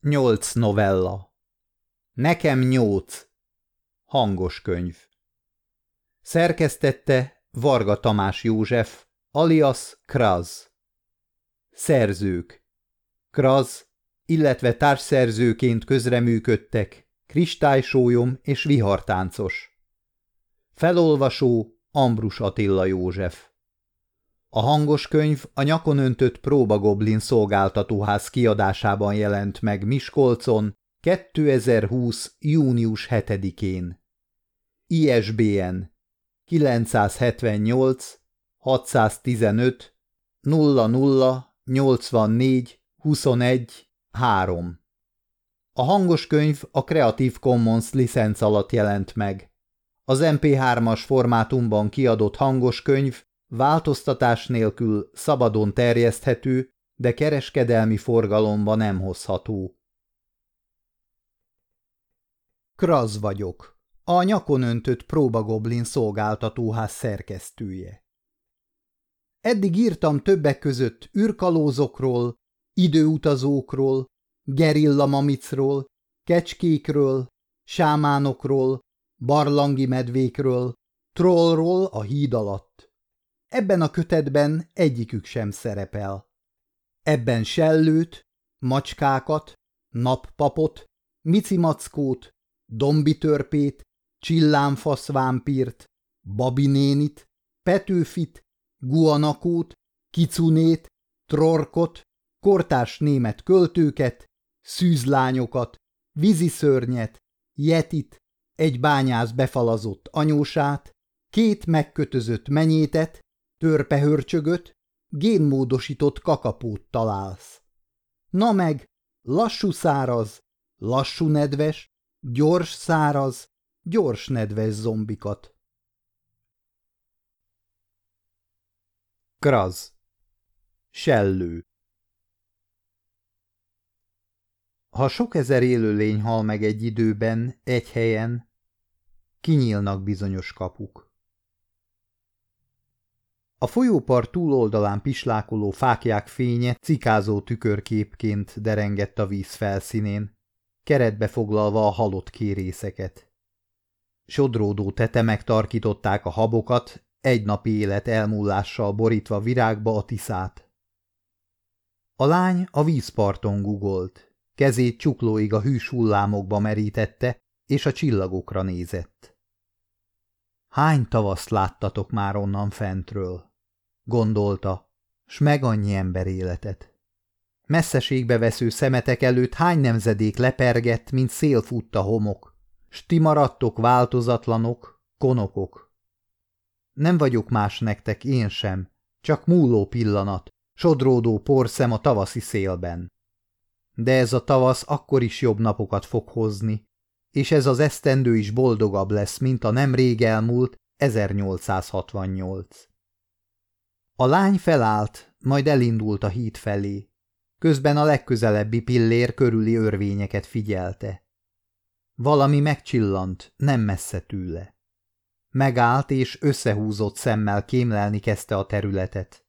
Nyolc novella. Nekem nyolc. Hangos könyv. Szerkesztette Varga Tamás József, alias Kraz. Szerzők. Kraz, illetve társszerzőként közreműködtek Kristálysólyom és Vihartáncos. Felolvasó Ambrus Attila József a hangos könyv a nyakon öntött próbagoblin szolgáltatóház kiadásában jelent meg Miskolcon 2020. június 7-én. ISBN 978 615 00 84 21 3 A hangos könyv a Creative Commons licenc alatt jelent meg. Az MP3-as formátumban kiadott hangos könyv változtatás nélkül szabadon terjeszthető, de kereskedelmi forgalomba nem hozható. Kraz vagyok, a nyakon öntött próbagoblin szolgáltatóház szerkesztője. Eddig írtam többek között űrkalózokról, időutazókról, gerillamamicról, kecskékről, sámánokról, barlangi medvékről, trollról a híd alatt. Ebben a kötetben egyikük sem szerepel. Ebben sellőt, macskákat, nappapot, micimackót, dombitörpét, csillámfasz vámpírt, babinénit, petőfit, guanakót, kicunét, trorkot, kortárs német költőket, szűzlányokat, víziszörnyet, jetit, egy bányász befalazott anyósát, két megkötözött menyétet, törpehörcsögöt, génmódosított kakapót találsz. Na meg, lassú száraz, lassú nedves, gyors száraz, gyors nedves zombikat. Kraz Sellő Ha sok ezer élőlény hal meg egy időben, egy helyen, kinyílnak bizonyos kapuk. A folyópart túloldalán pislákoló fákják fénye cikázó tükörképként derengett a víz felszínén, keretbe foglalva a halott kérészeket. Sodródó tetemek tarkították a habokat, egy napi élet elmúlással borítva virágba a tiszát. A lány a vízparton gugolt, kezét csuklóig a hűs hullámokba merítette, és a csillagokra nézett. Hány tavaszt láttatok már onnan fentről? gondolta, s meg annyi ember életet. Messzeségbe vesző szemetek előtt hány nemzedék lepergett, mint szélfut a homok, s ti maradtok változatlanok, konokok. Nem vagyok más nektek, én sem, csak múló pillanat, sodródó porszem a tavaszi szélben. De ez a tavasz akkor is jobb napokat fog hozni, és ez az esztendő is boldogabb lesz, mint a nemrég elmúlt 1868. A lány felállt, majd elindult a híd felé. Közben a legközelebbi pillér körüli örvényeket figyelte. Valami megcsillant, nem messze tőle. Megállt és összehúzott szemmel kémlelni kezdte a területet.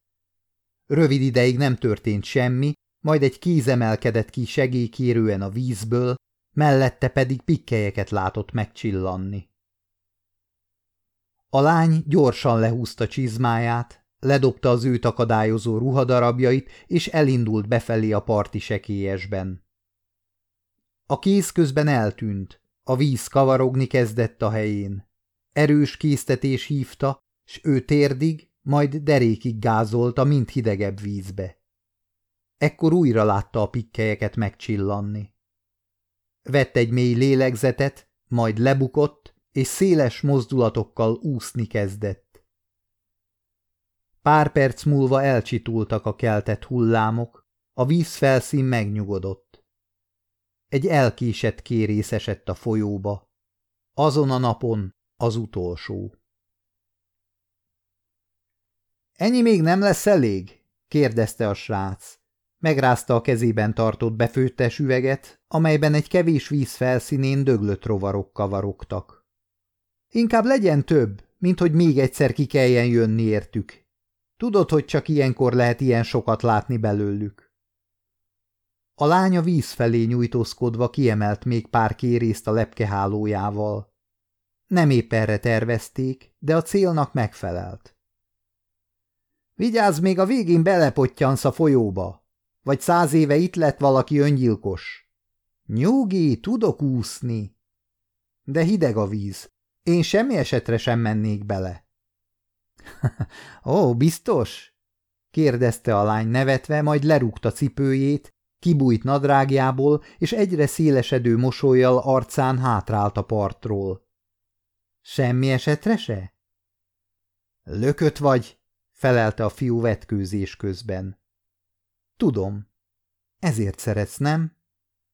Rövid ideig nem történt semmi, majd egy kéz emelkedett ki segélykérően a vízből, mellette pedig pikkelyeket látott megcsillanni. A lány gyorsan lehúzta csizmáját, Ledobta az őt akadályozó ruhadarabjait, és elindult befelé a parti sekélyesben. A kéz közben eltűnt, a víz kavarogni kezdett a helyén. Erős késztetés hívta, s ő térdig, majd derékig gázolta, mint hidegebb vízbe. Ekkor újra látta a pikkelyeket megcsillanni. Vett egy mély lélegzetet, majd lebukott, és széles mozdulatokkal úszni kezdett. Pár perc múlva elcsitultak a keltett hullámok, a vízfelszín megnyugodott. Egy elkésett kérész esett a folyóba. Azon a napon az utolsó. Ennyi még nem lesz elég? kérdezte a srác. Megrázta a kezében tartott befőttes üveget, amelyben egy kevés víz felszínén döglött rovarok kavarogtak. Inkább legyen több, mint hogy még egyszer ki kelljen jönni értük, Tudod, hogy csak ilyenkor lehet ilyen sokat látni belőlük. A lánya víz felé nyújtózkodva kiemelt még pár kérészt a lepkehálójával. Nem épp erre tervezték, de a célnak megfelelt. Vigyázz, még a végén belepottyansz a folyóba, vagy száz éve itt lett valaki öngyilkos. Nyugi, tudok úszni. De hideg a víz, én semmi esetre sem mennék bele. Ó, biztos? kérdezte a lány nevetve, majd lerúgta cipőjét, kibújt nadrágjából, és egyre szélesedő mosolyjal arcán hátrált a partról. Semmi esetre se? Lökött vagy, felelte a fiú vetkőzés közben. Tudom. Ezért szeretsz, nem?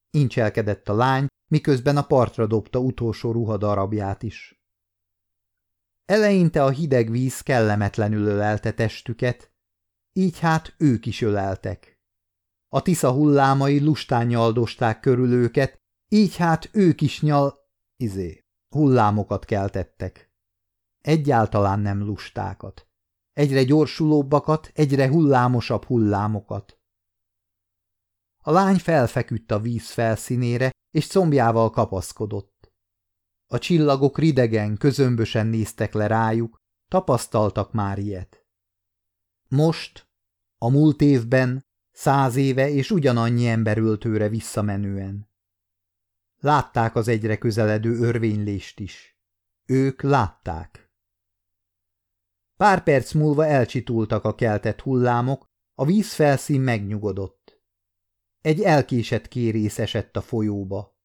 Incselkedett a lány, miközben a partra dobta utolsó ruhadarabját is. Eleinte a hideg víz kellemetlenül ölelte testüket, így hát ők is öleltek. A tisza hullámai lustán nyaldosták körül őket, így hát ők is nyal... izé, hullámokat keltettek. Egyáltalán nem lustákat. Egyre gyorsulóbbakat, egyre hullámosabb hullámokat. A lány felfeküdt a víz felszínére, és combjával kapaszkodott. A csillagok ridegen, közömbösen néztek le rájuk, tapasztaltak már ilyet. Most, a múlt évben, száz éve és ugyanannyi emberöltőre visszamenően. Látták az egyre közeledő örvénylést is. Ők látták. Pár perc múlva elcsitultak a keltett hullámok, a vízfelszín megnyugodott. Egy elkésett kérész esett a folyóba.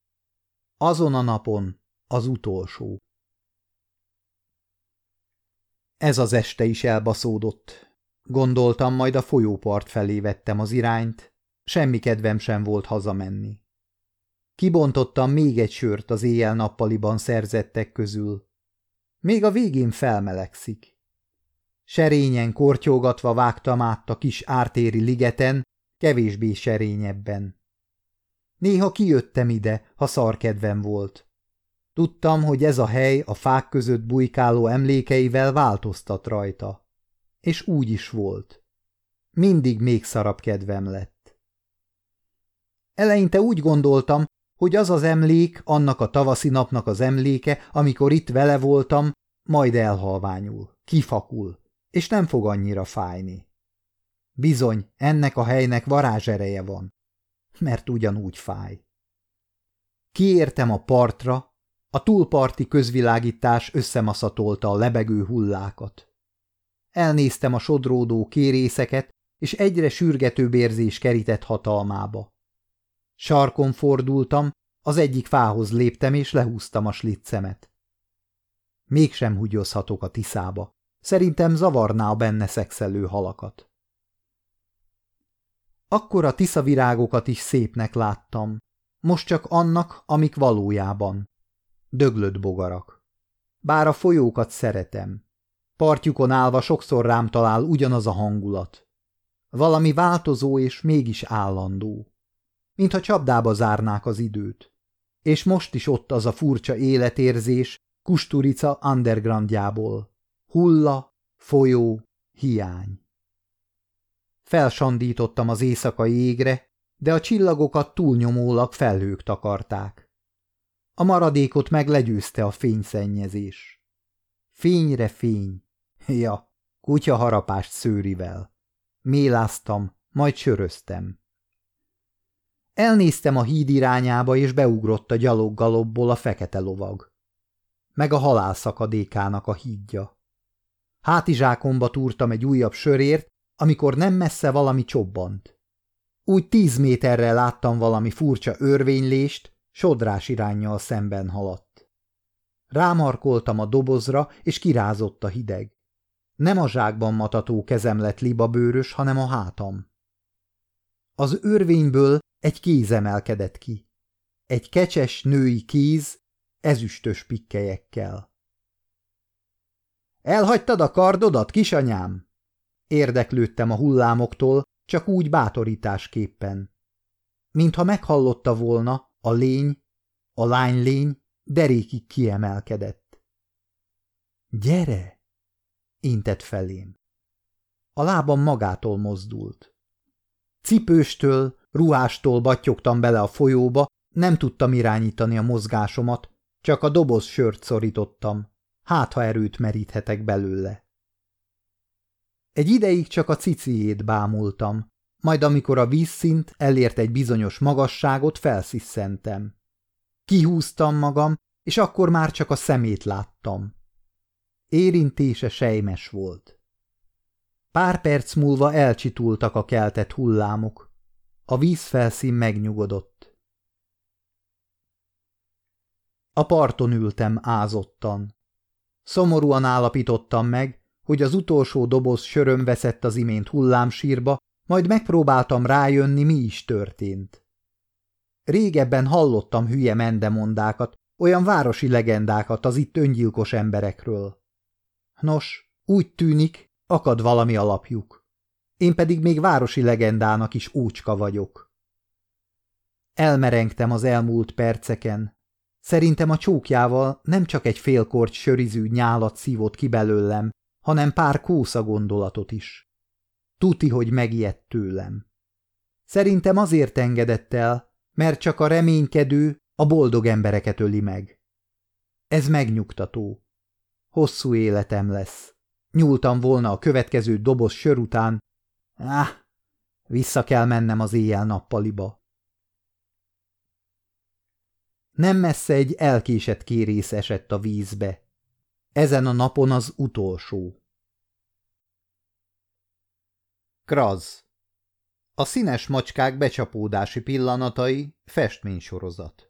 Azon a napon az utolsó. Ez az este is elbaszódott. Gondoltam, majd a folyópart felé vettem az irányt, semmi kedvem sem volt hazamenni. Kibontottam még egy sört az éjjel-nappaliban szerzettek közül. Még a végén felmelegszik. Serényen kortyolgatva vágtam át a kis ártéri ligeten, kevésbé serényebben. Néha kijöttem ide, ha szarkedvem volt. Tudtam, hogy ez a hely a fák között bujkáló emlékeivel változtat rajta. És úgy is volt. Mindig még szarabb kedvem lett. Eleinte úgy gondoltam, hogy az az emlék, annak a tavaszi napnak az emléke, amikor itt vele voltam, majd elhalványul, kifakul, és nem fog annyira fájni. Bizony, ennek a helynek varázsereje van, mert ugyanúgy fáj. Kiértem a partra, a túlparti közvilágítás összemaszatolta a lebegő hullákat. Elnéztem a sodródó kérészeket, és egyre sürgetőbb érzés kerített hatalmába. Sarkon fordultam, az egyik fához léptem, és lehúztam a slitcemet. Mégsem húgyozhatok a tiszába. Szerintem zavarná a benne szexelő halakat. Akkor a tiszavirágokat is szépnek láttam. Most csak annak, amik valójában. Döglött bogarak. Bár a folyókat szeretem. Partjukon állva sokszor rám talál ugyanaz a hangulat. Valami változó és mégis állandó mintha csapdába zárnák az időt. És most is ott az a furcsa életérzés Kusturica undergroundjából. Hulla, folyó, hiány. Felsandítottam az éjszakai égre, de a csillagokat túlnyomólag felhők takarták. A maradékot meg legyőzte a fényszennyezés. Fényre fény. Ja, kutya harapást szőrivel. Méláztam, majd söröztem. Elnéztem a híd irányába, és beugrott a gyaloggalobból a fekete lovag. Meg a halál szakadékának a hídja. Hátizsákomba túrtam egy újabb sörért, amikor nem messze valami csobbant. Úgy tíz méterre láttam valami furcsa örvénylést, sodrás irányjal szemben haladt. Rámarkoltam a dobozra, és kirázott a hideg. Nem a zsákban matató kezem lett libabőrös, hanem a hátam. Az örvényből egy kéz emelkedett ki. Egy kecses női kéz, ezüstös pikkelyekkel. Elhagytad a kardodat, kisanyám? Érdeklődtem a hullámoktól, csak úgy bátorításképpen. Mintha meghallotta volna, a lény, a lánylény derékig kiemelkedett. Gyere! intett felém. A lábam magától mozdult. Cipőstől, ruhástól battyogtam bele a folyóba, nem tudtam irányítani a mozgásomat, csak a doboz sört szorítottam. Hát, ha erőt meríthetek belőle. Egy ideig csak a ciciét bámultam, majd amikor a vízszint elért egy bizonyos magasságot, felszisszentem. Kihúztam magam, és akkor már csak a szemét láttam. Érintése sejmes volt. Pár perc múlva elcsitultak a keltett hullámok. A vízfelszín megnyugodott. A parton ültem ázottan. Szomorúan állapítottam meg, hogy az utolsó doboz söröm veszett az imént hullámsírba, majd megpróbáltam rájönni, mi is történt. Régebben hallottam hülye mendemondákat, olyan városi legendákat az itt öngyilkos emberekről. Nos, úgy tűnik, akad valami alapjuk. Én pedig még városi legendának is úcska vagyok. Elmerengtem az elmúlt perceken. Szerintem a csókjával nem csak egy félkort sörizű nyálat szívott ki belőlem, hanem pár kósza gondolatot is. Tuti, hogy megijedt tőlem. Szerintem azért engedett el, mert csak a reménykedő, a boldog embereket öli meg. Ez megnyugtató. Hosszú életem lesz. Nyúltam volna a következő doboz sör után. Áh, vissza kell mennem az éjjel-nappaliba. Nem messze egy elkésett kérész esett a vízbe. Ezen a napon az utolsó. Kraz A színes macskák becsapódási pillanatai festménysorozat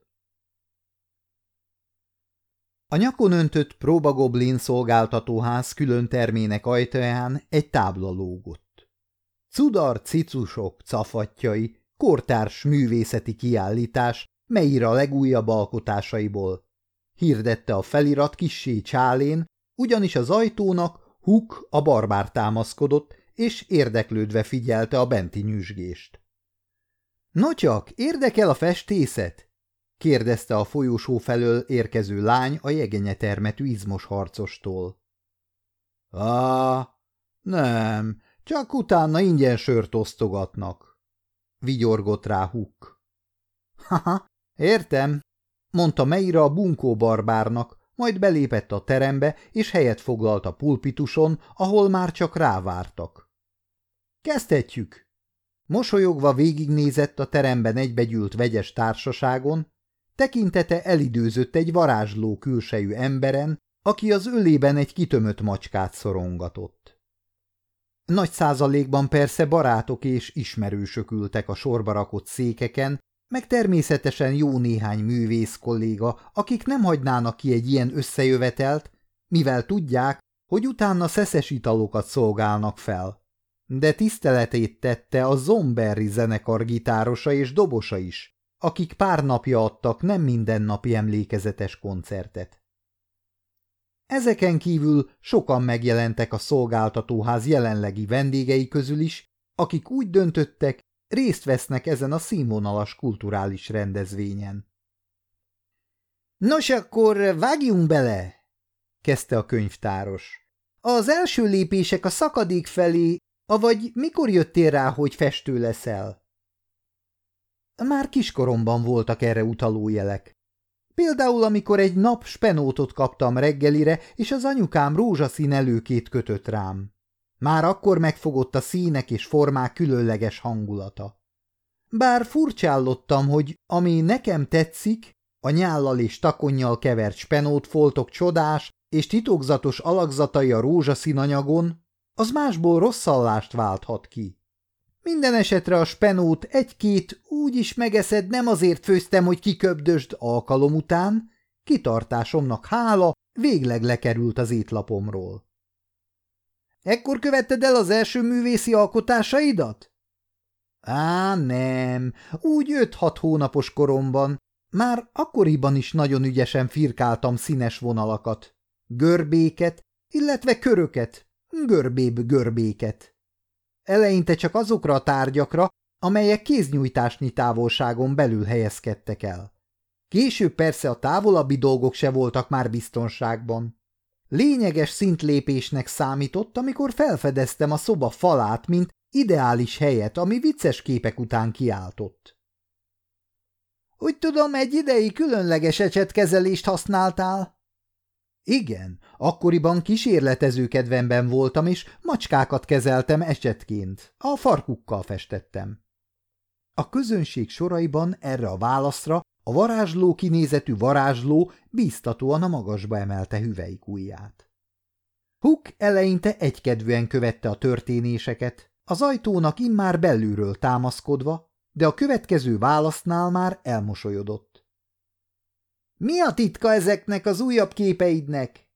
A nyakon öntött próbagoblin szolgáltatóház külön termének ajtaján egy tábla lógott. Cudar cicusok cafatjai, kortárs művészeti kiállítás, melyire a legújabb alkotásaiból. Hirdette a felirat kissé csálén, ugyanis az ajtónak Huk a barbár támaszkodott, és érdeklődve figyelte a benti nyüzsgést. – Nocsak, érdekel a festészet? – kérdezte a folyósó felől érkező lány a jegenyetermetű izmos harcostól. – Á, nem, csak utána ingyen sört osztogatnak – vigyorgott rá Huk. – Haha, értem – mondta Meira a bunkó barbárnak, majd belépett a terembe, és helyet foglalt a pulpituson, ahol már csak rávártak. Kezdhetjük! Mosolyogva végignézett a teremben egybegyűlt vegyes társaságon, tekintete elidőzött egy varázsló külsejű emberen, aki az ölében egy kitömött macskát szorongatott. Nagy százalékban persze barátok és ismerősök ültek a sorba rakott székeken, meg természetesen jó néhány művész kolléga, akik nem hagynának ki egy ilyen összejövetelt, mivel tudják, hogy utána szeszes italokat szolgálnak fel de tiszteletét tette a Zomberry zenekar gitárosa és dobosa is, akik pár napja adtak nem mindennapi emlékezetes koncertet. Ezeken kívül sokan megjelentek a szolgáltatóház jelenlegi vendégei közül is, akik úgy döntöttek, részt vesznek ezen a színvonalas kulturális rendezvényen. Nos, akkor vágjunk bele, kezdte a könyvtáros. Az első lépések a szakadék felé Avagy mikor jöttél rá, hogy festő leszel? Már kiskoromban voltak erre utaló jelek. Például, amikor egy nap spenótot kaptam reggelire, és az anyukám rózsaszín előkét kötött rám. Már akkor megfogott a színek és formák különleges hangulata. Bár furcsállottam, hogy ami nekem tetszik, a nyállal és takonnyal kevert spenót foltok csodás és titokzatos alakzatai a rózsaszín anyagon, az másból rosszallást válthat ki. Minden esetre a spenót egy-két úgy is megeszed, nem azért főztem, hogy kiköbdösd alkalom után, kitartásomnak hála, végleg lekerült az étlapomról. Ekkor követted el az első művészi alkotásaidat? Á, nem, úgy öt-hat hónapos koromban. Már akkoriban is nagyon ügyesen firkáltam színes vonalakat, görbéket, illetve köröket, görbébb görbéket. Eleinte csak azokra a tárgyakra, amelyek kéznyújtásnyi távolságon belül helyezkedtek el. Később persze a távolabbi dolgok se voltak már biztonságban. Lényeges szintlépésnek számított, amikor felfedeztem a szoba falát, mint ideális helyet, ami vicces képek után kiáltott. Úgy tudom, egy idei különleges ecsetkezelést használtál? Igen, akkoriban kísérletező kedvemben voltam, és macskákat kezeltem esetként. A farkukkal festettem. A közönség soraiban erre a válaszra a varázsló kinézetű varázsló bíztatóan a magasba emelte hüveik ujját. Hook eleinte egykedvűen követte a történéseket, az ajtónak immár belülről támaszkodva, de a következő válasznál már elmosolyodott. – Mi a titka ezeknek az újabb képeidnek?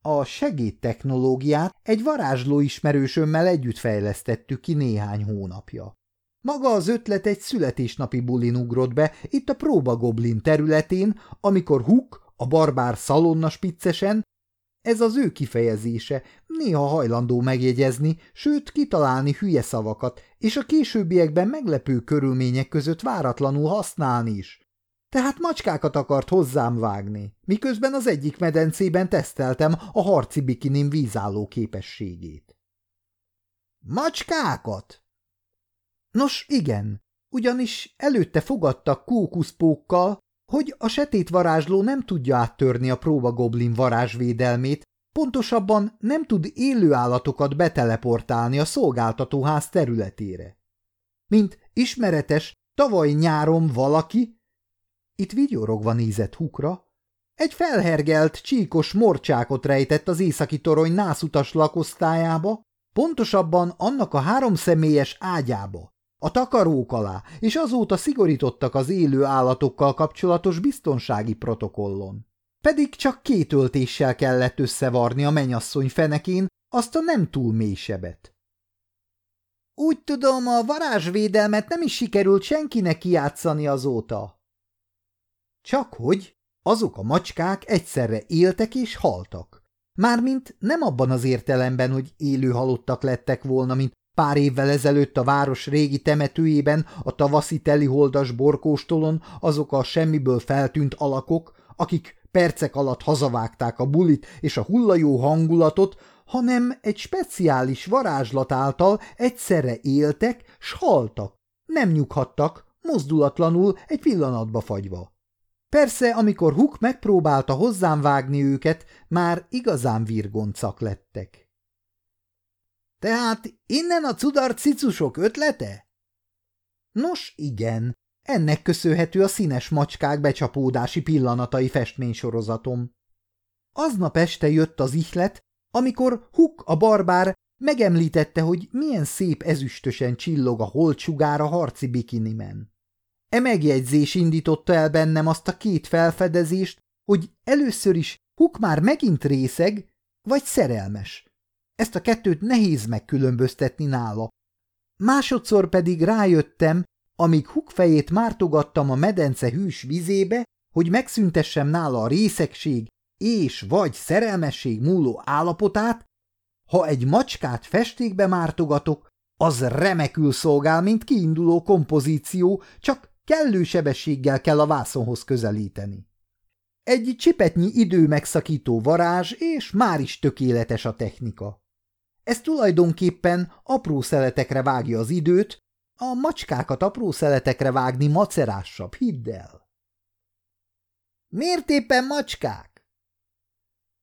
A segédtechnológiát egy varázsló ismerősömmel együtt fejlesztettük ki néhány hónapja. Maga az ötlet egy születésnapi bulin ugrott be itt a próba goblin területén, amikor Hook, a barbár szalonna spiccesen, ez az ő kifejezése, néha hajlandó megjegyezni, sőt kitalálni hülye szavakat, és a későbbiekben meglepő körülmények között váratlanul használni is. Tehát macskákat akart hozzám vágni, miközben az egyik medencében teszteltem a harci bikinim vízálló képességét. Macskákat? Nos, igen, ugyanis előtte fogadtak kókuszpókkal, hogy a setét varázsló nem tudja áttörni a próbagoblin varázsvédelmét, pontosabban nem tud élő állatokat beteleportálni a szolgáltatóház területére. Mint ismeretes, tavaly nyáron valaki, itt vigyorogva nézett hukra, egy felhergelt, csíkos morcsákot rejtett az északi torony nászutas lakosztályába, pontosabban annak a háromszemélyes ágyába, a takarók alá, és azóta szigorítottak az élő állatokkal kapcsolatos biztonsági protokollon. Pedig csak két öltéssel kellett összevarni a menyasszony fenekén azt a nem túl mély sebet. Úgy tudom, a varázsvédelmet nem is sikerült senkinek kijátszani azóta. Csakhogy azok a macskák egyszerre éltek és haltak. Mármint nem abban az értelemben, hogy élő halottak lettek volna, mint Pár évvel ezelőtt a város régi temetőjében a tavaszi teliholdas borkóstolon azok a semmiből feltűnt alakok, akik percek alatt hazavágták a bulit és a hullajó hangulatot, hanem egy speciális varázslat által egyszerre éltek, s haltak, nem nyughattak, mozdulatlanul egy pillanatba fagyva. Persze, amikor Huk megpróbálta hozzám vágni őket, már igazán virgoncak lettek. Tehát innen a cudar cicusok ötlete? Nos, igen. Ennek köszönhető a színes macskák becsapódási pillanatai festménysorozatom. Aznap este jött az ihlet, amikor Huk a barbár megemlítette, hogy milyen szép ezüstösen csillog a holtsugár a harci bikinimen. E megjegyzés indította el bennem azt a két felfedezést, hogy először is Huk már megint részeg, vagy szerelmes. Ezt a kettőt nehéz megkülönböztetni nála. Másodszor pedig rájöttem, amíg hukfejét mártogattam a medence hűs vizébe, hogy megszüntessem nála a részegség és vagy szerelmesség múló állapotát, ha egy macskát festékbe mártogatok, az remekül szolgál, mint kiinduló kompozíció, csak kellő sebességgel kell a vászonhoz közelíteni. Egy csipetnyi idő megszakító varázs, és már is tökéletes a technika. Ez tulajdonképpen apró szeletekre vágja az időt, a macskákat apró szeletekre vágni macerásabb, hidd el. Miért éppen macskák?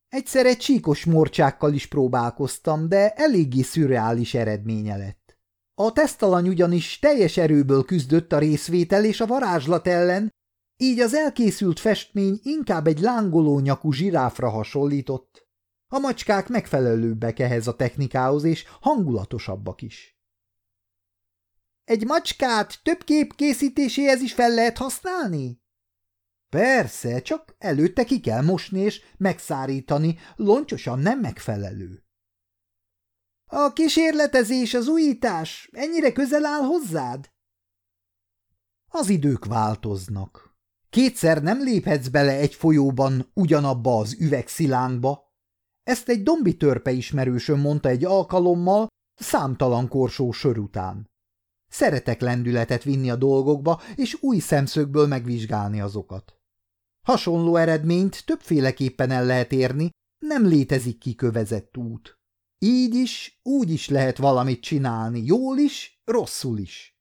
Egyszer egy csíkos morcsákkal is próbálkoztam, de eléggé szürreális eredménye lett. A tesztalany ugyanis teljes erőből küzdött a részvétel és a varázslat ellen, így az elkészült festmény inkább egy lángoló nyakú zsiráfra hasonlított. A macskák megfelelőbbek ehhez a technikához, és hangulatosabbak is. Egy macskát több kép készítéséhez is fel lehet használni? Persze, csak előtte ki kell mosni és megszárítani, loncsosan nem megfelelő. A kísérletezés, az újítás ennyire közel áll hozzád? Az idők változnak. Kétszer nem léphetsz bele egy folyóban ugyanabba az üvegszilánkba, ezt egy dombi törpe ismerősöm mondta egy alkalommal, számtalan korsó sör után. Szeretek lendületet vinni a dolgokba, és új szemszögből megvizsgálni azokat. Hasonló eredményt többféleképpen el lehet érni, nem létezik kikövezett út. Így is, úgy is lehet valamit csinálni, jól is, rosszul is.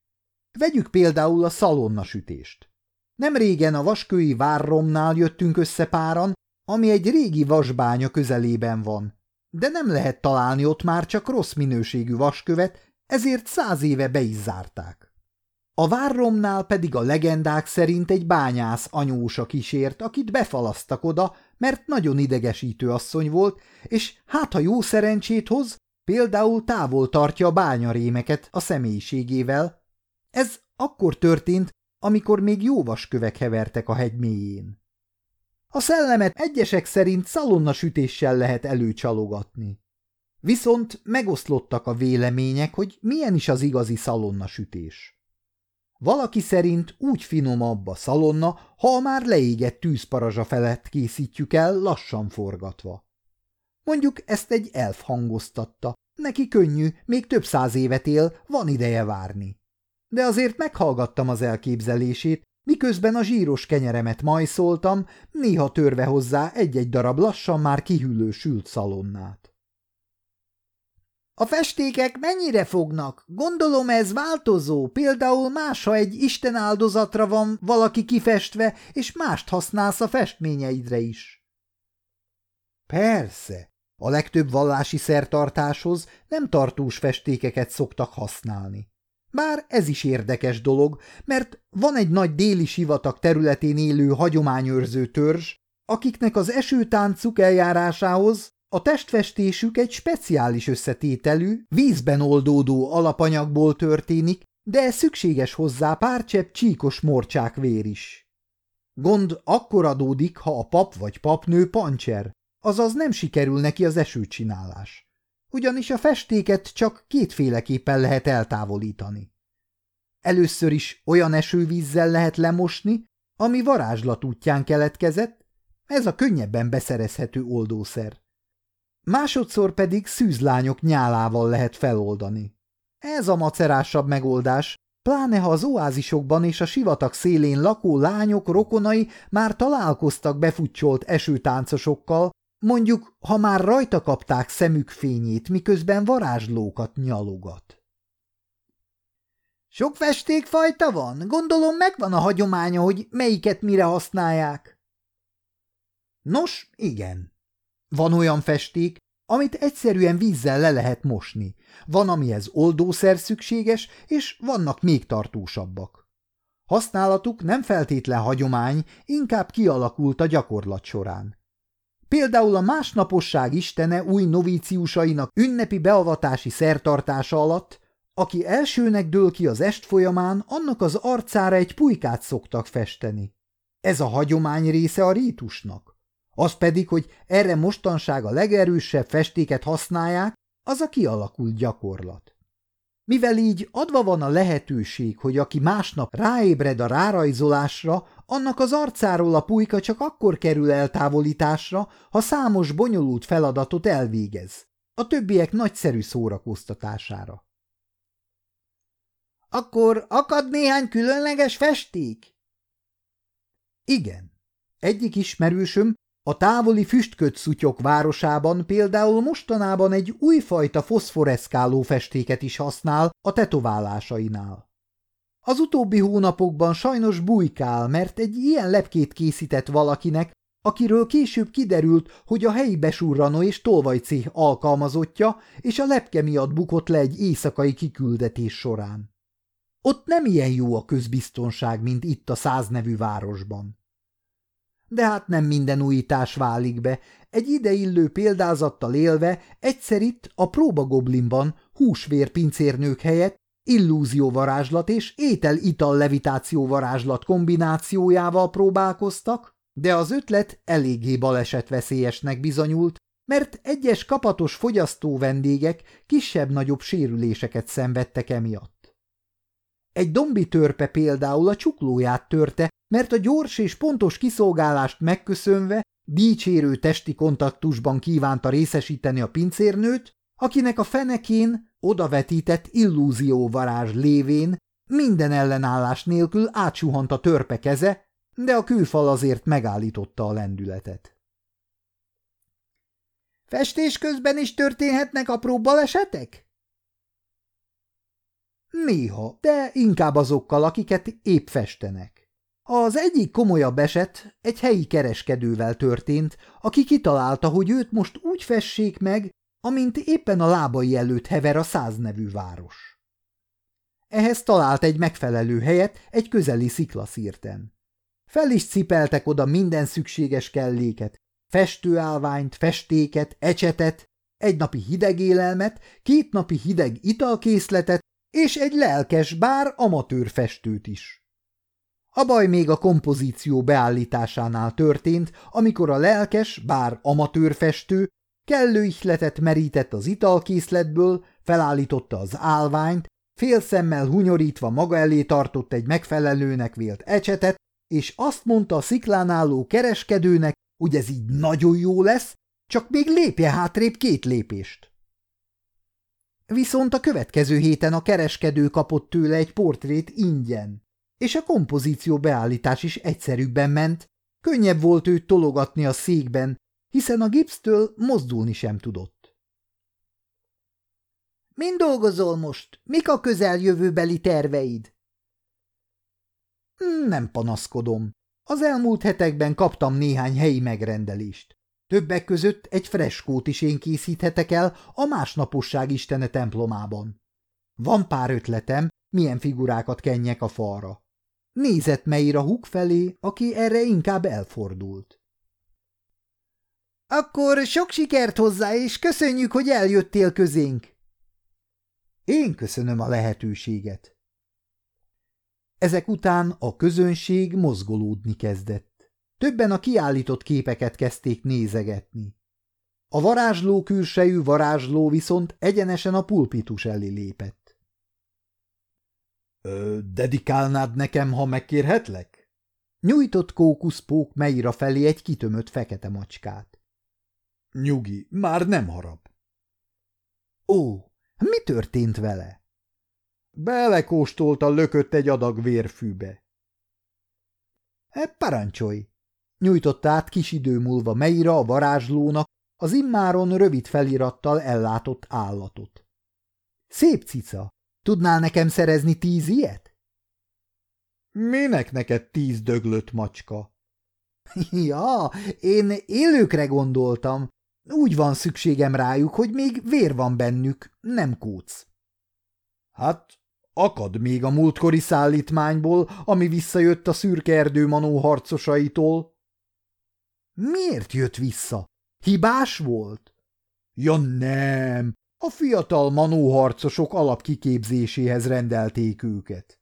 Vegyük például a szalonnasütést. Nem régen a vaskői várromnál jöttünk össze páran, ami egy régi vasbánya közelében van, de nem lehet találni ott már csak rossz minőségű vaskövet, ezért száz éve be is zárták. A várromnál pedig a legendák szerint egy bányász anyósa kísért, akit befalasztak oda, mert nagyon idegesítő asszony volt, és hát ha jó szerencsét hoz, például távol tartja a bányarémeket a személyiségével. Ez akkor történt, amikor még jó vaskövek hevertek a hegy mélyén. A szellemet egyesek szerint szalonnasütéssel lehet előcsalogatni. Viszont megoszlottak a vélemények, hogy milyen is az igazi szalonnasütés. Valaki szerint úgy finomabb a szalonna, ha a már leégett tűzparazsa felett készítjük el lassan forgatva. Mondjuk ezt egy elf hangoztatta. Neki könnyű, még több száz évet él, van ideje várni. De azért meghallgattam az elképzelését, miközben a zsíros kenyeremet majszoltam, néha törve hozzá egy-egy darab lassan már kihűlő sült szalonnát. A festékek mennyire fognak? Gondolom ez változó, például más, ha egy Isten áldozatra van valaki kifestve, és mást használsz a festményeidre is. Persze, a legtöbb vallási szertartáshoz nem tartós festékeket szoktak használni. Bár ez is érdekes dolog, mert van egy nagy déli sivatag területén élő hagyományőrző törzs, akiknek az esőtáncuk eljárásához a testfestésük egy speciális összetételű, vízben oldódó alapanyagból történik, de szükséges hozzá pár csepp csíkos morcsák vér is. Gond akkor adódik, ha a pap vagy papnő pancser, azaz nem sikerül neki az esőcsinálás. Ugyanis a festéket csak kétféleképpen lehet eltávolítani. Először is olyan esővízzel lehet lemosni, ami varázslat útján keletkezett, ez a könnyebben beszerezhető oldószer másodszor pedig szűzlányok nyálával lehet feloldani. Ez a macerásabb megoldás, pláne ha az oázisokban és a sivatag szélén lakó lányok rokonai már találkoztak befutcsolt esőtáncosokkal, mondjuk, ha már rajta kapták szemük fényét, miközben varázslókat nyalogat. Sok festékfajta van? Gondolom megvan a hagyománya, hogy melyiket mire használják. Nos, igen. Van olyan festék, amit egyszerűen vízzel le lehet mosni, van, amihez oldószer szükséges, és vannak még tartósabbak. Használatuk nem feltétlen hagyomány, inkább kialakult a gyakorlat során. Például a másnaposság istene új novíciusainak ünnepi beavatási szertartása alatt, aki elsőnek dől ki az est folyamán, annak az arcára egy pulykát szoktak festeni. Ez a hagyomány része a rítusnak. Az pedig, hogy erre mostanság a legerősebb festéket használják, az a kialakult gyakorlat. Mivel így adva van a lehetőség, hogy aki másnap ráébred a rárajzolásra, annak az arcáról a pulyka csak akkor kerül eltávolításra, ha számos bonyolult feladatot elvégez, a többiek nagyszerű szórakoztatására. Akkor akad néhány különleges festék? Igen. Egyik ismerősöm a távoli füstköt szutyok városában például mostanában egy újfajta foszforeszkáló festéket is használ a tetoválásainál. Az utóbbi hónapokban sajnos bujkál, mert egy ilyen lepkét készített valakinek, akiről később kiderült, hogy a helyi besurranó és tolvajcéh alkalmazottja, és a lepke miatt bukott le egy éjszakai kiküldetés során. Ott nem ilyen jó a közbiztonság, mint itt a száznevű városban. De hát nem minden újítás válik be. Egy ideillő példázattal élve egyszer itt a próbagoblinban húsvér pincérnők helyett illúzióvarázslat és étel-ital levitáció varázslat kombinációjával próbálkoztak, de az ötlet eléggé balesetveszélyesnek bizonyult, mert egyes kapatos fogyasztó vendégek kisebb-nagyobb sérüléseket szenvedtek emiatt. Egy dombi törpe például a csuklóját törte, mert a gyors és pontos kiszolgálást megköszönve dicsérő testi kontaktusban kívánta részesíteni a pincérnőt, akinek a fenekén odavetített illúzióvarázs lévén minden ellenállás nélkül átsuhant a törpe keze, de a kőfal azért megállította a lendületet. Festés közben is történhetnek apró balesetek? Néha, de inkább azokkal, akiket épp festenek. Az egyik komolyabb eset egy helyi kereskedővel történt, aki kitalálta, hogy őt most úgy fessék meg, amint éppen a lábai előtt hever a száznevű város. Ehhez talált egy megfelelő helyet egy közeli sziklaszírten. Fel is cipeltek oda minden szükséges kelléket, festőállványt, festéket, ecsetet, egy napi hideg élelmet, két napi hideg italkészletet és egy lelkes, bár amatőr festőt is. A baj még a kompozíció beállításánál történt, amikor a lelkes, bár amatőr festő kellő ihletet merített az italkészletből, felállította az állványt, fél szemmel hunyorítva maga elé tartott egy megfelelőnek vélt ecsetet, és azt mondta a sziklán álló kereskedőnek, hogy ez így nagyon jó lesz, csak még lépje hátrébb két lépést. Viszont a következő héten a kereskedő kapott tőle egy portrét ingyen, és a kompozíció beállítás is egyszerűbben ment, könnyebb volt őt tologatni a székben, hiszen a gipsztől mozdulni sem tudott. – Mind dolgozol most? Mik a közeljövőbeli terveid? – Nem panaszkodom. Az elmúlt hetekben kaptam néhány helyi megrendelést. Többek között egy freskót is én készíthetek el a másnaposság istene templomában. Van pár ötletem, milyen figurákat kenjek a falra. Nézett Meir a húg felé, aki erre inkább elfordult. Akkor sok sikert hozzá, és köszönjük, hogy eljöttél közénk. Én köszönöm a lehetőséget. Ezek után a közönség mozgolódni kezdett. Többen a kiállított képeket kezdték nézegetni. A varázsló külsejű varázsló viszont egyenesen a pulpitus elé lépett. Ö, – Dedikálnád nekem, ha megkérhetlek? Nyújtott kókuszpók Meira felé egy kitömött fekete macskát. – Nyugi, már nem harap. – Ó, mi történt vele? Belekóstolta lökött egy adag vérfűbe. E, – Parancsolj! Nyújtotta át kis idő múlva Meira a varázslónak az immáron rövid felirattal ellátott állatot. Szép cica, tudnál nekem szerezni tíz ilyet? Minek neked tíz döglött macska? Ja, én élőkre gondoltam. Úgy van szükségem rájuk, hogy még vér van bennük, nem kóc. Hát, akad még a múltkori szállítmányból, ami visszajött a szürke erdőmanó harcosaitól. Miért jött vissza? Hibás volt? Ja nem, a fiatal manóharcosok alapkiképzéséhez rendelték őket.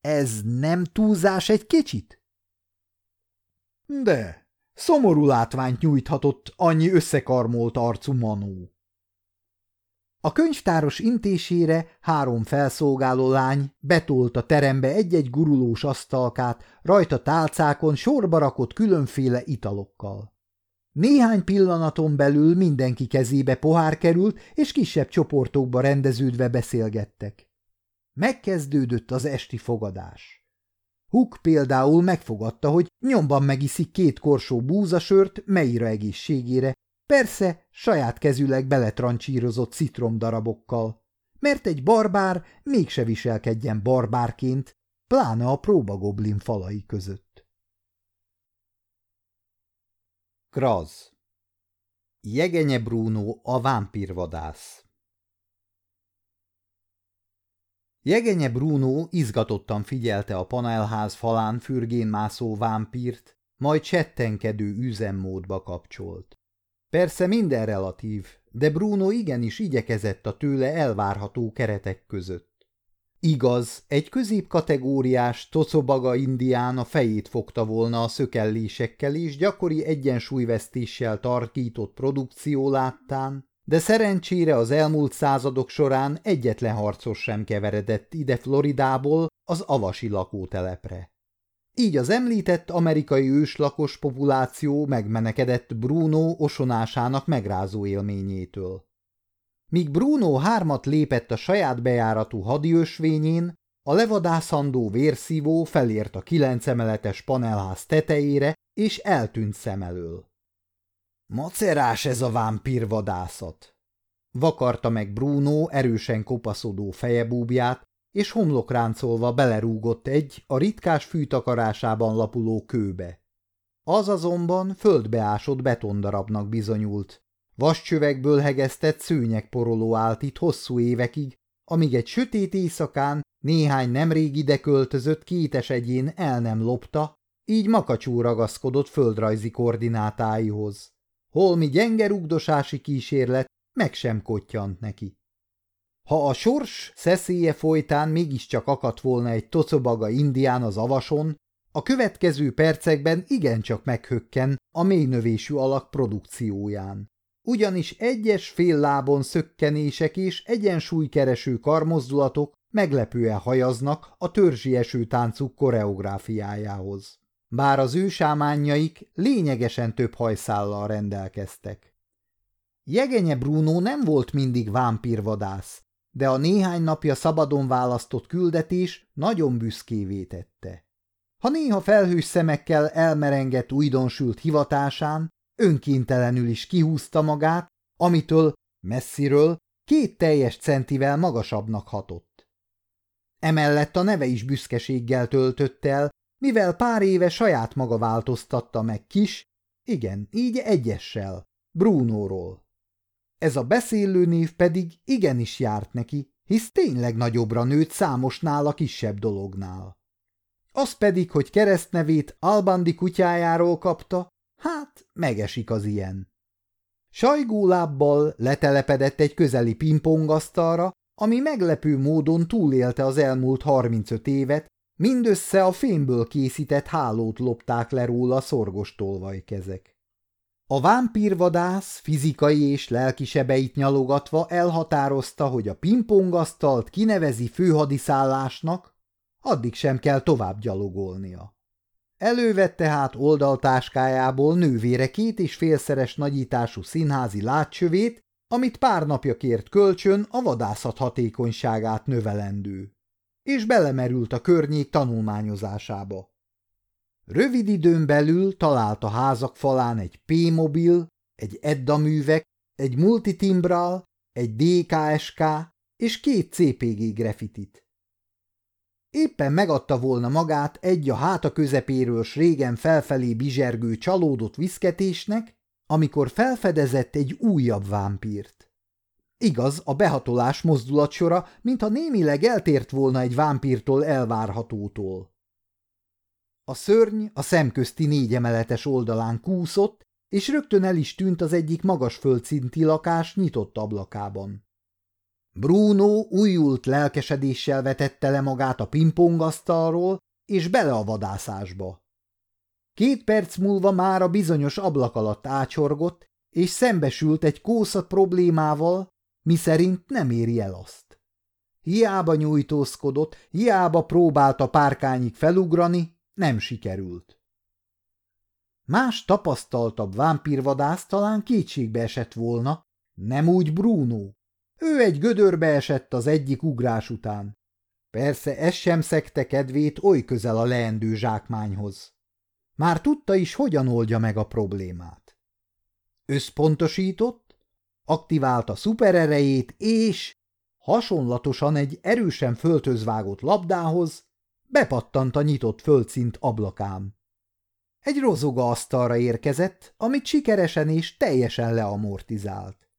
Ez nem túlzás egy kicsit? De, szomorú látványt nyújthatott annyi összekarmolt arcú manó. A könyvtáros intésére három felszolgáló lány betolt a terembe egy-egy gurulós asztalkát, rajta tálcákon sorba rakott különféle italokkal. Néhány pillanaton belül mindenki kezébe pohár került, és kisebb csoportokba rendeződve beszélgettek. Megkezdődött az esti fogadás. Huk például megfogadta, hogy nyomban megiszik két korsó búzasört Meira egészségére, Persze saját kezüleg beletrancsírozott citromdarabokkal, mert egy barbár mégse viselkedjen barbárként, pláne a próbagoblin falai között. Kraz Jegenye Bruno a vámpírvadász Jegenye Bruno izgatottan figyelte a panelház falán fürgén mászó vámpírt, majd csettenkedő üzemmódba kapcsolt. Persze minden relatív, de Bruno igenis igyekezett a tőle elvárható keretek között. Igaz, egy középkategóriás tocobaga indián a fejét fogta volna a szökellésekkel és gyakori egyensúlyvesztéssel tarkított produkció láttán, de szerencsére az elmúlt századok során egyetlen harcos sem keveredett ide Floridából az avasi lakótelepre. Így az említett amerikai őslakos populáció megmenekedett Bruno osonásának megrázó élményétől. Míg Bruno hármat lépett a saját bejáratú hadiösvényén, a levadászandó vérszívó felért a kilencemeletes panelház tetejére, és eltűnt szem elől. Macerás ez a vámpírvadászat. Vakarta meg Bruno erősen kopaszodó fejebúbját, és homlokráncolva belerúgott egy a ritkás fűtakarásában lapuló kőbe. Az azonban földbeásott betondarabnak bizonyult. Vascsövekből hegesztett szőnyegporoló állt itt hosszú évekig, amíg egy sötét éjszakán néhány nemrég ide költözött kétes egyén el nem lopta, így makacsú ragaszkodott földrajzi koordinátáihoz. Holmi gyenge rugdosási kísérlet meg sem kottyant neki. Ha a sors szeszélye folytán mégiscsak akadt volna egy tocobaga indián az avason, a következő percekben igencsak meghökken a mélynövésű alak produkcióján. Ugyanis egyes fél lábon szökkenések és egyensúlykereső karmozdulatok meglepően hajaznak a törzsi eső táncuk koreográfiájához. Bár az ő lényegesen több hajszállal rendelkeztek. Jegenye Bruno nem volt mindig vámpírvadász, de a néhány napja szabadon választott küldetés nagyon büszkévé tette. Ha néha felhős szemekkel elmerengett újdonsült hivatásán, önkéntelenül is kihúzta magát, amitől messziről két teljes centivel magasabbnak hatott. Emellett a neve is büszkeséggel töltött el, mivel pár éve saját maga változtatta meg kis, igen, így egyessel, Brunóról. Ez a beszélő név pedig igenis járt neki, hisz tényleg nagyobbra nőtt számos nála kisebb dolognál. Az pedig, hogy keresztnevét Albandi kutyájáról kapta, hát megesik az ilyen. Sajgó lábbal letelepedett egy közeli pingpongasztalra, ami meglepő módon túlélte az elmúlt 35 évet, mindössze a fémből készített hálót lopták le róla szorgos tolvajkezek. A vámpírvadász fizikai és lelki sebeit nyalogatva elhatározta, hogy a pingpongasztalt kinevezi főhadiszállásnak, addig sem kell tovább gyalogolnia. Elővette hát oldaltáskájából nővére két és félszeres nagyítású színházi látcsövét, amit pár napja kért kölcsön a vadászat hatékonyságát növelendő, és belemerült a környék tanulmányozásába. Rövid időn belül talált a házak falán egy P-mobil, egy Edda művek, egy Multitimbral, egy DKSK és két CPG grafitit. Éppen megadta volna magát egy a háta közepéről s régen felfelé bizsergő csalódott viszketésnek, amikor felfedezett egy újabb vámpírt. Igaz, a behatolás mozdulatsora, mintha némileg eltért volna egy vámpírtól elvárhatótól. A szörny a szemközti négyemeletes oldalán kúszott, és rögtön el is tűnt az egyik magas földszinti lakás nyitott ablakában. Bruno újult lelkesedéssel vetette le magát a pingpongasztalról, és bele a vadászásba. Két perc múlva már a bizonyos ablak alatt ácsorgott, és szembesült egy kószat problémával, miszerint nem éri el azt. Hiába nyújtózkodott, hiába próbálta párkányig felugrani, nem sikerült. Más tapasztaltabb vámpírvadász talán kétségbe esett volna, nem úgy Bruno. Ő egy gödörbe esett az egyik ugrás után. Persze ez sem szekte kedvét oly közel a leendő zsákmányhoz. Már tudta is, hogyan oldja meg a problémát. Összpontosított, aktiválta szupererejét, és hasonlatosan egy erősen föltözvágott labdához Bepattant a nyitott földszint ablakám. Egy rozoga asztalra érkezett, amit sikeresen és teljesen leamortizált.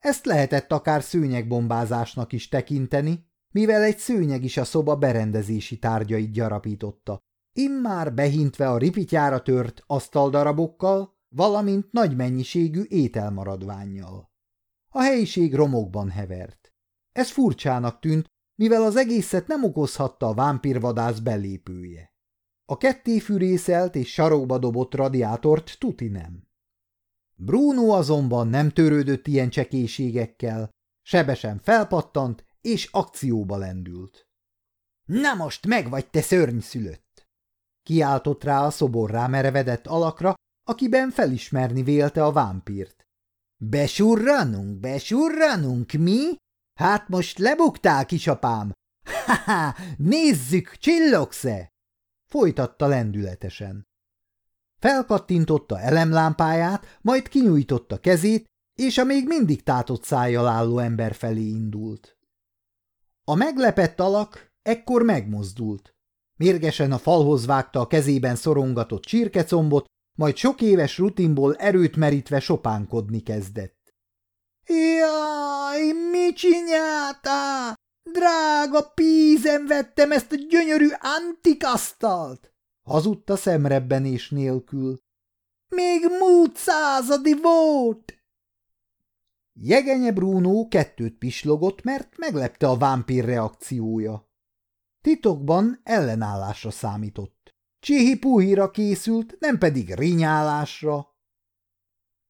Ezt lehetett akár szőnyegbombázásnak is tekinteni, mivel egy szőnyeg is a szoba berendezési tárgyait gyarapította, immár behintve a ripityára tört asztaldarabokkal, valamint nagy mennyiségű ételmaradványjal. A helyiség romokban hevert. Ez furcsának tűnt, mivel az egészet nem okozhatta a vámpírvadász belépője. A kettéfűrészelt és sarokba dobott radiátort tuti nem. Bruno azonban nem törődött ilyen csekéségekkel, sebesen felpattant és akcióba lendült. – Na most meg vagy te szörnyszülött! Kiáltott rá a szoborrá merevedett alakra, akiben felismerni vélte a vámpírt. – Besurranunk, besurranunk, mi? Hát most lebuktál, kisapám! Ha-ha, nézzük, csillogsz-e? Folytatta lendületesen. Felkattintotta elemlámpáját, majd kinyújtotta kezét, és a még mindig tátott szájjal álló ember felé indult. A meglepett alak ekkor megmozdult. Mérgesen a falhoz vágta a kezében szorongatott csirkecombot, majd sok éves rutinból erőt merítve sopánkodni kezdett. – Jaj, mit csináltál? Drága pízem vettem ezt a gyönyörű antikasztalt! Hazudta szemrebbenés nélkül. Még múlt századi volt! Jegenye Bruno kettőt pislogott, mert meglepte a vámpír reakciója. Titokban ellenállásra számított. Cséhi puhira készült, nem pedig rinyálásra.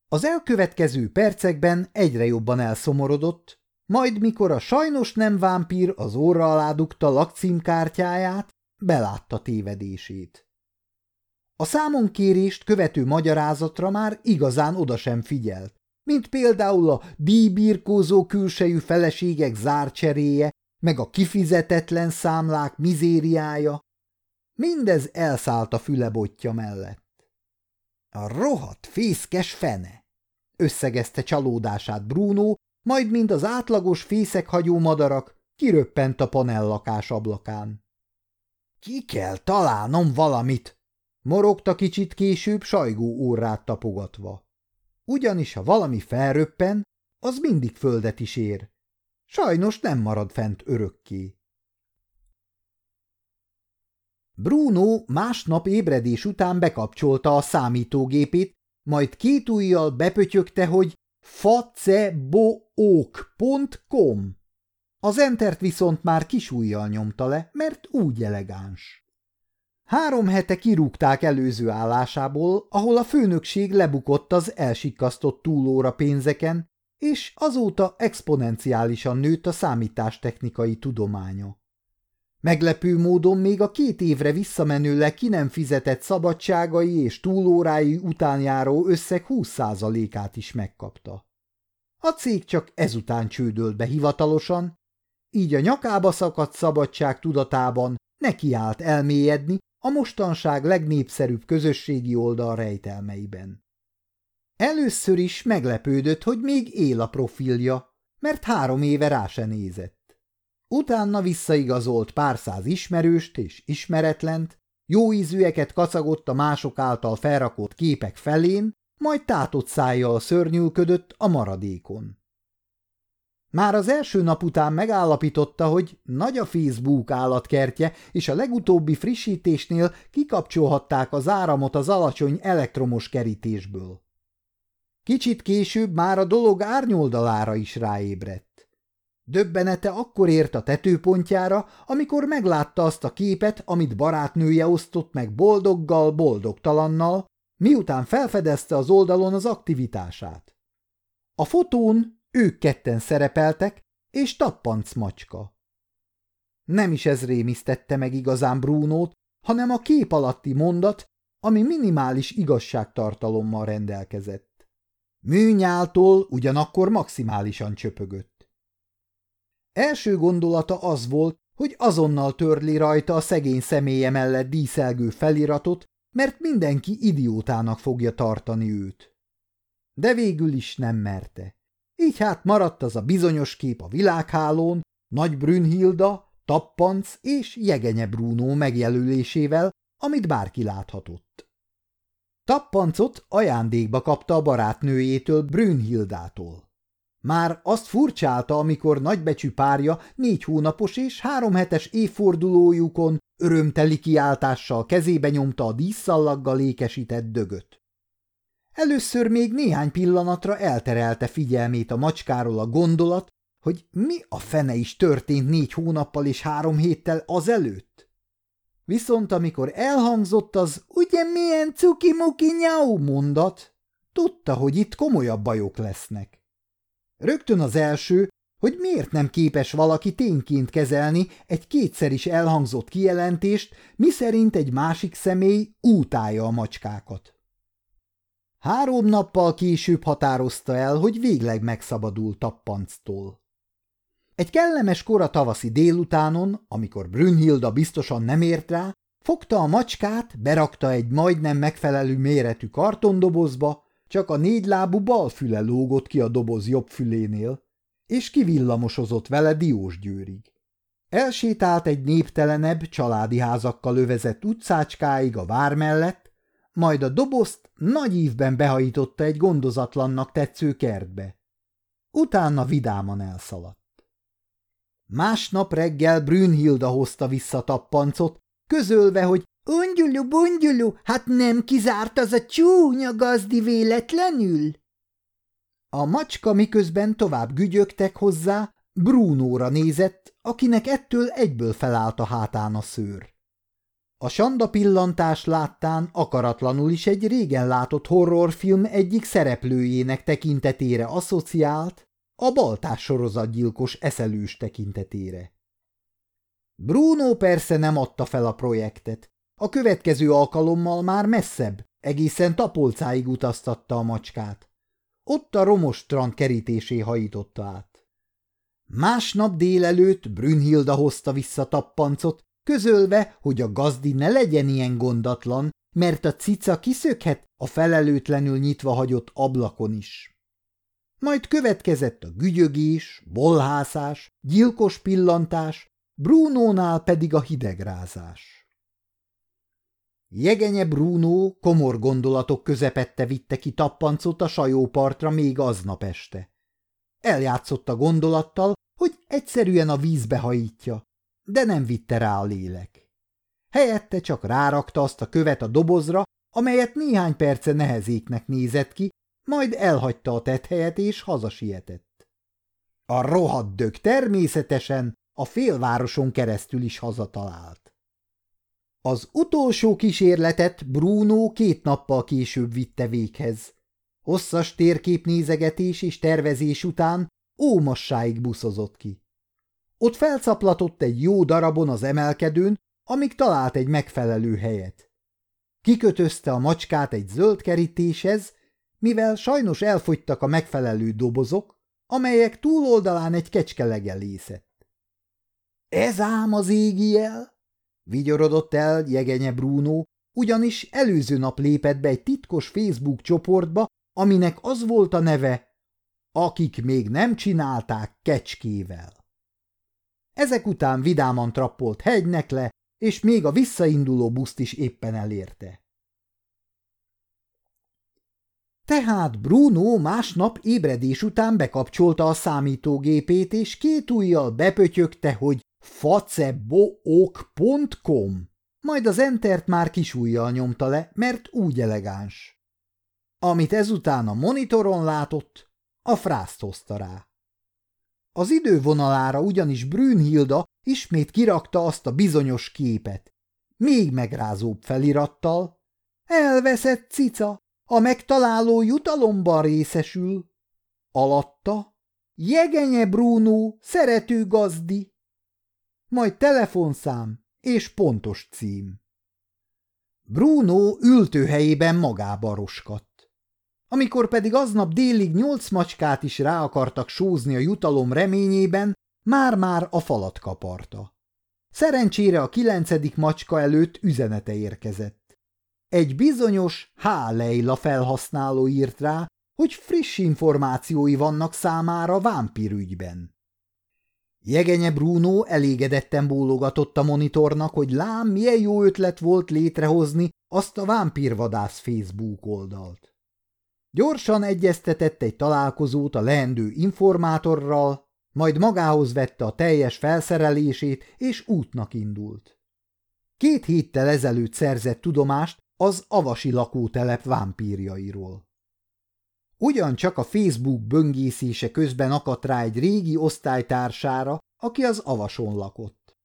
Az elkövetkező percekben egyre jobban elszomorodott, majd mikor a sajnos nem vámpír az óra alá dugta lakcímkártyáját, belátta tévedését. A számonkérést követő magyarázatra már igazán oda sem figyelt, mint például a díjbírkózó külsejű feleségek zárcseréje, meg a kifizetetlen számlák mizériája. Mindez elszállt a fülebotja mellett. A rohadt fészkes fene! Összegezte csalódását Bruno, majd mint az átlagos fészekhagyó madarak kiröppent a panellakás ablakán. Ki kell találnom valamit, morogta kicsit később sajgó órát tapogatva. Ugyanis, ha valami felröppen, az mindig földet is ér. Sajnos nem marad fent örökké. Bruno másnap ébredés után bekapcsolta a számítógépét, majd két ujjal bepötyögte, hogy facebook.com. Az entert viszont már kis ujjal nyomta le, mert úgy elegáns. Három hete kirúgták előző állásából, ahol a főnökség lebukott az elsikasztott túlóra pénzeken, és azóta exponenciálisan nőtt a számítástechnikai tudománya. Meglepő módon még a két évre visszamenőleg ki nem fizetett szabadságai és túlórái után járó összeg 20%-át is megkapta. A cég csak ezután csődölt be hivatalosan, így a nyakába szakadt szabadság tudatában nekiállt elmélyedni a mostanság legnépszerűbb közösségi oldal rejtelmeiben. Először is meglepődött, hogy még él a profilja, mert három éve rá se nézett. Utána visszaigazolt pár száz ismerőst és ismeretlent, jó ízűeket kacagott a mások által felrakott képek felén, majd tátott szájjal szörnyülködött a maradékon. Már az első nap után megállapította, hogy nagy a Facebook állatkertje, és a legutóbbi frissítésnél kikapcsolhatták az áramot az alacsony elektromos kerítésből. Kicsit később már a dolog árnyoldalára is ráébredt. Döbbenete akkor ért a tetőpontjára, amikor meglátta azt a képet, amit barátnője osztott meg boldoggal, boldogtalannal, miután felfedezte az oldalon az aktivitását. A fotón ők ketten szerepeltek, és tappanc macska. Nem is ez rémisztette meg igazán Brunót, hanem a kép alatti mondat, ami minimális igazságtartalommal rendelkezett. Műnyáltól ugyanakkor maximálisan csöpögött. Első gondolata az volt, hogy azonnal törli rajta a szegény személye mellett díszelgő feliratot, mert mindenki idiótának fogja tartani őt. De végül is nem merte. Így hát maradt az a bizonyos kép a világhálón, Nagy Brünnhilda, Tappanc és Jegenye Bruno megjelölésével, amit bárki láthatott. Tappancot ajándékba kapta a barátnőjétől Brünnhildától. Már azt furcsálta, amikor nagybecsű párja négy hónapos és három hetes évfordulójukon örömteli kiáltással kezébe nyomta a díszszallaggal ékesített dögöt. Először még néhány pillanatra elterelte figyelmét a macskáról a gondolat, hogy mi a fene is történt négy hónappal és három héttel azelőtt. Viszont amikor elhangzott az ugye milyen cuki-muki nyau mondat, tudta, hogy itt komolyabb bajok lesznek. Rögtön az első, hogy miért nem képes valaki tényként kezelni egy kétszer is elhangzott kijelentést, miszerint egy másik személy útálja a macskákat. Három nappal később határozta el, hogy végleg megszabadul tappanctól. Egy kellemes kora tavaszi délutánon, amikor Brünnhilda biztosan nem ért rá, Fogta a macskát, berakta egy majdnem megfelelő méretű kartondobozba, csak a négylábú bal füle lógott ki a doboz jobb fülénél, és kivillamosozott vele Diósgyőrig. Elsétált egy néptelenebb, családi házakkal övezett utcácskáig a vár mellett, majd a dobozt nagy ívben behajította egy gondozatlannak tetsző kertbe. Utána vidáman elszaladt. Másnap reggel Brünnhilda hozta vissza tappancot, közölve, hogy Ungyulu, bungyulu, hát nem kizárt az a csúnya gazdi véletlenül? A macska miközben tovább gügyögtek hozzá, Brunóra nézett, akinek ettől egyből felállt a hátán a szőr. A sanda pillantás láttán akaratlanul is egy régen látott horrorfilm egyik szereplőjének tekintetére asszociált, a baltás sorozatgyilkos eszelős tekintetére. Bruno persze nem adta fel a projektet. A következő alkalommal már messzebb, egészen tapolcáig utaztatta a macskát. Ott a romos strand kerítésé hajította át. Másnap délelőtt Brünnhilda hozta vissza tappancot, közölve, hogy a gazdi ne legyen ilyen gondatlan, mert a cica kiszökhet a felelőtlenül nyitva hagyott ablakon is. Majd következett a gügyögés, bolhászás, gyilkos pillantás, Brunónál pedig a hidegrázás. Jegenye Bruno komor gondolatok közepette vitte ki tappancot a sajópartra még aznap este. Eljátszott a gondolattal, hogy egyszerűen a vízbe hajítja, de nem vitte rá a lélek. Helyette csak rárakta azt a követ a dobozra, amelyet néhány perce nehezéknek nézett ki, majd elhagyta a tethelyet és hazasietett. A rohadt dög természetesen a félvároson keresztül is hazatalált. Az utolsó kísérletet Bruno két nappal később vitte véghez. Hosszas térképnézegetés és tervezés után ómassáig buszozott ki. Ott felcaplatott egy jó darabon az emelkedőn, amíg talált egy megfelelő helyet. Kikötözte a macskát egy zöld kerítéshez, mivel sajnos elfogytak a megfelelő dobozok, amelyek túloldalán egy kecske legelészett. Ez ám az égi jel? Vigyorodott el jegenye Bruno, ugyanis előző nap lépett be egy titkos Facebook csoportba, aminek az volt a neve, akik még nem csinálták kecskével. Ezek után vidáman trappolt hegynek le, és még a visszainduló buszt is éppen elérte. Tehát Bruno másnap ébredés után bekapcsolta a számítógépét, és két ujjal bepötyögte, hogy facebook.com, majd az entert már kis ujjal nyomta le, mert úgy elegáns. Amit ezután a monitoron látott, a frászt hozta rá. Az idővonalára ugyanis Brünnhilda ismét kirakta azt a bizonyos képet, még megrázóbb felirattal, elveszett cica, a megtaláló jutalomban részesül. Alatta Jegenye Bruno, szerető gazdi. Majd telefonszám és pontos cím. Bruno ültőhelyében magába roskadt. Amikor pedig aznap délig nyolc macskát is rá akartak sózni a jutalom reményében, már-már a falat kaparta. Szerencsére a kilencedik macska előtt üzenete érkezett. Egy bizonyos H. Leila felhasználó írt rá, hogy friss információi vannak számára vámpirügyben. Jegenye Bruno elégedetten bólogatott a monitornak, hogy lám, milyen jó ötlet volt létrehozni azt a vámpírvadász Facebook oldalt. Gyorsan egyeztetett egy találkozót a leendő informátorral, majd magához vette a teljes felszerelését, és útnak indult. Két héttel ezelőtt szerzett tudomást az avasi lakótelep vámpírjairól. Ugyancsak a Facebook böngészése közben akadt rá egy régi osztálytársára, aki az avason lakott.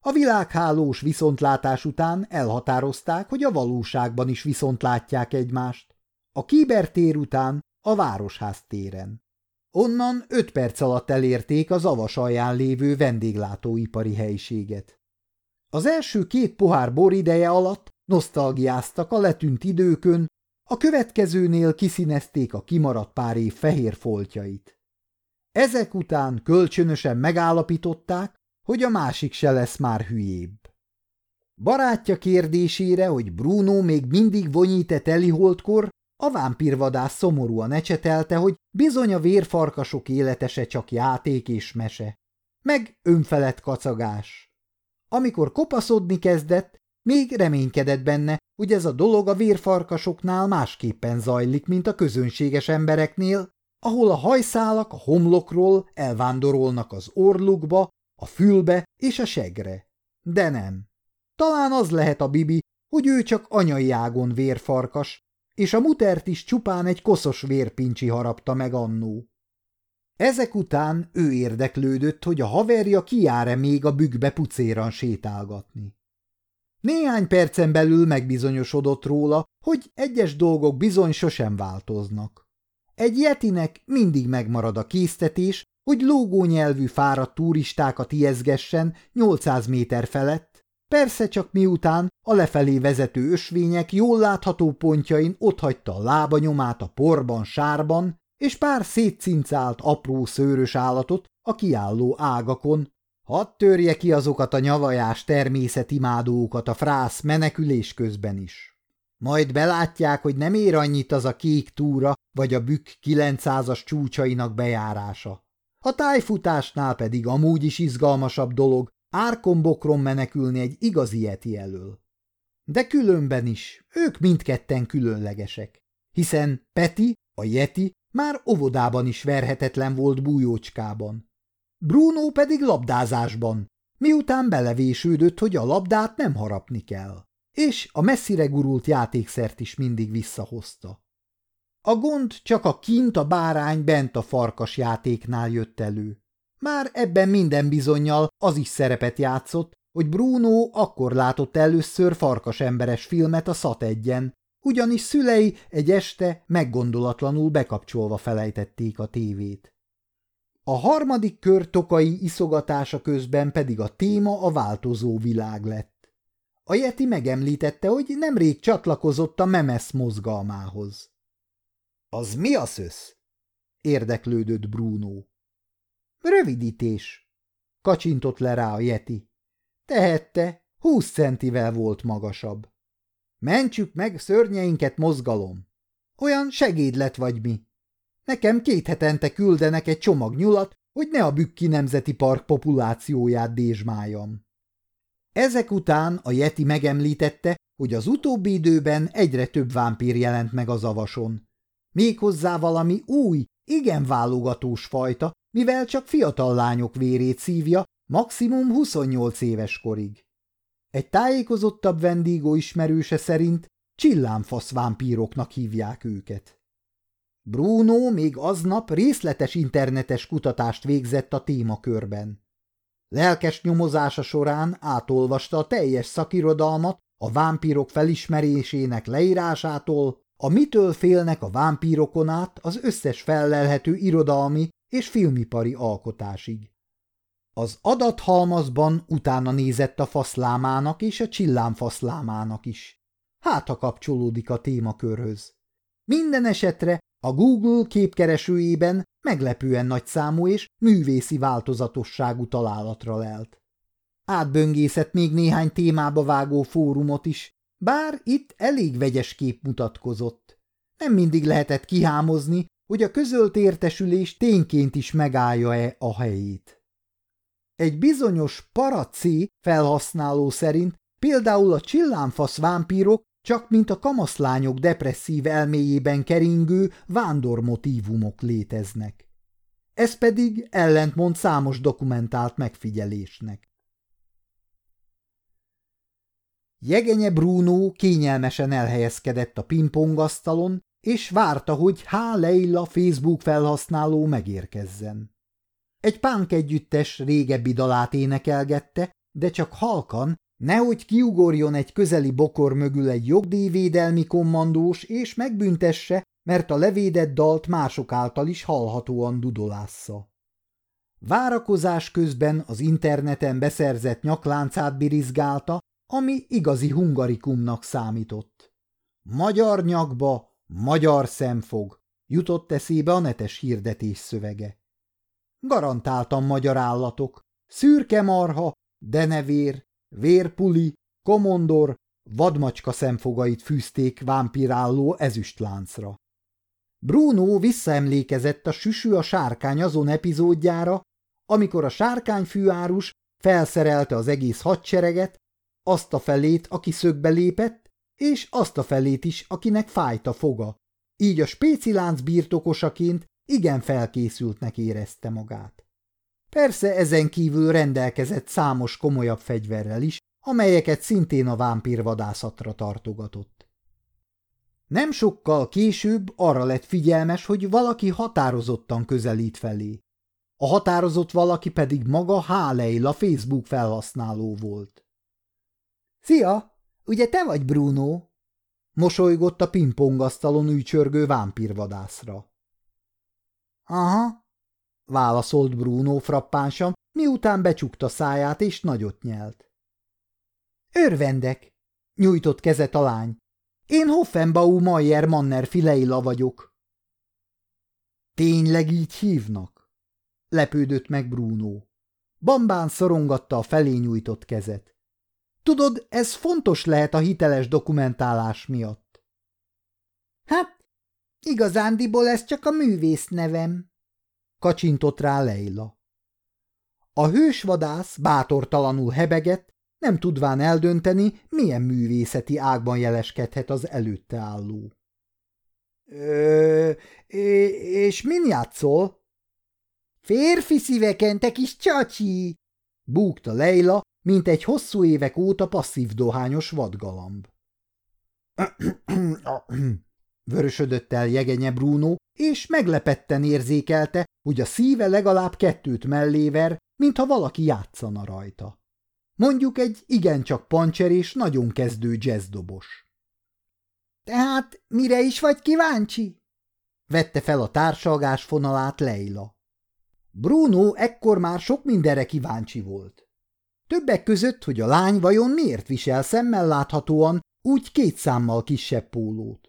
A világhálós viszontlátás után elhatározták, hogy a valóságban is viszontlátják egymást. A kibertér után a városház téren. Onnan öt perc alatt elérték az avas alján lévő vendéglátóipari helyiséget. Az első két pohár bor ideje alatt Nosztalgiáztak a letűnt időkön, a következőnél kiszínezték a kimaradt pár év fehér foltjait. Ezek után kölcsönösen megállapították, hogy a másik se lesz már hülyébb. Barátja kérdésére, hogy Bruno még mindig vonyít-e teliholtkor, a vámpírvadász szomorúan ecsetelte, hogy bizony a vérfarkasok életese csak játék és mese. Meg önfelett kacagás. Amikor kopaszodni kezdett, még reménykedett benne, hogy ez a dolog a vérfarkasoknál másképpen zajlik, mint a közönséges embereknél, ahol a hajszálak a homlokról elvándorolnak az orlukba, a fülbe és a segre. De nem. Talán az lehet a Bibi, hogy ő csak anyai ágon vérfarkas, és a mutert is csupán egy koszos vérpincsi harapta meg annó. Ezek után ő érdeklődött, hogy a haverja kijár-e még a bükkbe pucéran sétálgatni. Néhány percen belül megbizonyosodott róla, hogy egyes dolgok bizony sosem változnak. Egy jetinek mindig megmarad a késztetés, hogy lógónyelvű fáradt turistákat ijeszgessen 800 méter felett, persze csak miután a lefelé vezető ösvények jól látható pontjain otthagyta a lábanyomát a porban, sárban, és pár szétcincált apró szőrös állatot a kiálló ágakon, hadd törje ki azokat a nyavajás természetimádókat a frász menekülés közben is. Majd belátják, hogy nem ér annyit az a kék túra vagy a bükk 900-as csúcsainak bejárása. A tájfutásnál pedig amúgy is izgalmasabb dolog árkombokron menekülni egy igazi yeti elől. De különben is, ők mindketten különlegesek, hiszen Peti, a yeti már óvodában is verhetetlen volt bújócskában. Bruno pedig labdázásban, miután belevésődött, hogy a labdát nem harapni kell, és a messzire gurult játékszert is mindig visszahozta. A gond csak a kint a bárány bent a farkas játéknál jött elő. Már ebben minden bizonyal az is szerepet játszott, hogy Bruno akkor látott először farkas emberes filmet a szat egyen, ugyanis szülei egy este meggondolatlanul bekapcsolva felejtették a tévét. A harmadik kör tokai iszogatása közben pedig a téma a változó világ lett. A Yeti megemlítette, hogy nemrég csatlakozott a Memes mozgalmához. – Az mi a szösz? – érdeklődött Bruno. – Rövidítés – kacsintott le rá a Yeti. Tehette, húsz centivel volt magasabb. Mentsük meg szörnyeinket, mozgalom! Olyan segédlet vagy mi. Nekem két hetente küldenek egy csomag nyulat, hogy ne a Bükki Nemzeti Park populációját dézsmáljam. Ezek után a Yeti megemlítette, hogy az utóbbi időben egyre több vámpír jelent meg az avason. Méghozzá valami új, igen válogatós fajta, mivel csak fiatal lányok vérét szívja, maximum 28 éves korig. Egy tájékozottabb vendégó ismerőse szerint csillámfasz vámpíroknak hívják őket. Bruno még aznap részletes internetes kutatást végzett a témakörben. Lelkes nyomozása során átolvasta a teljes szakirodalmat a vámpírok felismerésének leírásától, a mitől félnek a vámpírokon át az összes fellelhető irodalmi és filmipari alkotásig. Az adathalmazban utána nézett a faszlámának és a csillámfaszlámának is. Hát, ha kapcsolódik a témakörhöz. Minden esetre a Google képkeresőjében meglepően nagy számú és művészi változatosságú találatra lelt. Átböngészett még néhány témába vágó fórumot is, bár itt elég vegyes kép mutatkozott. Nem mindig lehetett kihámozni, hogy a közölt értesülés tényként is megállja-e a helyét. Egy bizonyos paraci felhasználó szerint például a csillámfasz vámpírok csak mint a kamaszlányok depresszív elméjében keringő vándormotívumok léteznek. Ez pedig ellentmond számos dokumentált megfigyelésnek. Jegenye Bruno kényelmesen elhelyezkedett a pingpongasztalon, és várta, hogy H. Leila Facebook felhasználó megérkezzen. Egy pánk együttes régebbi dalát énekelgette, de csak halkan, nehogy kiugorjon egy közeli bokor mögül egy jogdíjvédelmi kommandós, és megbüntesse, mert a levédett dalt mások által is hallhatóan dudolásza. Várakozás közben az interneten beszerzett nyakláncát birizgálta, ami igazi hungarikumnak számított. Magyar nyakba, magyar szemfog, jutott eszébe a netes hirdetés szövege. Garantáltan magyar állatok, szürke marha, denevér, vérpuli, Komondor vadmacska szemfogait fűzték vámpirálló ezüstláncra. Bruno visszaemlékezett a süsű a sárkány azon epizódjára, amikor a sárkányfűárus felszerelte az egész hadsereget, azt a felét, aki szögbe lépett, és azt a felét is, akinek fájt a foga. Így a spécilánc birtokosaként igen felkészültnek érezte magát. Persze ezen kívül rendelkezett számos komolyabb fegyverrel is, amelyeket szintén a vámpírvadászatra tartogatott. Nem sokkal később arra lett figyelmes, hogy valaki határozottan közelít felé. A határozott valaki pedig maga Háleila Facebook felhasználó volt. – Szia! Ugye te vagy Bruno? – mosolygott a pingpongasztalon ücsörgő vámpírvadászra. – Aha – válaszolt Bruno frappánsan, miután becsukta száját és nagyot nyelt. – Örvendek! – nyújtott kezet a lány. – Én Hoffenbau Mayer Manner Fileila vagyok. – Tényleg így hívnak? lepődött meg Bruno. Bambán szorongatta a felé nyújtott kezet. Tudod, ez fontos lehet a hiteles dokumentálás miatt. Hát, igazándiból ez csak a művész nevem, kacsintott rá Leila. A hősvadász bátortalanul hebegett, nem tudván eldönteni, milyen művészeti ágban jeleskedhet az előtte álló. És min játszol? Férfi szíveken, te kis csacsi! Búgta Leila, mint egy hosszú évek óta passzív dohányos vadgalamb. Vörösödött el jegenye Bruno, és meglepetten érzékelte, hogy a szíve legalább kettőt melléver, mintha valaki játszana rajta. Mondjuk egy igencsak pancser és nagyon kezdő jazzdobos. – Tehát mire is vagy kíváncsi? – vette fel a társalgás fonalát Leila. Bruno ekkor már sok mindenre kíváncsi volt. Többek között, hogy a lány vajon miért visel szemmel láthatóan úgy két számmal kisebb pólót.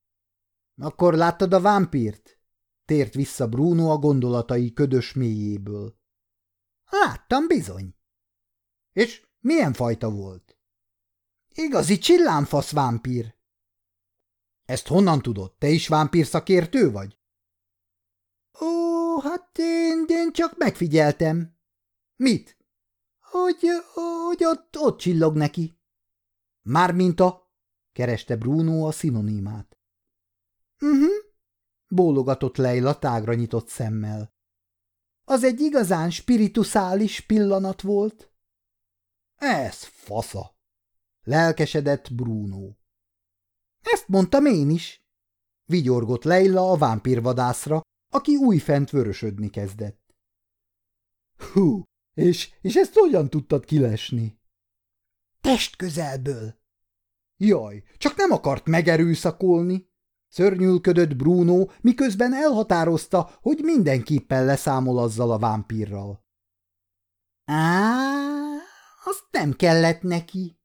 – Akkor láttad a vámpírt? – tért vissza Bruno a gondolatai ködös mélyéből. – Láttam bizony. – És milyen fajta volt? – Igazi csillámfasz vámpír. – Ezt honnan tudod? Te is vámpír szakértő vagy? Ó, hát én, én csak megfigyeltem. Mit? Hogy, hogy ott, ott csillog neki. Mármint a... kereste Bruno a szinonimát. Mhm, uh -huh. bólogatott Leila tágra nyitott szemmel. Az egy igazán spirituszális pillanat volt. Ez fasza, lelkesedett Bruno. Ezt mondtam én is, vigyorgott Leila a vámpírvadászra, aki újfent vörösödni kezdett. Hú, és, és ezt hogyan tudtad kilesni? Test közelből. Jaj, csak nem akart megerőszakolni. Szörnyülködött Bruno, miközben elhatározta, hogy mindenképpen leszámol azzal a vámpírral. Á, azt nem kellett neki.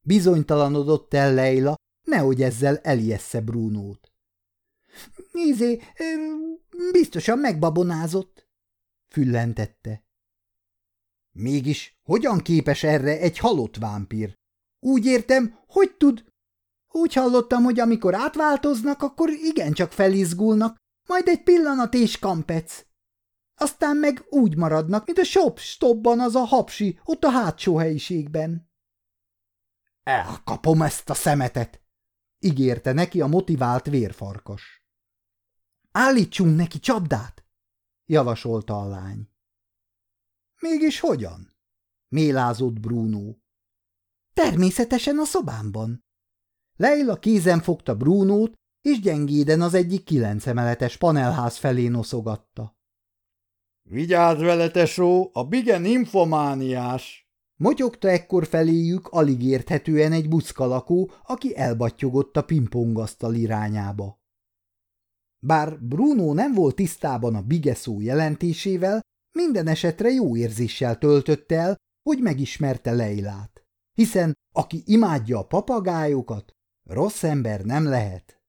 Bizonytalanodott el Leila, nehogy ezzel eliessze Brunót. Nézé, biztosan megbabonázott, füllentette. Mégis hogyan képes erre egy halott vámpír? Úgy értem, hogy tud? Úgy hallottam, hogy amikor átváltoznak, akkor igencsak felizgulnak, majd egy pillanat és kampec. Aztán meg úgy maradnak, mint a shop stopban az a hapsi, ott a hátsó helyiségben. Elkapom ezt a szemetet, ígérte neki a motivált vérfarkas. Állítsunk neki csapdát, javasolta a lány. Mégis hogyan? mélázott Bruno. Természetesen a szobámban. Leila kézen fogta Brunót, és gyengéden az egyik kilenc emeletes panelház felé noszogatta. Vigyázz vele, tesó, a bigen infomániás! Motyogta ekkor feléjük alig érthetően egy buszkalakó, aki elbattyogott a pingpongasztal irányába. Bár Bruno nem volt tisztában a bigeszó jelentésével, minden esetre jó érzéssel töltött el, hogy megismerte Leilát. Hiszen aki imádja a papagájokat, rossz ember nem lehet.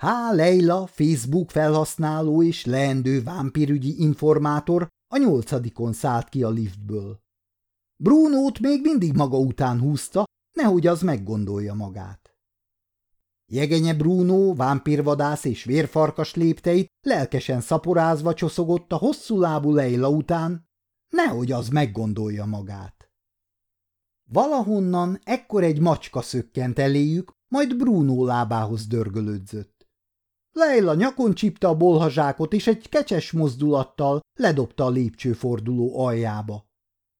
Há Leila, Facebook felhasználó és leendő vámpirügyi informátor a nyolcadikon szállt ki a liftből. Brunót még mindig maga után húzta, nehogy az meggondolja magát. Jegenye Bruno, vámpírvadász és vérfarkas lépteit lelkesen szaporázva csoszogott a hosszú lábú Leila után, nehogy az meggondolja magát. Valahonnan ekkor egy macska szökkent eléjük, majd Bruno lábához dörgölödzött. Leila nyakon csípte a bolhazsákot, és egy kecses mozdulattal ledobta a lépcsőforduló aljába.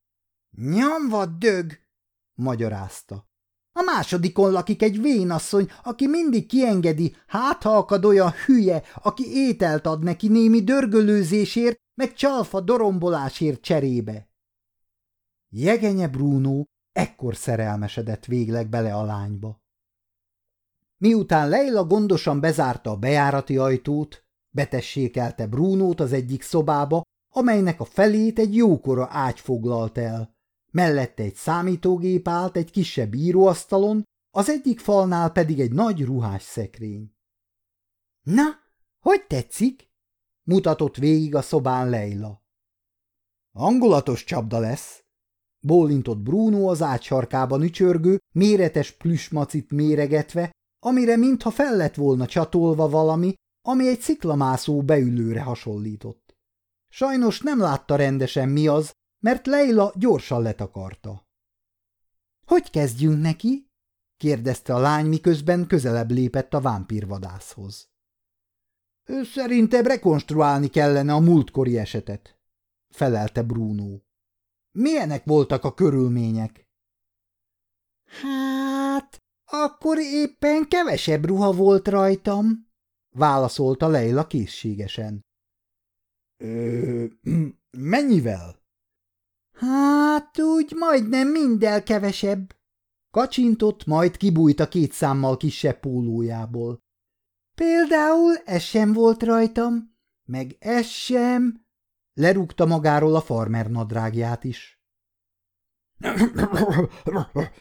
– Nyomva dög! – magyarázta. A másodikon lakik egy vénasszony, aki mindig kiengedi, hát ha akad olyan hülye, aki ételt ad neki némi dörgölőzésért, meg csalfa dorombolásért cserébe. Jegenye Bruno ekkor szerelmesedett végleg bele a lányba. Miután Leila gondosan bezárta a bejárati ajtót, betessékelte Brunót az egyik szobába, amelynek a felét egy jókora ágy foglalt el. Mellette egy számítógép állt egy kisebb íróasztalon, az egyik falnál pedig egy nagy ruhás szekrény. – Na, hogy tetszik? – mutatott végig a szobán Leila. – Angolatos csapda lesz – bólintott Bruno az ágysarkában ücsörgő, méretes plüsmacit méregetve, amire mintha fel lett volna csatolva valami, ami egy sziklamászó beülőre hasonlított. Sajnos nem látta rendesen mi az, mert Leila gyorsan letakarta. – Hogy kezdjünk neki? – kérdezte a lány, miközben közelebb lépett a vámpírvadászhoz. – Szerintem rekonstruálni kellene a múltkori esetet – felelte Bruno. – Milyenek voltak a körülmények? – Hát, akkor éppen kevesebb ruha volt rajtam – válaszolta Leila készségesen. – Mennyivel? – Hát úgy majdnem minden kevesebb. Kacsintott, majd kibújt a két számmal kisebb pólójából. Például ez sem volt rajtam, meg ez sem. Lerúgta magáról a farmer nadrágját is.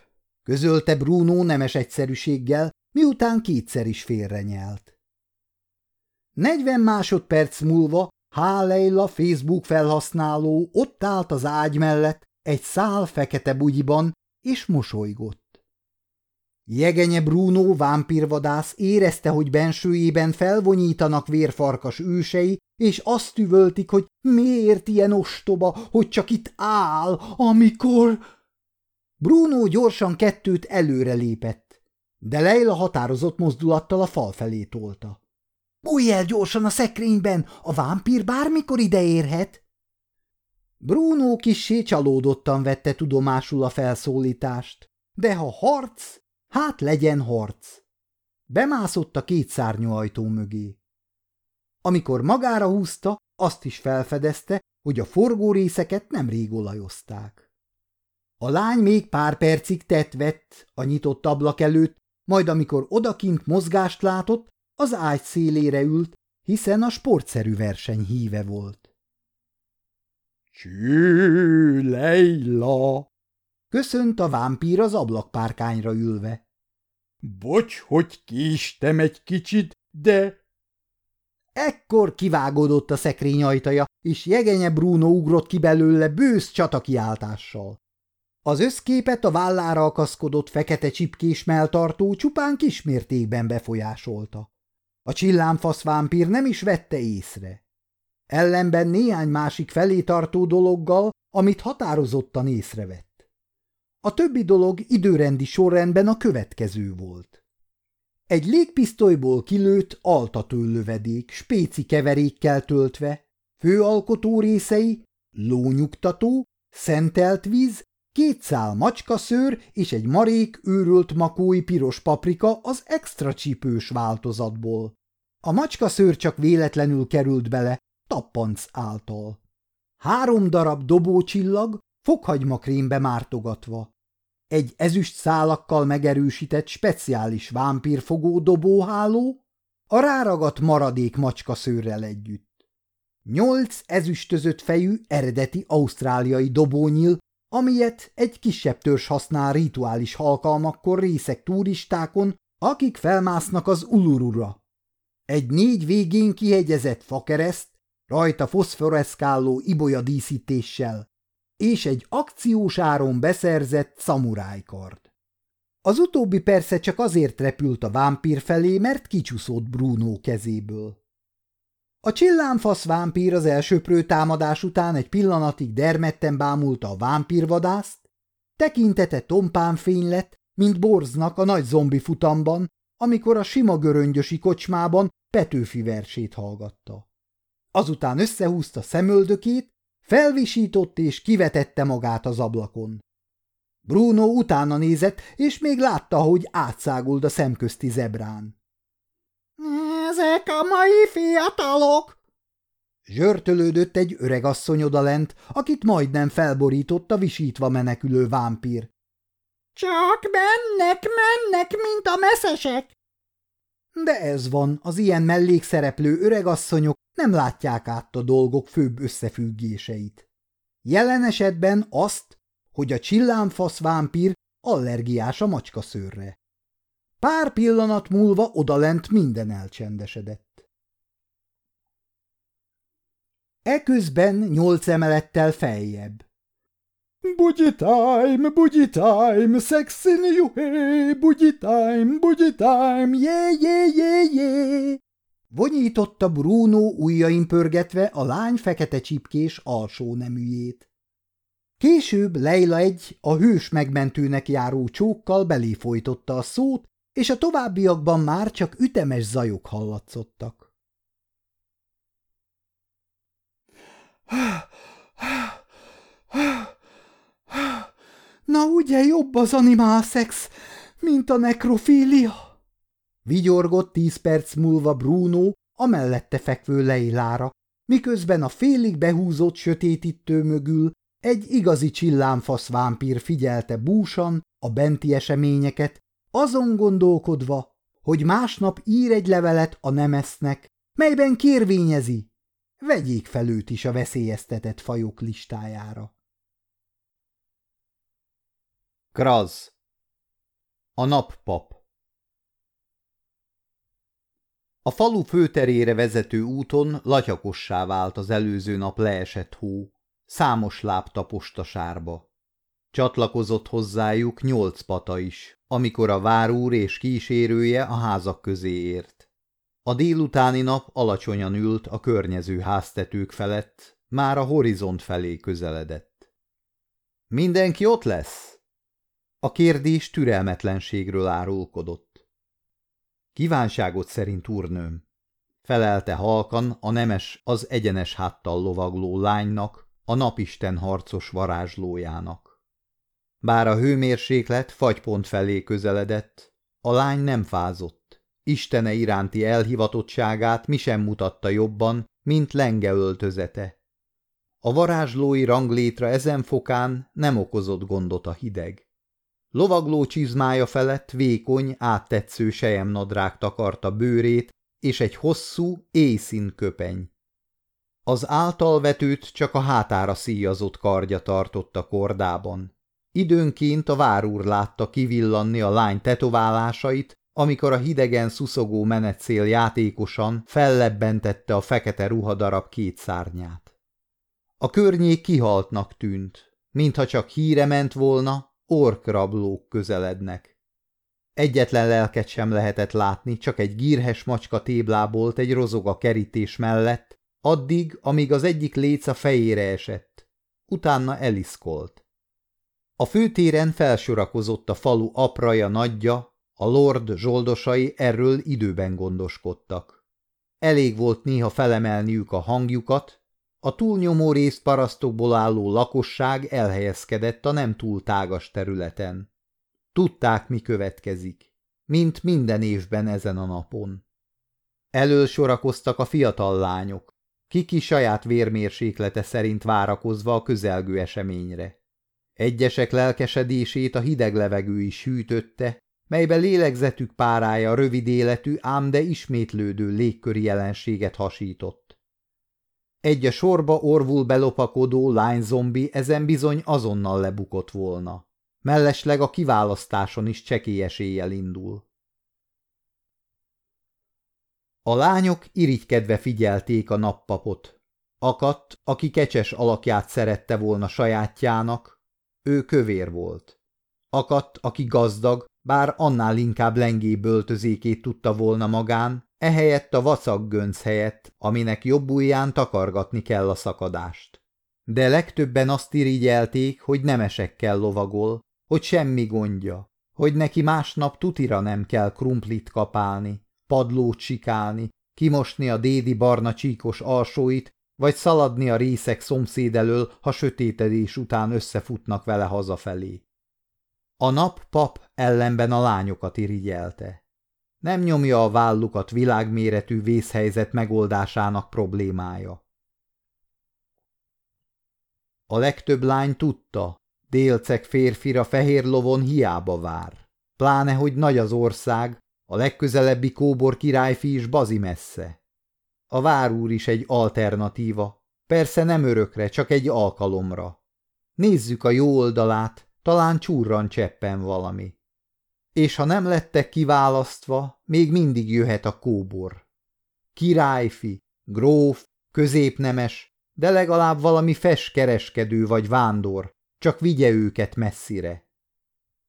Közölte Bruno nemes egyszerűséggel, miután kétszer is félrenyelt. Negyven másodperc múlva Háleila Facebook felhasználó ott állt az ágy mellett egy szál fekete bugyiban, és mosolygott. Jegenye Bruno vámpírvadász érezte, hogy bensőjében felvonyítanak vérfarkas ősei, és azt üvöltik, hogy miért ilyen ostoba, hogy csak itt áll, amikor... Bruno gyorsan kettőt előre lépett, de Leila határozott mozdulattal a fal felé tolta. Bújj el gyorsan a szekrényben, a vámpír bármikor ide érhet. Bruno kissé csalódottan vette tudomásul a felszólítást, de ha harc, hát legyen harc. Bemászott a két szárnyú ajtó mögé. Amikor magára húzta, azt is felfedezte, hogy a forgórészeket nemrég olajozták. A lány még pár percig tett vett a nyitott ablak előtt, majd amikor odakint mozgást látott, az ágy szélére ült, hiszen a sportszerű verseny híve volt. – Csű, Leila! – köszönt a vámpír az ablakpárkányra ülve. – Bocs, hogy késtem egy kicsit, de… Ekkor kivágódott a szekrény ajtaja, és jegenye Bruno ugrott ki belőle bősz csatakiáltással. Az összképet a vállára akaszkodott fekete csipkés melltartó csupán kismértékben befolyásolta. A csillámfasz vámpír nem is vette észre. Ellenben néhány másik felé tartó dologgal, amit határozottan észrevett. A többi dolog időrendi sorrendben a következő volt. Egy légpisztolyból kilőtt altatőlövedék, spéci keverékkel töltve, főalkotó részei, lónyugtató, szentelt víz, két szál macskaszőr és egy marék őrült makói piros paprika az extra csípős változatból. A macskaszőr csak véletlenül került bele, tappanc által. Három darab dobócsillag, fokhagymakrémbe mártogatva. Egy ezüst szálakkal megerősített speciális vámpírfogó dobóháló, a ráragadt maradék macskaszőrrel együtt. Nyolc ezüstözött fejű eredeti ausztráliai dobónyil amilyet egy kisebb törzs használ rituális alkalmakkor részek turistákon, akik felmásznak az ulurura. Egy négy végén kihegyezett fakereszt, rajta foszforeszkáló ibolya díszítéssel, és egy akciós áron beszerzett szamurájkard. Az utóbbi persze csak azért repült a vámpír felé, mert kicsúszott Bruno kezéből. A csillámfasz vámpír az elsőprő támadás után egy pillanatig dermedten bámulta a vámpírvadászt, tekintete tompán fény lett, mint borznak a nagy zombi futamban, amikor a sima göröngyösi kocsmában Petőfi versét hallgatta. Azután összehúzta szemöldökét, felvisított és kivetette magát az ablakon. Bruno utána nézett, és még látta, hogy átszáguld a szemközti zebrán. – Ezek a mai fiatalok! Zsörtölődött egy öreg asszony odalent, akit majdnem felborított a visítva menekülő vámpír. – Csak mennek, mennek, mint a messzesek! De ez van, az ilyen mellékszereplő öregasszonyok nem látják át a dolgok főbb összefüggéseit. Jelen esetben azt, hogy a csillámfasz vámpír allergiás a macskaszőrre. Pár pillanat múlva odalent minden elcsendesedett. Eközben nyolc emelettel feljebb. Buggy time, buggy time, sexin juhé, buggy time, buggy time, jé, jé, jé, jé. Vonyította Bruno ujjain pörgetve a lány fekete csipkés alsó neműjét. Később Leila egy a hős megmentőnek járó csókkal belé folytotta a szót, és a továbbiakban már csak ütemes zajok hallatszottak. Na ugye jobb az animálszex, mint a nekrofília? Vigyorgott tíz perc múlva Bruno a mellette fekvő Leilára, miközben a félig behúzott sötétítő mögül egy igazi csillámfasz vámpír figyelte búsan a benti eseményeket, azon gondolkodva, hogy másnap ír egy levelet a nemesznek, melyben kérvényezi, vegyék fel őt is a veszélyeztetett fajok listájára. Kraz A nappap A falu főterére vezető úton latyakossá vált az előző nap leesett hó, számos láb taposta sárba. Csatlakozott hozzájuk nyolc pata is, amikor a várúr és kísérője a házak közé ért. A délutáni nap alacsonyan ült a környező háztetők felett, már a horizont felé közeledett. Mindenki ott lesz? A kérdés türelmetlenségről árulkodott. Kívánságot szerint úrnőm, felelte halkan a nemes az egyenes háttal lovagló lánynak, a napisten harcos varázslójának. Bár a hőmérséklet fagypont felé közeledett, a lány nem fázott. Istene iránti elhivatottságát mi sem mutatta jobban, mint lenge öltözete. A varázslói ranglétra ezen fokán nem okozott gondot a hideg. Lovagló csizmája felett vékony, áttetsző sejemnadrág takarta bőrét, és egy hosszú, éjszín köpeny. Az általvetőt csak a hátára szíjazott kardja tartotta kordában. Időnként a várúr látta kivillanni a lány tetoválásait, amikor a hidegen szuszogó menetszél játékosan fellebbentette a fekete ruhadarab két szárnyát. A környék kihaltnak tűnt, mintha csak híre ment volna, orkrablók közelednek. Egyetlen lelket sem lehetett látni, csak egy gírhes macska téblábolt egy rozoga kerítés mellett, addig, amíg az egyik léc a fejére esett. Utána eliszkolt. A főtéren felsorakozott a falu apraja nagyja, a lord zsoldosai erről időben gondoskodtak. Elég volt néha felemelniük a hangjukat, a túlnyomó részt parasztokból álló lakosság elhelyezkedett a nem túl tágas területen. Tudták, mi következik, mint minden évben ezen a napon. Elől sorakoztak a fiatal lányok, kiki saját vérmérséklete szerint várakozva a közelgő eseményre. Egyesek lelkesedését a hideg levegő is hűtötte, melybe lélegzetük párája rövid életű, ám de ismétlődő légköri jelenséget hasított. Egy a sorba orvul belopakodó lányzombi ezen bizony azonnal lebukott volna. Mellesleg a kiválasztáson is csekély eséllyel indul. A lányok irigykedve figyelték a nappapot. Akadt, aki kecses alakját szerette volna sajátjának, ő kövér volt. Akadt, aki gazdag, bár annál inkább lengé böltözékét tudta volna magán, ehelyett a vacak gönc helyett, aminek jobb ujján takargatni kell a szakadást. De legtöbben azt irigyelték, hogy nemesekkel lovagol, hogy semmi gondja, hogy neki másnap tutira nem kell krumplit kapálni, padlót sikálni, kimosni a dédi barna csíkos alsóit, vagy szaladni a részek szomszéd elől, ha sötétedés után összefutnak vele hazafelé. A nap pap ellenben a lányokat irigyelte. Nem nyomja a vállukat világméretű vészhelyzet megoldásának problémája. A legtöbb lány tudta, délceg férfira fehér lovon hiába vár. Pláne, hogy nagy az ország, a legközelebbi kóbor királyfi is bazi messze. A várúr is egy alternatíva, persze nem örökre, csak egy alkalomra. Nézzük a jó oldalát, talán csúrran cseppen valami. És ha nem lettek kiválasztva, még mindig jöhet a kóbor. Királyfi, gróf, középnemes, de legalább valami feskereskedő vagy vándor, csak vigye őket messzire.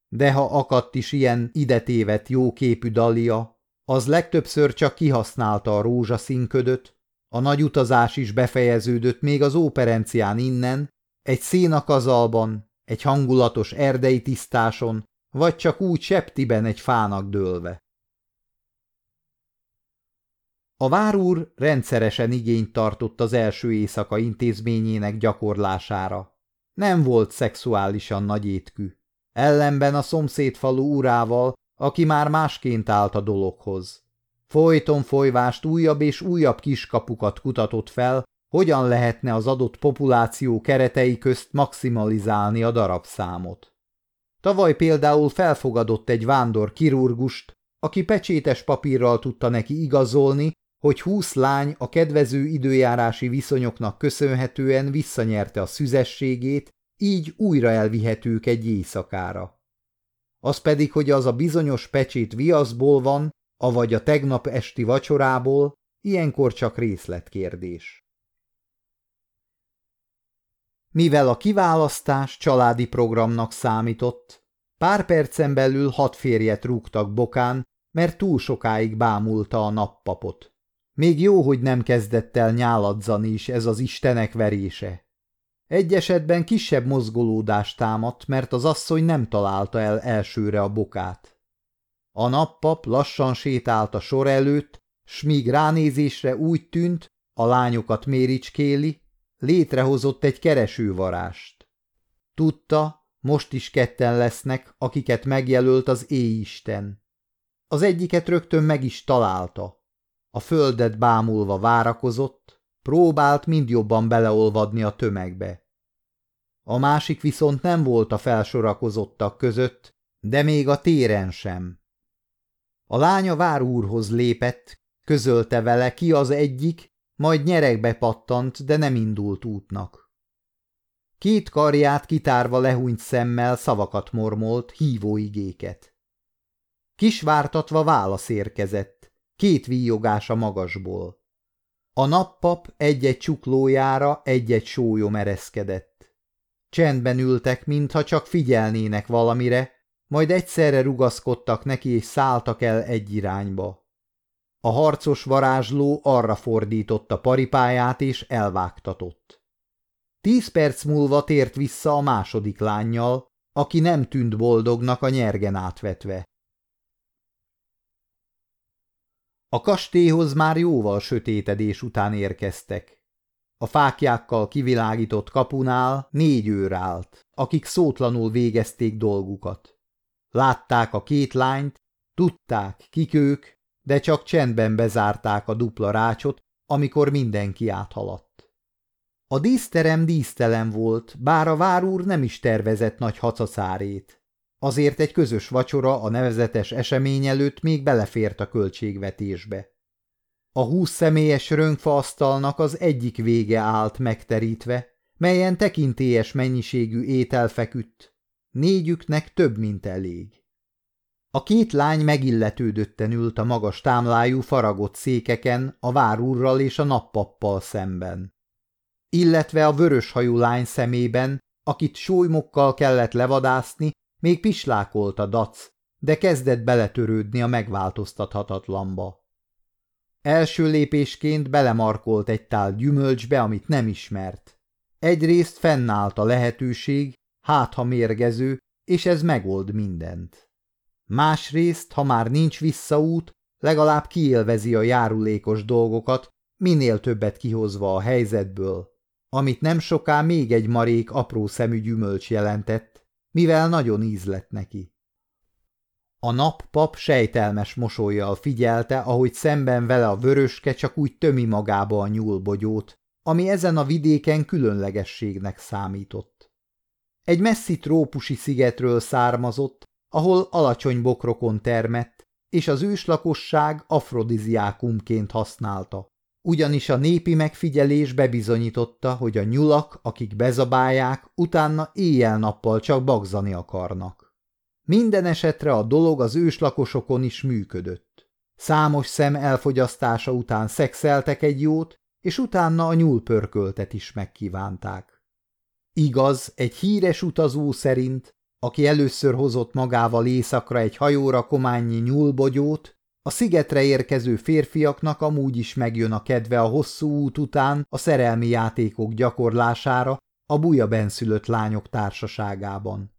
De ha akadt is ilyen idetévet jóképű Dalia, az legtöbbször csak kihasználta a rózsaszínködöt, a nagy utazás is befejeződött még az óperencián innen, egy szénakazalban, egy hangulatos erdei tisztáson, vagy csak úgy septiben egy fának dőlve. A várúr rendszeresen igényt tartott az első éjszaka intézményének gyakorlására. Nem volt szexuálisan nagyétkű. Ellenben a szomszéd falu urával, aki már másként állt a dologhoz. Folyton folyvást újabb és újabb kiskapukat kutatott fel, hogyan lehetne az adott populáció keretei közt maximalizálni a darabszámot. Tavaly például felfogadott egy vándor kirurgust, aki pecsétes papírral tudta neki igazolni, hogy húsz lány a kedvező időjárási viszonyoknak köszönhetően visszanyerte a szüzességét, így újra elvihetők egy éjszakára. Az pedig, hogy az a bizonyos pecsét viaszból van, avagy a tegnap esti vacsorából, ilyenkor csak részletkérdés. Mivel a kiválasztás családi programnak számított, pár percen belül hat férjet rúgtak bokán, mert túl sokáig bámulta a nappapot. Még jó, hogy nem kezdett el nyáladzani is ez az istenek verése. Egy esetben kisebb mozgolódást támadt, mert az asszony nem találta el elsőre a bokát. A nappap lassan sétált a sor előtt, s míg ránézésre úgy tűnt, a lányokat méricskéli, létrehozott egy keresővarást. Tudta, most is ketten lesznek, akiket megjelölt az éjisten. Az egyiket rögtön meg is találta. A földet bámulva várakozott, próbált mind jobban beleolvadni a tömegbe. A másik viszont nem volt a felsorakozottak között, de még a téren sem. A lánya vár úrhoz lépett, közölte vele ki az egyik, majd nyerekbe pattant, de nem indult útnak. Két karját kitárva lehúnyt szemmel szavakat mormolt, hívóigéket. Kisvártatva válasz érkezett, két víjogás a magasból. A nappap egy-egy csuklójára egy-egy sólyom ereszkedett. Csendben ültek, mintha csak figyelnének valamire, majd egyszerre rugaszkodtak neki és szálltak el egy irányba. A harcos varázsló arra fordította paripáját és elvágtatott. Tíz perc múlva tért vissza a második lányjal, aki nem tűnt boldognak a nyergen átvetve. A kastélyhoz már jóval sötétedés után érkeztek. A fákjákkal kivilágított kapunál négy őr állt, akik szótlanul végezték dolgukat. Látták a két lányt, tudták, kik ők, de csak csendben bezárták a dupla rácsot, amikor mindenki áthaladt. A díszterem dísztelen volt, bár a várúr nem is tervezett nagy hacaszárét. Azért egy közös vacsora a nevezetes esemény előtt még belefért a költségvetésbe. A húsz személyes rönkfaasztalnak az egyik vége állt megterítve, melyen tekintélyes mennyiségű étel feküdt. Négyüknek több, mint elég. A két lány megilletődötten ült a magas támlájú faragott székeken a várúrral és a nappappal szemben. illetve a vöröshajú lány szemében, akit súlymokkal kellett levadászni, még pislákolt a dac, de kezdett beletörődni a megváltoztathatatlanba. Első lépésként belemarkolt egy tál gyümölcsbe, amit nem ismert. Egyrészt fennállt a lehetőség, hát ha mérgező, és ez megold mindent. Másrészt, ha már nincs visszaút, legalább kiélvezi a járulékos dolgokat, minél többet kihozva a helyzetből, amit nem soká még egy marék apró szemű gyümölcs jelentett, mivel nagyon íz lett neki. A nappap sejtelmes mosolyjal figyelte, ahogy szemben vele a vöröske csak úgy tömi magába a nyúlbogyót, ami ezen a vidéken különlegességnek számított. Egy messzi trópusi szigetről származott, ahol alacsony bokrokon termett, és az őslakosság afrodiziákumként használta. Ugyanis a népi megfigyelés bebizonyította, hogy a nyulak, akik bezabálják, utána éjjel-nappal csak bagzani akarnak. Minden esetre a dolog az őslakosokon is működött. Számos szem elfogyasztása után szexeltek egy jót, és utána a nyúlpörköltet is megkívánták. Igaz, egy híres utazó szerint, aki először hozott magával éjszakra egy hajóra kományi nyúlbogyót, a szigetre érkező férfiaknak amúgy is megjön a kedve a hosszú út után a szerelmi játékok gyakorlására a buja benszülött lányok társaságában.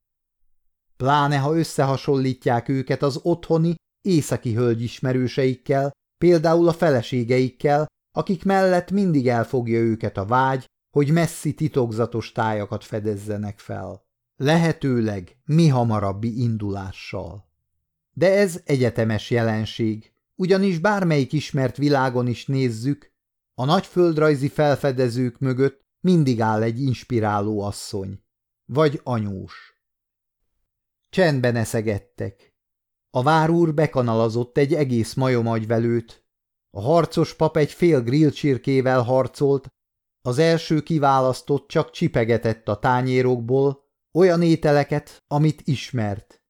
Pláne, ha összehasonlítják őket az otthoni, északi hölgyismerőseikkel, például a feleségeikkel, akik mellett mindig elfogja őket a vágy, hogy messzi titokzatos tájakat fedezzenek fel. Lehetőleg mi hamarabbi indulással. De ez egyetemes jelenség, ugyanis bármelyik ismert világon is nézzük, a nagyföldrajzi felfedezők mögött mindig áll egy inspiráló asszony, vagy anyós. Csendben eszegettek. A várúr bekanalazott egy egész majomagyvelőt, a harcos pap egy fél grillcsirkével harcolt, az első kiválasztott csak csipegetett a tányérokból, olyan ételeket, amit ismert.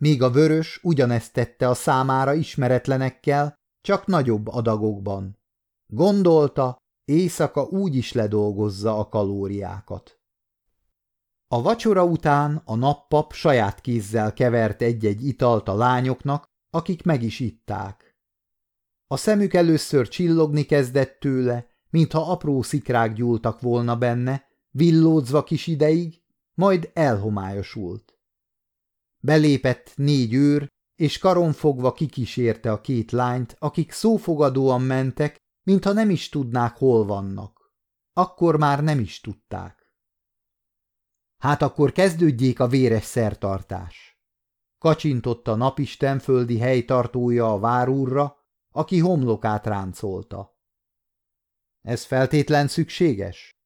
Míg a vörös ugyanezt tette a számára ismeretlenekkel, csak nagyobb adagokban. Gondolta, éjszaka úgy is ledolgozza a kalóriákat. A vacsora után a nappap saját kézzel kevert egy-egy italt a lányoknak, akik meg is itták. A szemük először csillogni kezdett tőle, mintha apró szikrák gyúltak volna benne, villódzva kis ideig, majd elhomályosult. Belépett négy őr, és karonfogva kikísérte a két lányt, akik szófogadóan mentek, mintha nem is tudnák, hol vannak. Akkor már nem is tudták. Hát akkor kezdődjék a véres szertartás. Kacsintott a napisten földi helytartója a várúrra, aki homlokát ráncolta. Ez feltétlen szükséges?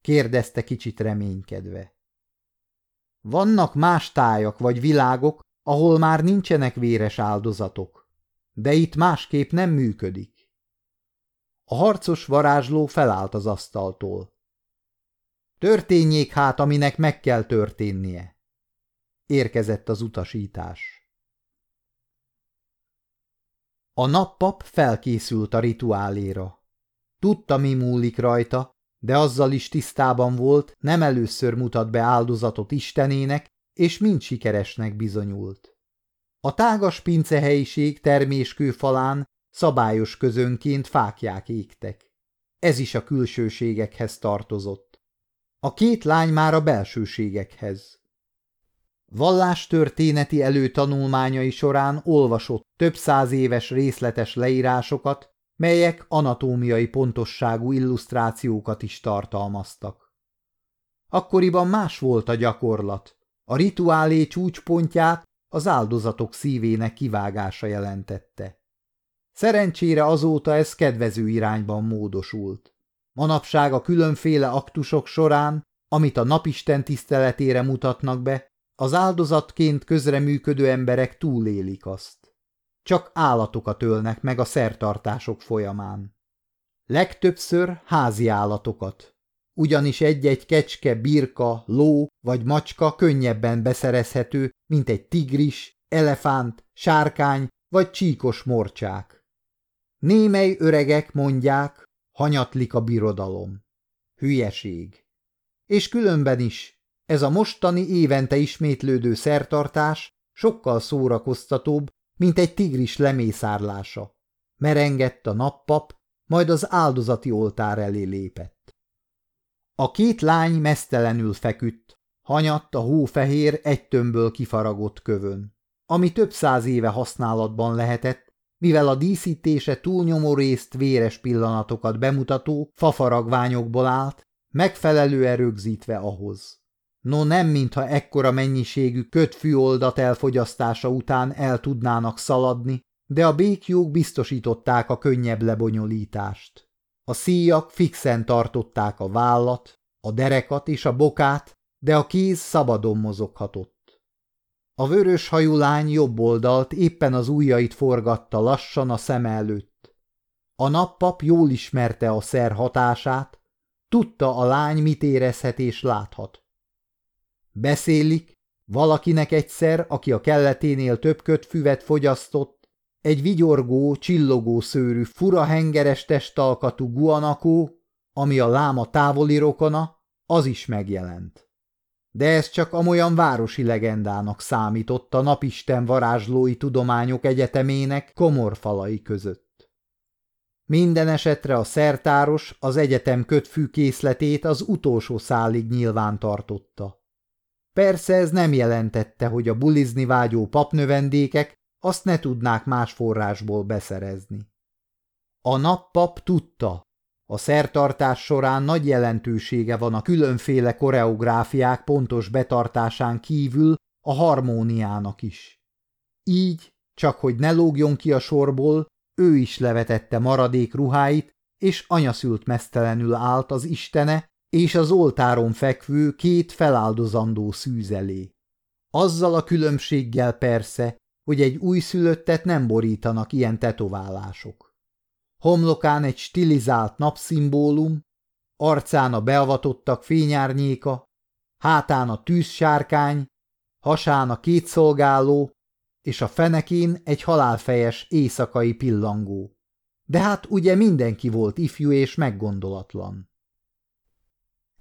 kérdezte kicsit reménykedve. Vannak más tájak vagy világok, ahol már nincsenek véres áldozatok, de itt másképp nem működik. A harcos varázsló felállt az asztaltól. Történjék hát, aminek meg kell történnie. Érkezett az utasítás. A nappap felkészült a rituáléra. Tudta, mi múlik rajta, de azzal is tisztában volt, nem először mutat be áldozatot Istenének, és mind sikeresnek bizonyult. A tágas pincehelyiség terméskő falán szabályos közönként fákják égtek. Ez is a külsőségekhez tartozott. A két lány már a belsőségekhez. Vallástörténeti előtanulmányai során olvasott több száz éves részletes leírásokat, melyek anatómiai pontosságú illusztrációkat is tartalmaztak. Akkoriban más volt a gyakorlat. A rituálé csúcspontját az áldozatok szívének kivágása jelentette. Szerencsére azóta ez kedvező irányban módosult. Manapság a különféle aktusok során, amit a napisten tiszteletére mutatnak be, az áldozatként közreműködő emberek túlélik azt. Csak állatokat ölnek meg a szertartások folyamán. Legtöbbször házi állatokat, ugyanis egy-egy kecske, birka, ló vagy macska könnyebben beszerezhető, mint egy tigris, elefánt, sárkány vagy csíkos morcsák. Némely öregek mondják, hanyatlik a birodalom. Hülyeség. És különben is, ez a mostani évente ismétlődő szertartás sokkal szórakoztatóbb, mint egy tigris lemészárlása. Merengett a nappap, majd az áldozati oltár elé lépett. A két lány mesztelenül feküdt, hanyatt a hófehér egy tömbből kifaragott kövön, ami több száz éve használatban lehetett, mivel a díszítése túlnyomó részt véres pillanatokat bemutató fafaragványokból állt, megfelelően rögzítve ahhoz. No nem, mintha ekkora mennyiségű kötfűoldat elfogyasztása után el tudnának szaladni, de a békjók biztosították a könnyebb lebonyolítást. A szíjak fixen tartották a vállat, a derekat és a bokát, de a kéz szabadon mozoghatott. A vörös hajú lány jobb oldalt éppen az ujjait forgatta lassan a szem előtt. A nappap jól ismerte a szer hatását, tudta a lány mit érezhet és láthat. Beszélik, valakinek egyszer, aki a kelleténél több kötfüvet fogyasztott, egy vigyorgó, csillogó szőrű, fura hengeres testalkatú guanakó, ami a láma távoli rokona, az is megjelent. De ez csak amolyan városi legendának számított a napisten varázslói tudományok egyetemének komorfalai között. Minden esetre a szertáros az egyetem kötfű az utolsó szálig nyilván tartotta. Persze ez nem jelentette, hogy a bulizni vágyó papnövendékek azt ne tudnák más forrásból beszerezni. A nappap tudta, a szertartás során nagy jelentősége van a különféle koreográfiák pontos betartásán kívül a harmóniának is. Így, csak hogy ne lógjon ki a sorból, ő is levetette maradék ruháit, és anyaszült mesztelenül állt az istene és az oltáron fekvő két feláldozandó szűzelé. Azzal a különbséggel persze, hogy egy újszülöttet nem borítanak ilyen tetoválások. Homlokán egy stilizált napszimbólum, arcán a beavatottak fényárnyéka, hátán a tűzsárkány, hasán a két szolgáló, és a fenekén egy halálfejes éjszakai pillangó. De hát ugye mindenki volt ifjú és meggondolatlan.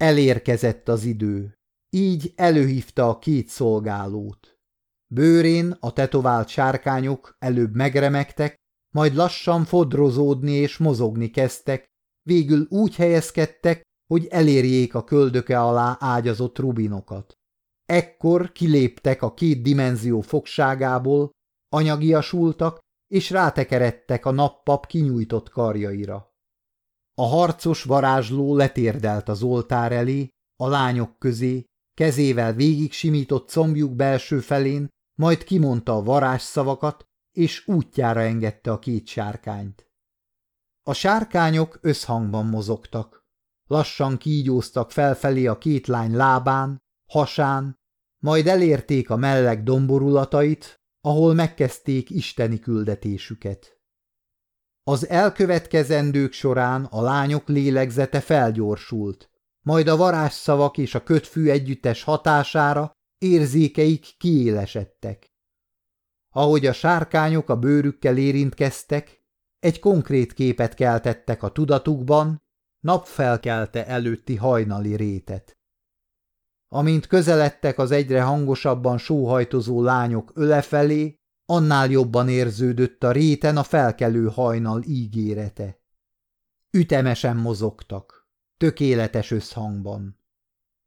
Elérkezett az idő. Így előhívta a két szolgálót. Bőrén a tetovált sárkányok előbb megremegtek, majd lassan fodrozódni és mozogni kezdtek, végül úgy helyezkedtek, hogy elérjék a köldöke alá ágyazott rubinokat. Ekkor kiléptek a két dimenzió fogságából, anyagiasultak, és rátekeredtek a nappap kinyújtott karjaira. A harcos varázsló letérdelt az oltár elé, a lányok közé, kezével végig simított combjuk belső felén, majd kimondta a varázsszavakat, és útjára engedte a két sárkányt. A sárkányok összhangban mozogtak. Lassan kígyóztak felfelé a két lány lábán, hasán, majd elérték a melleg domborulatait, ahol megkezdték isteni küldetésüket. Az elkövetkezendők során a lányok lélegzete felgyorsult, majd a varázsszavak és a kötfű együttes hatására érzékeik kiélesedtek. Ahogy a sárkányok a bőrükkel érintkeztek, egy konkrét képet keltettek a tudatukban, napfelkelte előtti hajnali rétet. Amint közeledtek az egyre hangosabban sóhajtozó lányok öle felé, annál jobban érződött a réten a felkelő hajnal ígérete. Ütemesen mozogtak, tökéletes összhangban.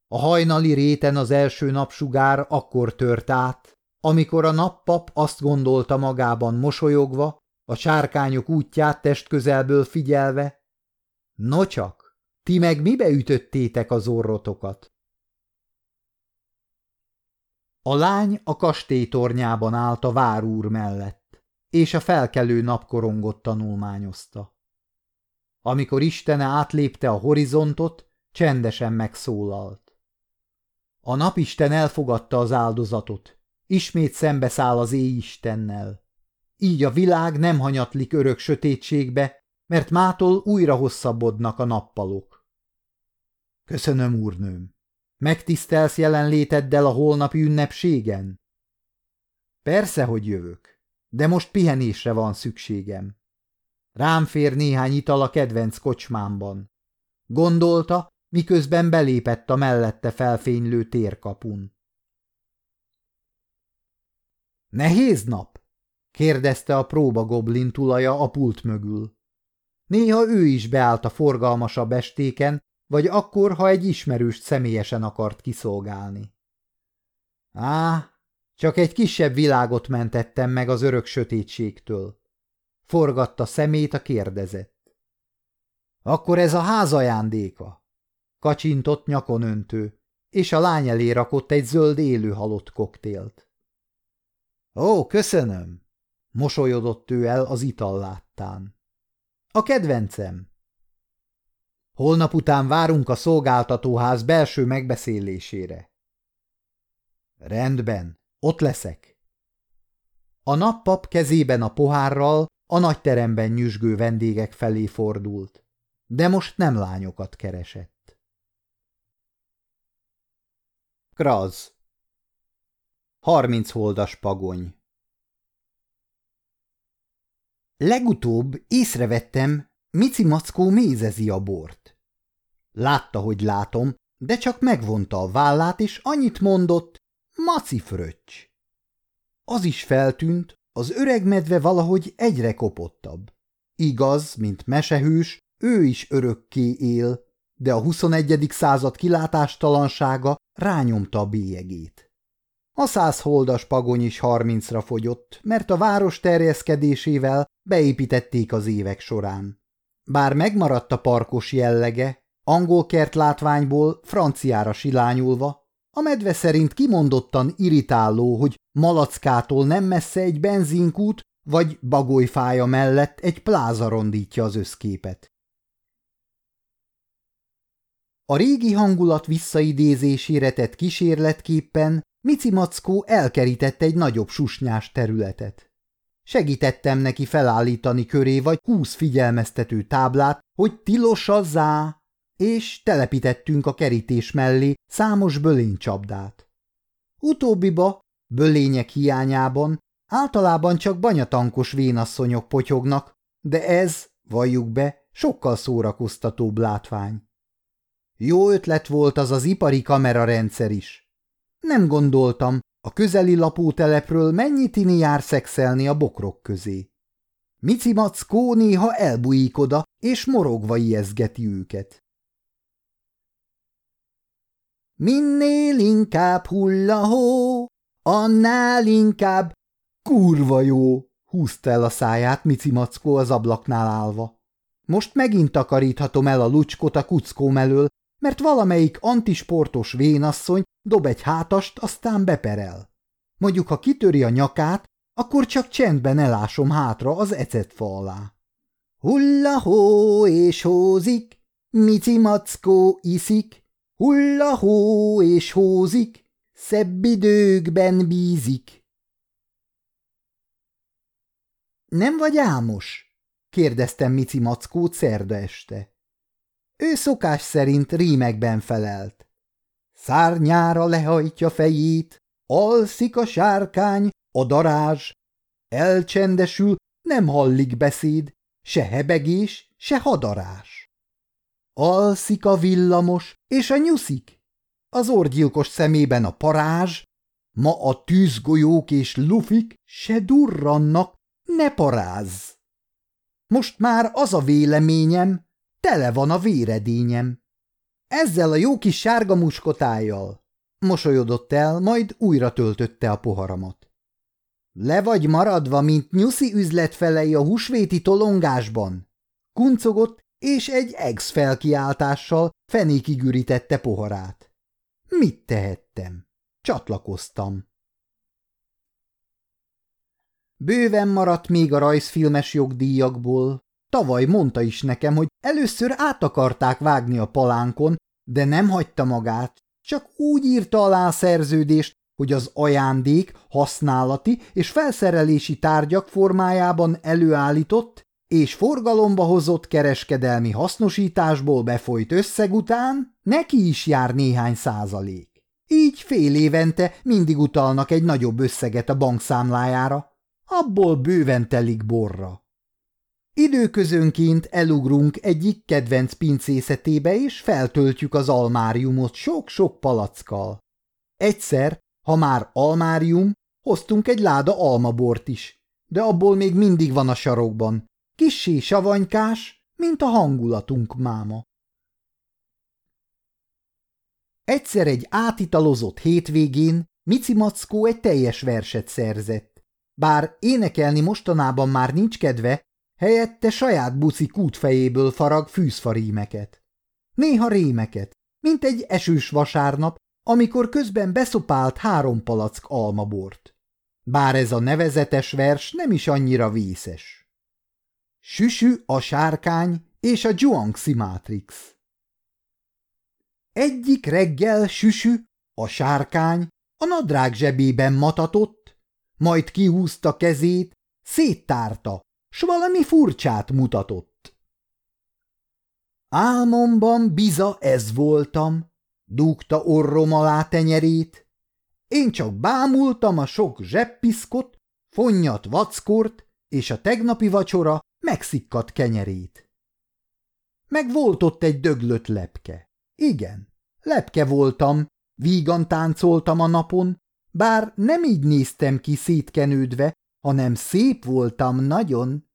A hajnali réten az első napsugár akkor tört át, amikor a nappap azt gondolta magában mosolyogva, a sárkányok útját testközelből figyelve, Nocsak, ti meg mibe ütöttétek az orrotokat? A lány a kastély tornyában állt a várúr mellett, és a felkelő napkorongot tanulmányozta. Amikor Istene átlépte a horizontot, csendesen megszólalt. A napisten elfogadta az áldozatot, ismét szembeszáll az éjistennel. Így a világ nem hanyatlik örök sötétségbe, mert mától újra hosszabbodnak a nappalok. Köszönöm, úrnőm. Megtisztelsz jelenléteddel a holnapi ünnepségen? Persze, hogy jövök, de most pihenésre van szükségem. Rám fér néhány ital a kedvenc kocsmámban. Gondolta, miközben belépett a mellette felfénylő térkapun. Nehéz nap? kérdezte a próba goblin tulaja a pult mögül. Néha ő is beállt a forgalmasabb estéken, vagy akkor, ha egy ismerőst személyesen akart kiszolgálni. Á, csak egy kisebb világot mentettem meg az örök sötétségtől. Forgatta szemét a kérdezett. Akkor ez a ház ajándéka? Kacsintott nyakon öntő, és a lány elé rakott egy zöld élő halott koktélt. Ó, köszönöm! Mosolyodott ő el az ital láttán. A kedvencem! Holnap után várunk a szolgáltatóház belső megbeszélésére. Rendben, ott leszek. A nappap kezében a pohárral a nagy teremben nyüzsgő vendégek felé fordult, de most nem lányokat keresett. Kraz Harminc holdas pagony Legutóbb észrevettem, Mici Mackó mézezi a bort. Látta, hogy látom, de csak megvonta a vállát, és annyit mondott, Maci fröccs. Az is feltűnt, az öreg medve valahogy egyre kopottabb. Igaz, mint mesehős, ő is örökké él, de a 21. század kilátástalansága rányomta a bélyegét. A száz holdas pagony is harmincra fogyott, mert a város terjeszkedésével beépítették az évek során. Bár megmaradt a parkos jellege, angol kertlátványból franciára silányulva, a medve szerint kimondottan irritáló, hogy Malackától nem messze egy benzinkút, vagy bagolyfája mellett egy pláza rondítja az összképet. A régi hangulat visszaidézésére tett kísérletképpen Mici Mackó elkerített egy nagyobb susnyás területet. Segítettem neki felállítani köré vagy húsz figyelmeztető táblát, hogy tilos a zá, és telepítettünk a kerítés mellé számos bölénycsapdát. Utóbbiba, bölények hiányában, általában csak banyatankos vénasszonyok potyognak, de ez, valljuk be, sokkal szórakoztatóbb látvány. Jó ötlet volt az az ipari kamerarendszer is. Nem gondoltam, a közeli lapótelepről mennyi tini jár szexelni a bokrok közé. Mici Mackó néha elbújik oda, és morogva ijeszgeti őket. Minél inkább hullahó, annál inkább kurva jó, húzta el a száját Mici Mackó az ablaknál állva. Most megint takaríthatom el a lucskot a kuckóm elől, mert valamelyik antisportos vénasszony dob egy hátast, aztán beperel. Mondjuk, ha kitöri a nyakát, akkor csak csendben elásom hátra az ecetfa alá. Hulla-hó és hózik, Mici Mackó iszik, hulla-hó és hózik, szebb időkben bízik. Nem vagy álmos? kérdeztem Mici Mackót szerda este. Ő szokás szerint rímekben felelt. Szárnyára lehajtja fejét, alszik a sárkány, a darázs, elcsendesül, nem hallik beszéd, se hebegés, se hadarás. Alszik a villamos és a nyuszik, az orgyilkos szemében a parázs, ma a tűzgolyók és lufik se durrannak, ne paráz. Most már az a véleményem, Tele van a véredényem. Ezzel a jó kis sárga muskotájjal. Mosolyodott el, majd újra töltötte a poharamat. Le vagy maradva, mint nyuszi üzletfelei a húsvéti tolongásban. Kuncogott, és egy ex felkiáltással fenékig ürítette poharát. Mit tehettem? Csatlakoztam. Bőven maradt még a rajzfilmes jogdíjakból, Tavaly mondta is nekem, hogy először át akarták vágni a palánkon, de nem hagyta magát, csak úgy írta alá a szerződést, hogy az ajándék, használati és felszerelési tárgyak formájában előállított és forgalomba hozott kereskedelmi hasznosításból befolyt összeg után neki is jár néhány százalék. Így fél évente mindig utalnak egy nagyobb összeget a bankszámlájára, abból bőven telik borra. Időközönként elugrunk egyik kedvenc pincészetébe, és feltöltjük az almáriumot sok-sok palackkal. Egyszer, ha már almárium, hoztunk egy láda almabort is, de abból még mindig van a sarokban. Kissé savanykás, mint a hangulatunk máma. Egyszer egy átitalozott hétvégén Mici Mackó egy teljes verset szerzett. Bár énekelni mostanában már nincs kedve, helyette saját buci kútfejéből farag fűzfarímeket. Néha rémeket, mint egy esős vasárnap, amikor közben beszopált három palack almabort. Bár ez a nevezetes vers nem is annyira vészes. Süsü a sárkány és a Zhuangzi Matrix Egyik reggel Süsü, a sárkány, a nadrág zsebében matatott, majd kihúzta kezét, széttárta, s valami furcsát mutatott. Álmomban biza ez voltam, dúgta orrom alá tenyerét. Én csak bámultam a sok zsebpiszkot, fonnyat vackort és a tegnapi vacsora megszikkadt kenyerét. Meg volt ott egy döglött lepke. Igen, lepke voltam, vígan táncoltam a napon, bár nem így néztem ki szétkenődve, hanem szép voltam nagyon.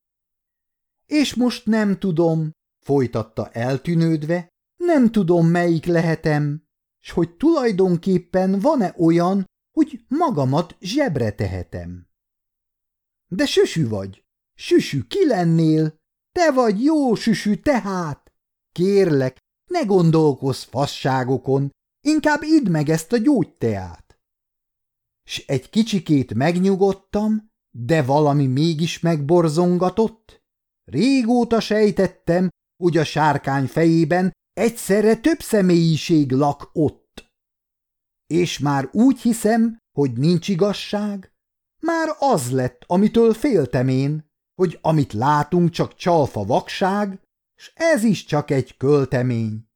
És most nem tudom, folytatta eltűnődve, nem tudom, melyik lehetem, s hogy tulajdonképpen van-e olyan, hogy magamat zsebre tehetem. De süsű vagy, süsű ki lennél, te vagy jó süsű tehát. Kérlek, ne gondolkozz fasságokon, inkább idd meg ezt a gyógyteát. S egy kicsikét megnyugodtam, de valami mégis megborzongatott. Régóta sejtettem, hogy a sárkány fejében egyszerre több személyiség lak ott. És már úgy hiszem, hogy nincs igazság, már az lett, amitől féltem én, hogy amit látunk csak csalfa vakság, s ez is csak egy költemény.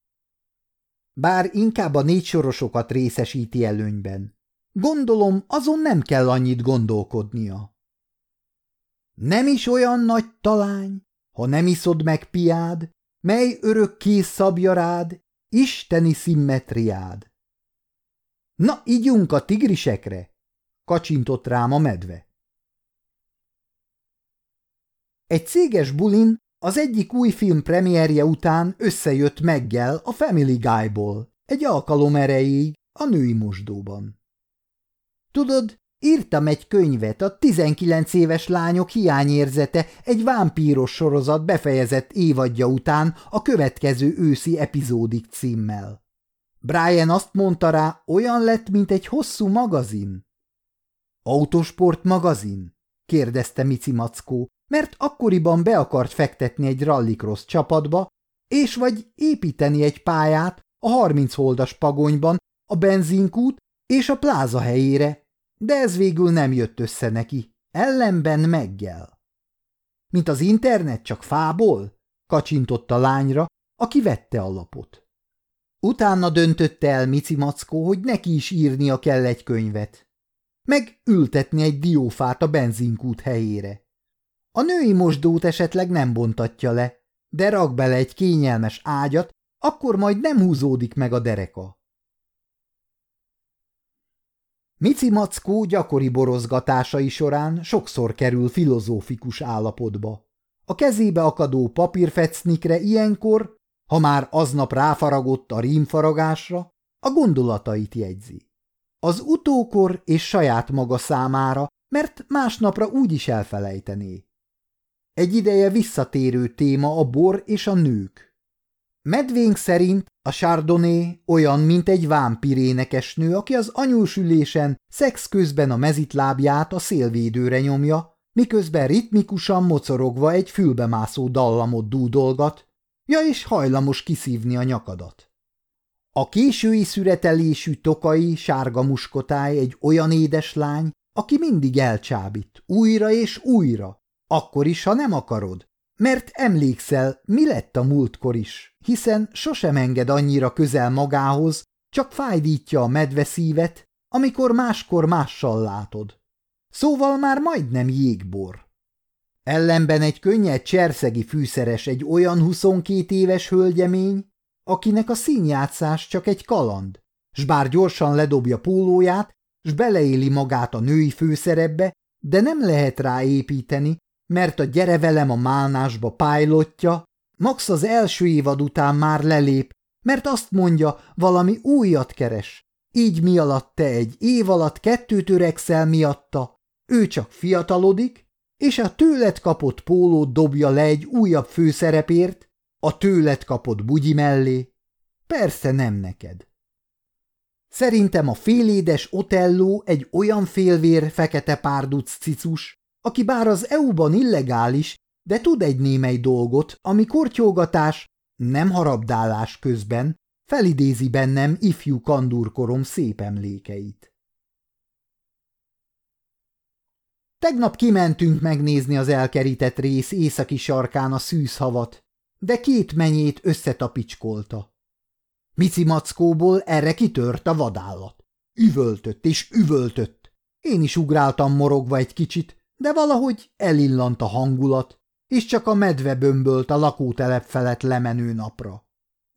Bár inkább a négy sorosokat részesíti előnyben. Gondolom, azon nem kell annyit gondolkodnia. Nem is olyan nagy talány, ha nem iszod meg piád, mely örökké szabja rád, isteni szimmetriád. Na, ígyunk a tigrisekre, kacsintott rám a medve. Egy céges bulin az egyik új film premierje után összejött Meggel a Family Guy-ból, egy alkalom erejéig a női mosdóban. Tudod, írtam egy könyvet, a 19 éves lányok hiányérzete egy vámpíros sorozat befejezett évadja után a következő őszi epizódik címmel. Brian azt mondta rá, olyan lett, mint egy hosszú magazin. Autosport magazin? kérdezte Mici Mackó, mert akkoriban be akart fektetni egy rallycross csapatba, és vagy építeni egy pályát a 30 holdas pagonyban, a benzinkút és a pláza helyére, de ez végül nem jött össze neki, ellenben meggel. Mint az internet csak fából? kacsintott a lányra, aki vette a lapot. Utána döntötte el Mici Mackó, hogy neki is írnia kell egy könyvet. Meg ültetni egy diófát a benzinkút helyére. A női mosdót esetleg nem bontatja le, de rak bele egy kényelmes ágyat, akkor majd nem húzódik meg a dereka. Mici Mackó gyakori borozgatásai során sokszor kerül filozófikus állapotba. A kezébe akadó papírfecnikre ilyenkor, ha már aznap ráfaragott a rímfaragásra, a gondolatait jegyzi. Az utókor és saját maga számára, mert másnapra úgy is elfelejtené. Egy ideje visszatérő téma a bor és a nők. Medvénk szerint a Chardonnay olyan, mint egy vámpirénekesnő, aki az anyósülésen szex közben a mezitlábját a szélvédőre nyomja, miközben ritmikusan mocorogva egy fülbemászó dallamot dúdolgat, ja és hajlamos kiszívni a nyakadat. A késői szüretelésű tokai sárga muskotáj egy olyan édes lány, aki mindig elcsábít, újra és újra, akkor is, ha nem akarod. Mert emlékszel, mi lett a múltkor is, hiszen sosem enged annyira közel magához, csak fájdítja a medveszívet, amikor máskor mással látod. Szóval már majdnem jégbor. Ellenben egy könnyed cserszegi fűszeres egy olyan 22 éves hölgyemény, akinek a színjátszás csak egy kaland, s bár gyorsan ledobja pólóját, s beleéli magát a női főszerepbe, de nem lehet rá építeni, mert a gyere velem a málnásba pálylottja, Max az első évad után már lelép, mert azt mondja, valami újat keres. Így mi alatt te egy év alatt kettőt öregszel miatta, ő csak fiatalodik, és a tőled kapott pólót dobja le egy újabb főszerepért, a tőled kapott bugyi mellé. Persze nem neked. Szerintem a félédes Otello egy olyan félvér fekete párduc cicus, aki bár az EU-ban illegális, de tud egy némely dolgot, ami kortyolgatás, nem harabdálás közben felidézi bennem ifjú kandúrkorom szép emlékeit. Tegnap kimentünk megnézni az elkerített rész északi sarkán a szűzhavat, de két menyét összetapicskolta. Mici mackóból erre kitört a vadállat. Üvöltött és üvöltött. Én is ugráltam morogva egy kicsit, de valahogy elillant a hangulat, és csak a medve bömbölt a lakótelep felett lemenő napra.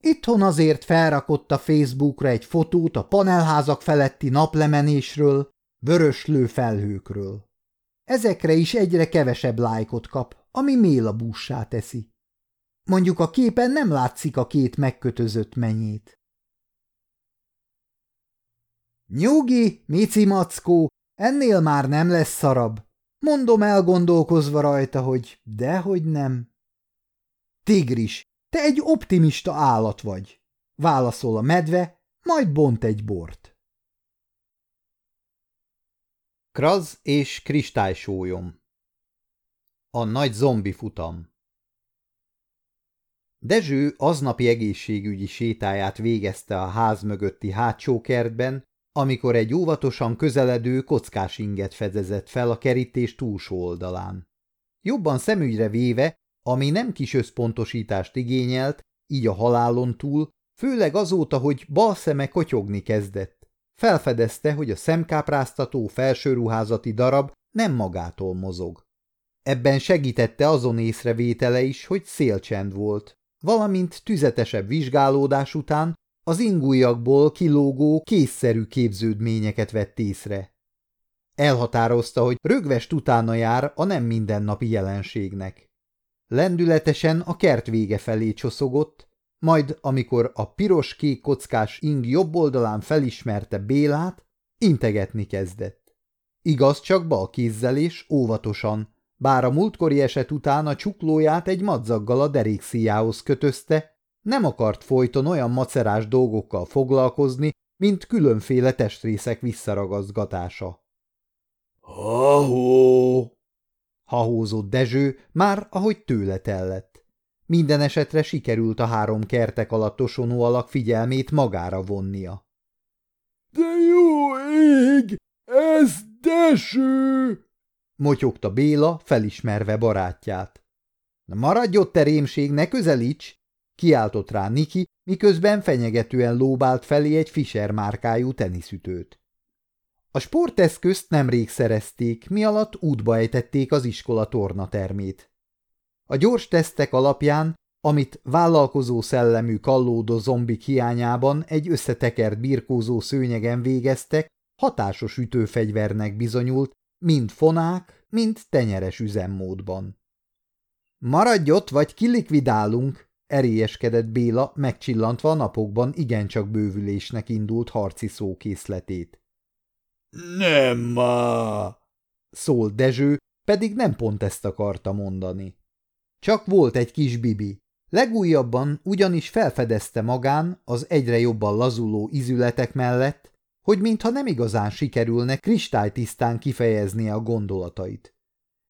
Itthon azért felrakott a Facebookra egy fotót a panelházak feletti naplemenésről, vöröslő felhőkről. Ezekre is egyre kevesebb lájkot kap, ami mélabússá teszi. Mondjuk a képen nem látszik a két megkötözött menyét. Nyugi, Mici Mackó, ennél már nem lesz szarab. Mondom elgondolkozva rajta, hogy dehogy nem. Tigris, te egy optimista állat vagy, válaszol a medve, majd bont egy bort. Kraz és kristálysólyom A nagy zombi futam Dezső aznapi egészségügyi sétáját végezte a ház mögötti hátsó kertben, amikor egy óvatosan közeledő kockás inget fedezett fel a kerítés túlsó oldalán. Jobban szemügyre véve, ami nem kis összpontosítást igényelt, így a halálon túl, főleg azóta, hogy bal szeme kotyogni kezdett. Felfedezte, hogy a szemkápráztató felsőruházati darab nem magától mozog. Ebben segítette azon észrevétele is, hogy szélcsend volt, valamint tüzetesebb vizsgálódás után az ingújakból kilógó készszerű képződményeket vett észre. Elhatározta, hogy rögvest utána jár a nem mindennapi jelenségnek. Lendületesen a kert vége felé csoszogott, majd amikor a piros-kék kockás ing jobb oldalán felismerte Bélát, integetni kezdett. Igaz, csak bal kézzel és óvatosan, bár a múltkori eset után a csuklóját egy madzaggal a derékszíjához kötözte, nem akart folyton olyan macerás dolgokkal foglalkozni, mint különféle testrészek visszaragazgatása. Ahó! hahózott Dezső, már ahogy tőle tellett. Minden esetre sikerült a három kertek alatt osonó alak figyelmét magára vonnia. – De jó ég! Ez Dezső! motyogta Béla, felismerve barátját. – Maradj ott, te rémség, ne közelíts! Kiáltott rá Niki, miközben fenyegetően lóbált felé egy Fischer márkájú teniszütőt. A sporteszközt nemrég szerezték, mi alatt útba ejtették az iskola tornatermét. A gyors tesztek alapján, amit vállalkozó szellemű kallódó zombik hiányában egy összetekert birkózó szőnyegen végeztek, hatásos ütőfegyvernek bizonyult, mind fonák, mind tenyeres üzemmódban. Maradj ott, vagy kilikvidálunk, erélyeskedett Béla, megcsillantva a napokban igencsak bővülésnek indult harci szókészletét. Nem ma! szólt Dezső, pedig nem pont ezt akarta mondani. Csak volt egy kis bibi. Legújabban ugyanis felfedezte magán az egyre jobban lazuló izületek mellett, hogy mintha nem igazán sikerülne kristálytisztán kifejezni a gondolatait.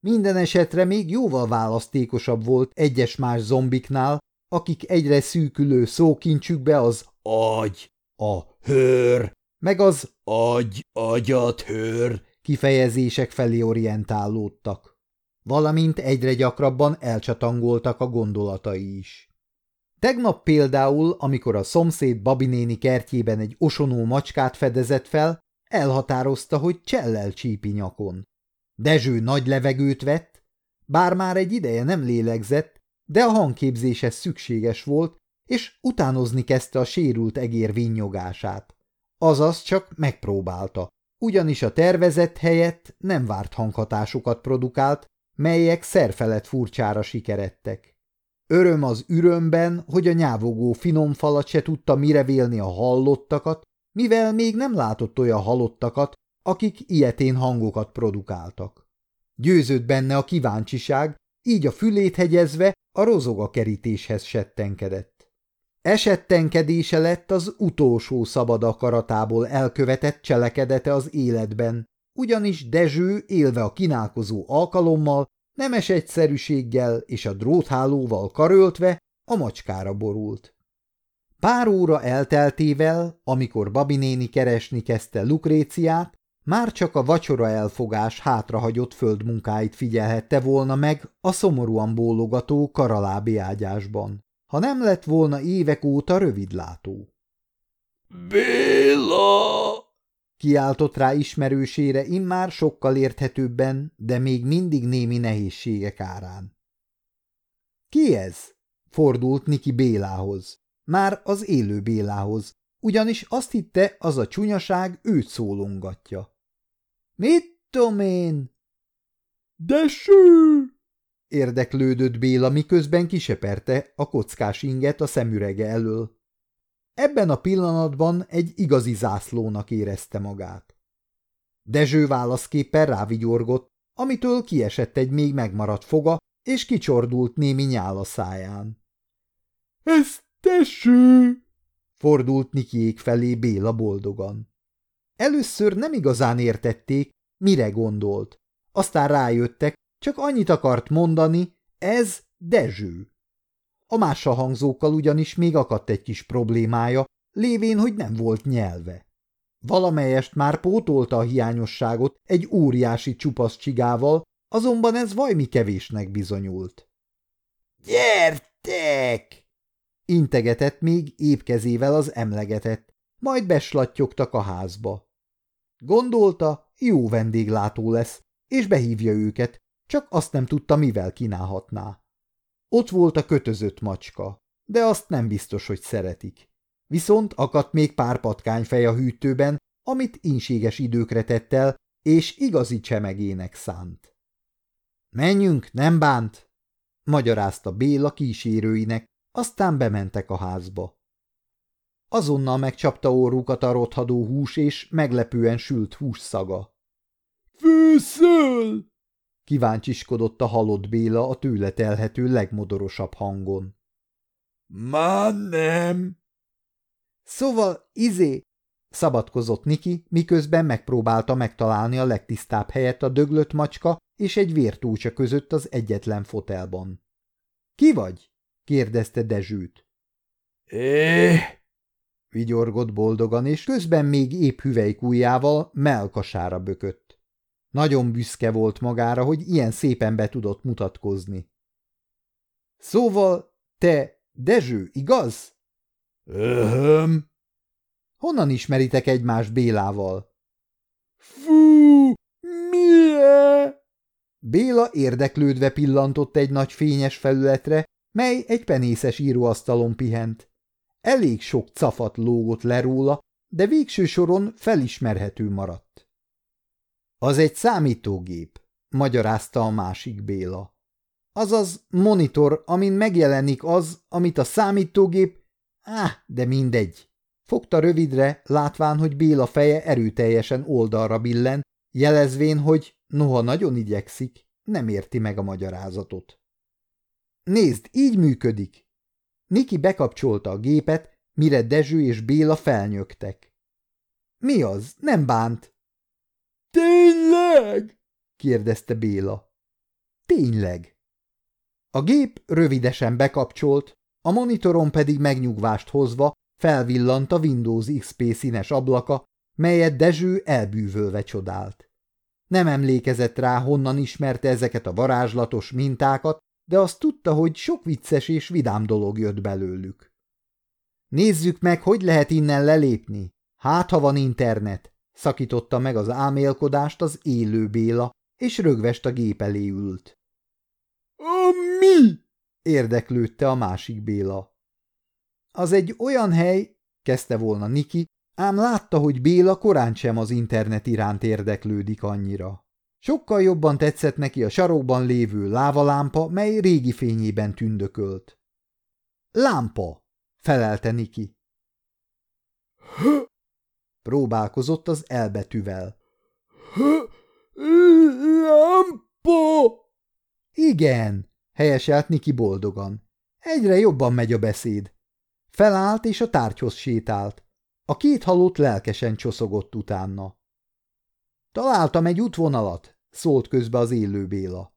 Minden esetre még jóval választékosabb volt egyes más zombiknál, akik egyre szűkülő szókincsükbe az agy, a hőr, meg az agy, agyat, hőr kifejezések felé orientálódtak, valamint egyre gyakrabban elcsatangoltak a gondolatai is. Tegnap például, amikor a szomszéd Babinéni kertjében egy osonó macskát fedezett fel, elhatározta, hogy csellel csípi nyakon. Dezső nagy levegőt vett, bár már egy ideje nem lélegzett, de a hangképzéshez szükséges volt, és utánozni kezdte a sérült egér vinnyogását. Azaz csak megpróbálta, ugyanis a tervezett helyett nem várt hanghatásokat produkált, melyek szerfelett furcsára sikerettek. Öröm az ürömben, hogy a nyávogó finom falat se tudta mire vélni a hallottakat, mivel még nem látott olyan halottakat, akik ilyetén hangokat produkáltak. Győzött benne a kíváncsiság, így a fülét hegyezve a rozoga kerítéshez settenkedett. Esettenkedése lett az utolsó szabad akaratából elkövetett cselekedete az életben, ugyanis Dezső élve a kínálkozó alkalommal, nemes egyszerűséggel és a dróthálóval karöltve a macskára borult. Pár óra elteltével, amikor Babi néni keresni kezdte Lukréciát, már csak a vacsora elfogás hátrahagyott földmunkáit figyelhette volna meg a szomorúan bólogató karalábi ágyásban, ha nem lett volna évek óta rövidlátó. – Béla! Kiáltott rá ismerősére immár sokkal érthetőbben, de még mindig némi nehézségek árán. Ki ez? Fordult Niki Bélához. Már az élő Bélához, ugyanis azt hitte, az a csúnyaság őt szólongatja. Mit tudom én? Deső! Érdeklődött Béla, miközben kiseperte a kockás inget a szemürege elől. Ebben a pillanatban egy igazi zászlónak érezte magát. Dezső válaszképpen rávigyorgott, amitől kiesett egy még megmaradt foga, és kicsordult némi nyál a száján. – Ez teső! – fordult Nikiék felé Béla boldogan. Először nem igazán értették, mire gondolt. Aztán rájöttek, csak annyit akart mondani, ez Dezső. A mással hangzókkal ugyanis még akadt egy kis problémája, lévén, hogy nem volt nyelve. Valamelyest már pótolta a hiányosságot egy óriási csupasz csigával, azonban ez vajmi kevésnek bizonyult. – Gyertek! – integetett még épp kezével az emlegetett, majd beslattyogtak a házba. Gondolta, jó vendéglátó lesz, és behívja őket, csak azt nem tudta, mivel kínálhatná. Ott volt a kötözött macska, de azt nem biztos, hogy szeretik. Viszont akadt még pár patkányfej a hűtőben, amit inséges időkre tett el, és igazi csemegének szánt. Menjünk, nem bánt, magyarázta Béla kísérőinek, aztán bementek a házba. Azonnal megcsapta orrukat a rothadó hús és meglepően sült hús szaga. – Főszöl! – kíváncsiskodott a halott Béla a tőle telhető legmodorosabb hangon. – Már nem! – Szóval, izé! – szabadkozott Niki, miközben megpróbálta megtalálni a legtisztább helyet a döglött macska és egy vértúcsa között az egyetlen fotelban. – Ki vagy? – kérdezte Dezsőt. – É! Vigyorgott boldogan, és közben még épp hüvelykújjával melkasára bökött. Nagyon büszke volt magára, hogy ilyen szépen be tudott mutatkozni. Szóval, te Dezső, igaz? Öhöm. Honnan ismeritek egymást Bélával? Fú, milyen? Béla érdeklődve pillantott egy nagy fényes felületre, mely egy penészes íróasztalon pihent. Elég sok cafat lógott le róla, de végső soron felismerhető maradt. Az egy számítógép, magyarázta a másik Béla. Azaz monitor, amin megjelenik az, amit a számítógép... Áh, de mindegy. Fogta rövidre, látván, hogy Béla feje erőteljesen oldalra billen, jelezvén, hogy noha nagyon igyekszik, nem érti meg a magyarázatot. Nézd, így működik, Niki bekapcsolta a gépet, mire Dezső és Béla felnyögtek. Mi az? Nem bánt? Tényleg? kérdezte Béla. Tényleg. A gép rövidesen bekapcsolt, a monitoron pedig megnyugvást hozva felvillant a Windows XP színes ablaka, melyet Dezső elbűvölve csodált. Nem emlékezett rá, honnan ismerte ezeket a varázslatos mintákat, de azt tudta, hogy sok vicces és vidám dolog jött belőlük. Nézzük meg, hogy lehet innen lelépni. Hát, ha van internet, szakította meg az ámélkodást az élő Béla, és rögvest a gép elé ült. Mi? érdeklődte a másik Béla. Az egy olyan hely, kezdte volna Niki, ám látta, hogy Béla korán sem az internet iránt érdeklődik annyira. Sokkal jobban tetszett neki a sarokban lévő lávalámpa, mely régi fényében tündökölt. Lámpa, felelte Niki. Próbálkozott az elbetűvel. Lámpa! Igen, helyeselt Niki boldogan. Egyre jobban megy a beszéd. Felállt és a tárgyhoz sétált. A két halott lelkesen csoszogott utána. Találtam egy útvonalat, szólt közbe az élő Béla.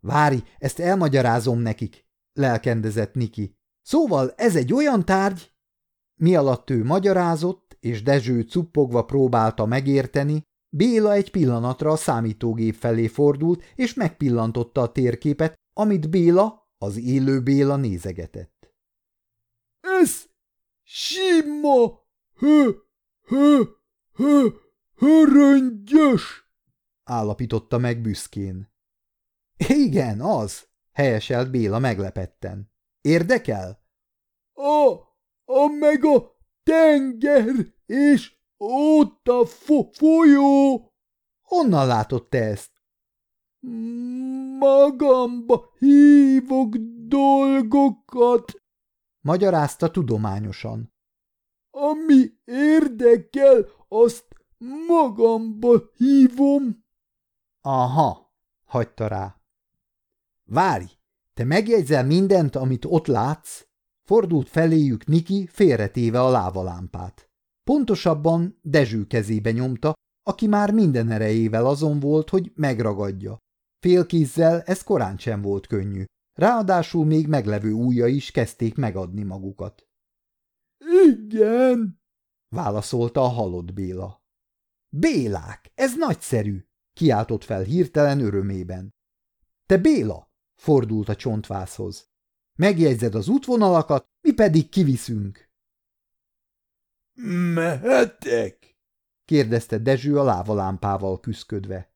Vári, ezt elmagyarázom nekik, lelkendezett Niki. Szóval ez egy olyan tárgy, mi alatt ő magyarázott, és Dezső cuppogva próbálta megérteni, Béla egy pillanatra a számítógép felé fordult, és megpillantotta a térképet, amit Béla, az élő Béla nézegetett. – Ez sima, hö, hö, hö, höröngyös! – állapította meg büszkén. – Igen, az! – helyeselt Béla meglepetten. – Érdekel? – A, a meg a tenger, és ott a fo folyó! Honnan látott te ezt? Magamba hívok dolgokat, magyarázta tudományosan. Ami érdekel, azt magamba hívom. Aha, hagyta rá. Várj, te megjegyzel mindent, amit ott látsz? Fordult feléjük Niki, félretéve a lávalámpát. Pontosabban Dezső kezébe nyomta, aki már minden erejével azon volt, hogy megragadja. Félkézzel ez korán sem volt könnyű. Ráadásul még meglevő ujja is kezdték megadni magukat. – Igen! – válaszolta a halott Béla. – Bélák, ez nagyszerű! – kiáltott fel hirtelen örömében. – Te Béla! – fordult a csontvászhoz. – Megjegyzed az útvonalakat, mi pedig kiviszünk. Mehetek? kérdezte Dezső a lávalámpával küszködve.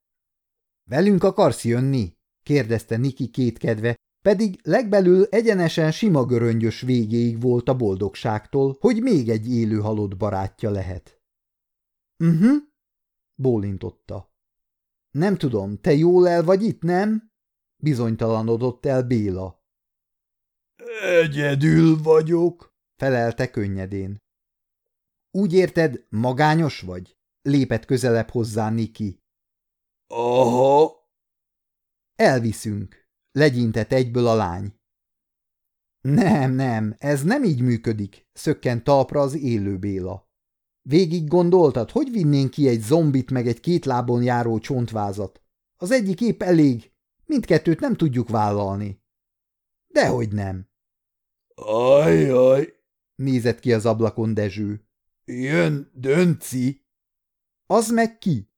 Velünk akarsz jönni? kérdezte Niki kétkedve, pedig legbelül egyenesen sima göröngyös végéig volt a boldogságtól, hogy még egy élő halott barátja lehet. Uh mhm, -huh, bólintotta. Nem tudom, te jól el vagy itt, nem? Bizonytalanodott el Béla. Egyedül vagyok, felelte könnyedén. Úgy érted, magányos vagy? Lépett közelebb hozzá Niki. Aha. Elviszünk, legyintett egyből a lány. Nem, nem, ez nem így működik, szökkent talpra az élő Béla. Végig gondoltad, hogy vinnénk ki egy zombit meg egy két lábon járó csontvázat? Az egyik épp elég, mindkettőt nem tudjuk vállalni. Dehogy nem. Ajaj, nézett ki az ablakon Dezső. Jön Dönci. Az meg ki?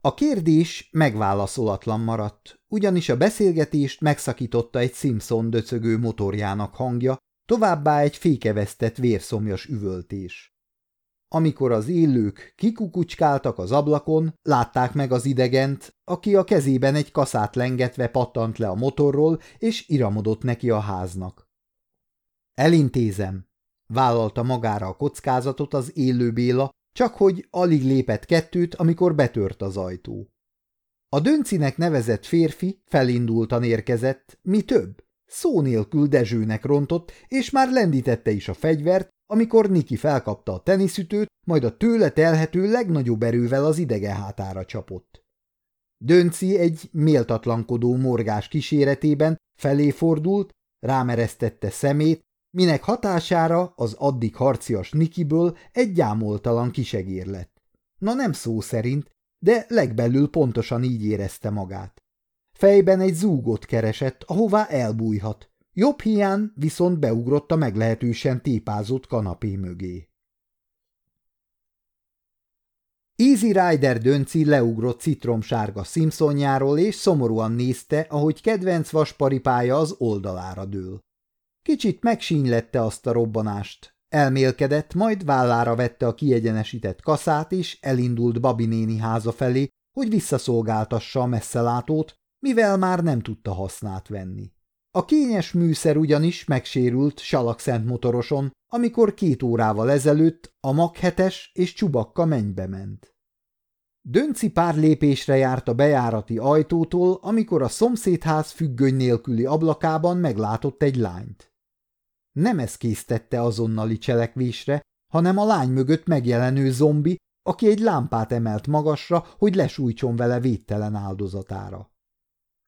A kérdés megválaszolatlan maradt, ugyanis a beszélgetést megszakította egy Simpson döcögő motorjának hangja, továbbá egy fékevesztett vérszomjas üvöltés. Amikor az élők kikukucskáltak az ablakon, látták meg az idegent, aki a kezében egy kaszát lengetve pattant le a motorról, és iramodott neki a háznak. Elintézem, Vállalta magára a kockázatot az élő Béla, csak hogy alig lépett kettőt, amikor betört az ajtó. A döncinek nevezett férfi felindultan érkezett, mi több, szó nélkül Dezsőnek rontott, és már lendítette is a fegyvert, amikor Niki felkapta a teniszütőt, majd a tőle telhető legnagyobb erővel az idege hátára csapott. Dönci egy méltatlankodó morgás kíséretében felé fordult, rámeresztette szemét, minek hatására az addig harcias Nikiből egy gyámoltalan kisegér lett. Na nem szó szerint, de legbelül pontosan így érezte magát. Fejben egy zúgot keresett, ahová elbújhat, jobb hián viszont beugrott a meglehetősen tépázott kanapé mögé. Easy Rider dönci leugrott citromsárga Simpsonjáról, és szomorúan nézte, ahogy kedvenc vasparipája az oldalára dől. Kicsit megsínylette azt a robbanást. Elmélkedett, majd vállára vette a kiegyenesített kaszát, és elindult Babi néni háza felé, hogy visszaszolgáltassa a messzelátót, mivel már nem tudta hasznát venni. A kényes műszer ugyanis megsérült Salakszent motoroson, amikor két órával ezelőtt a maghetes és csubakka mennybe ment. Dönci pár lépésre járt a bejárati ajtótól, amikor a szomszédház függöny nélküli ablakában meglátott egy lányt. Nem ez késztette azonnali cselekvésre, hanem a lány mögött megjelenő zombi, aki egy lámpát emelt magasra, hogy lesújtson vele védtelen áldozatára.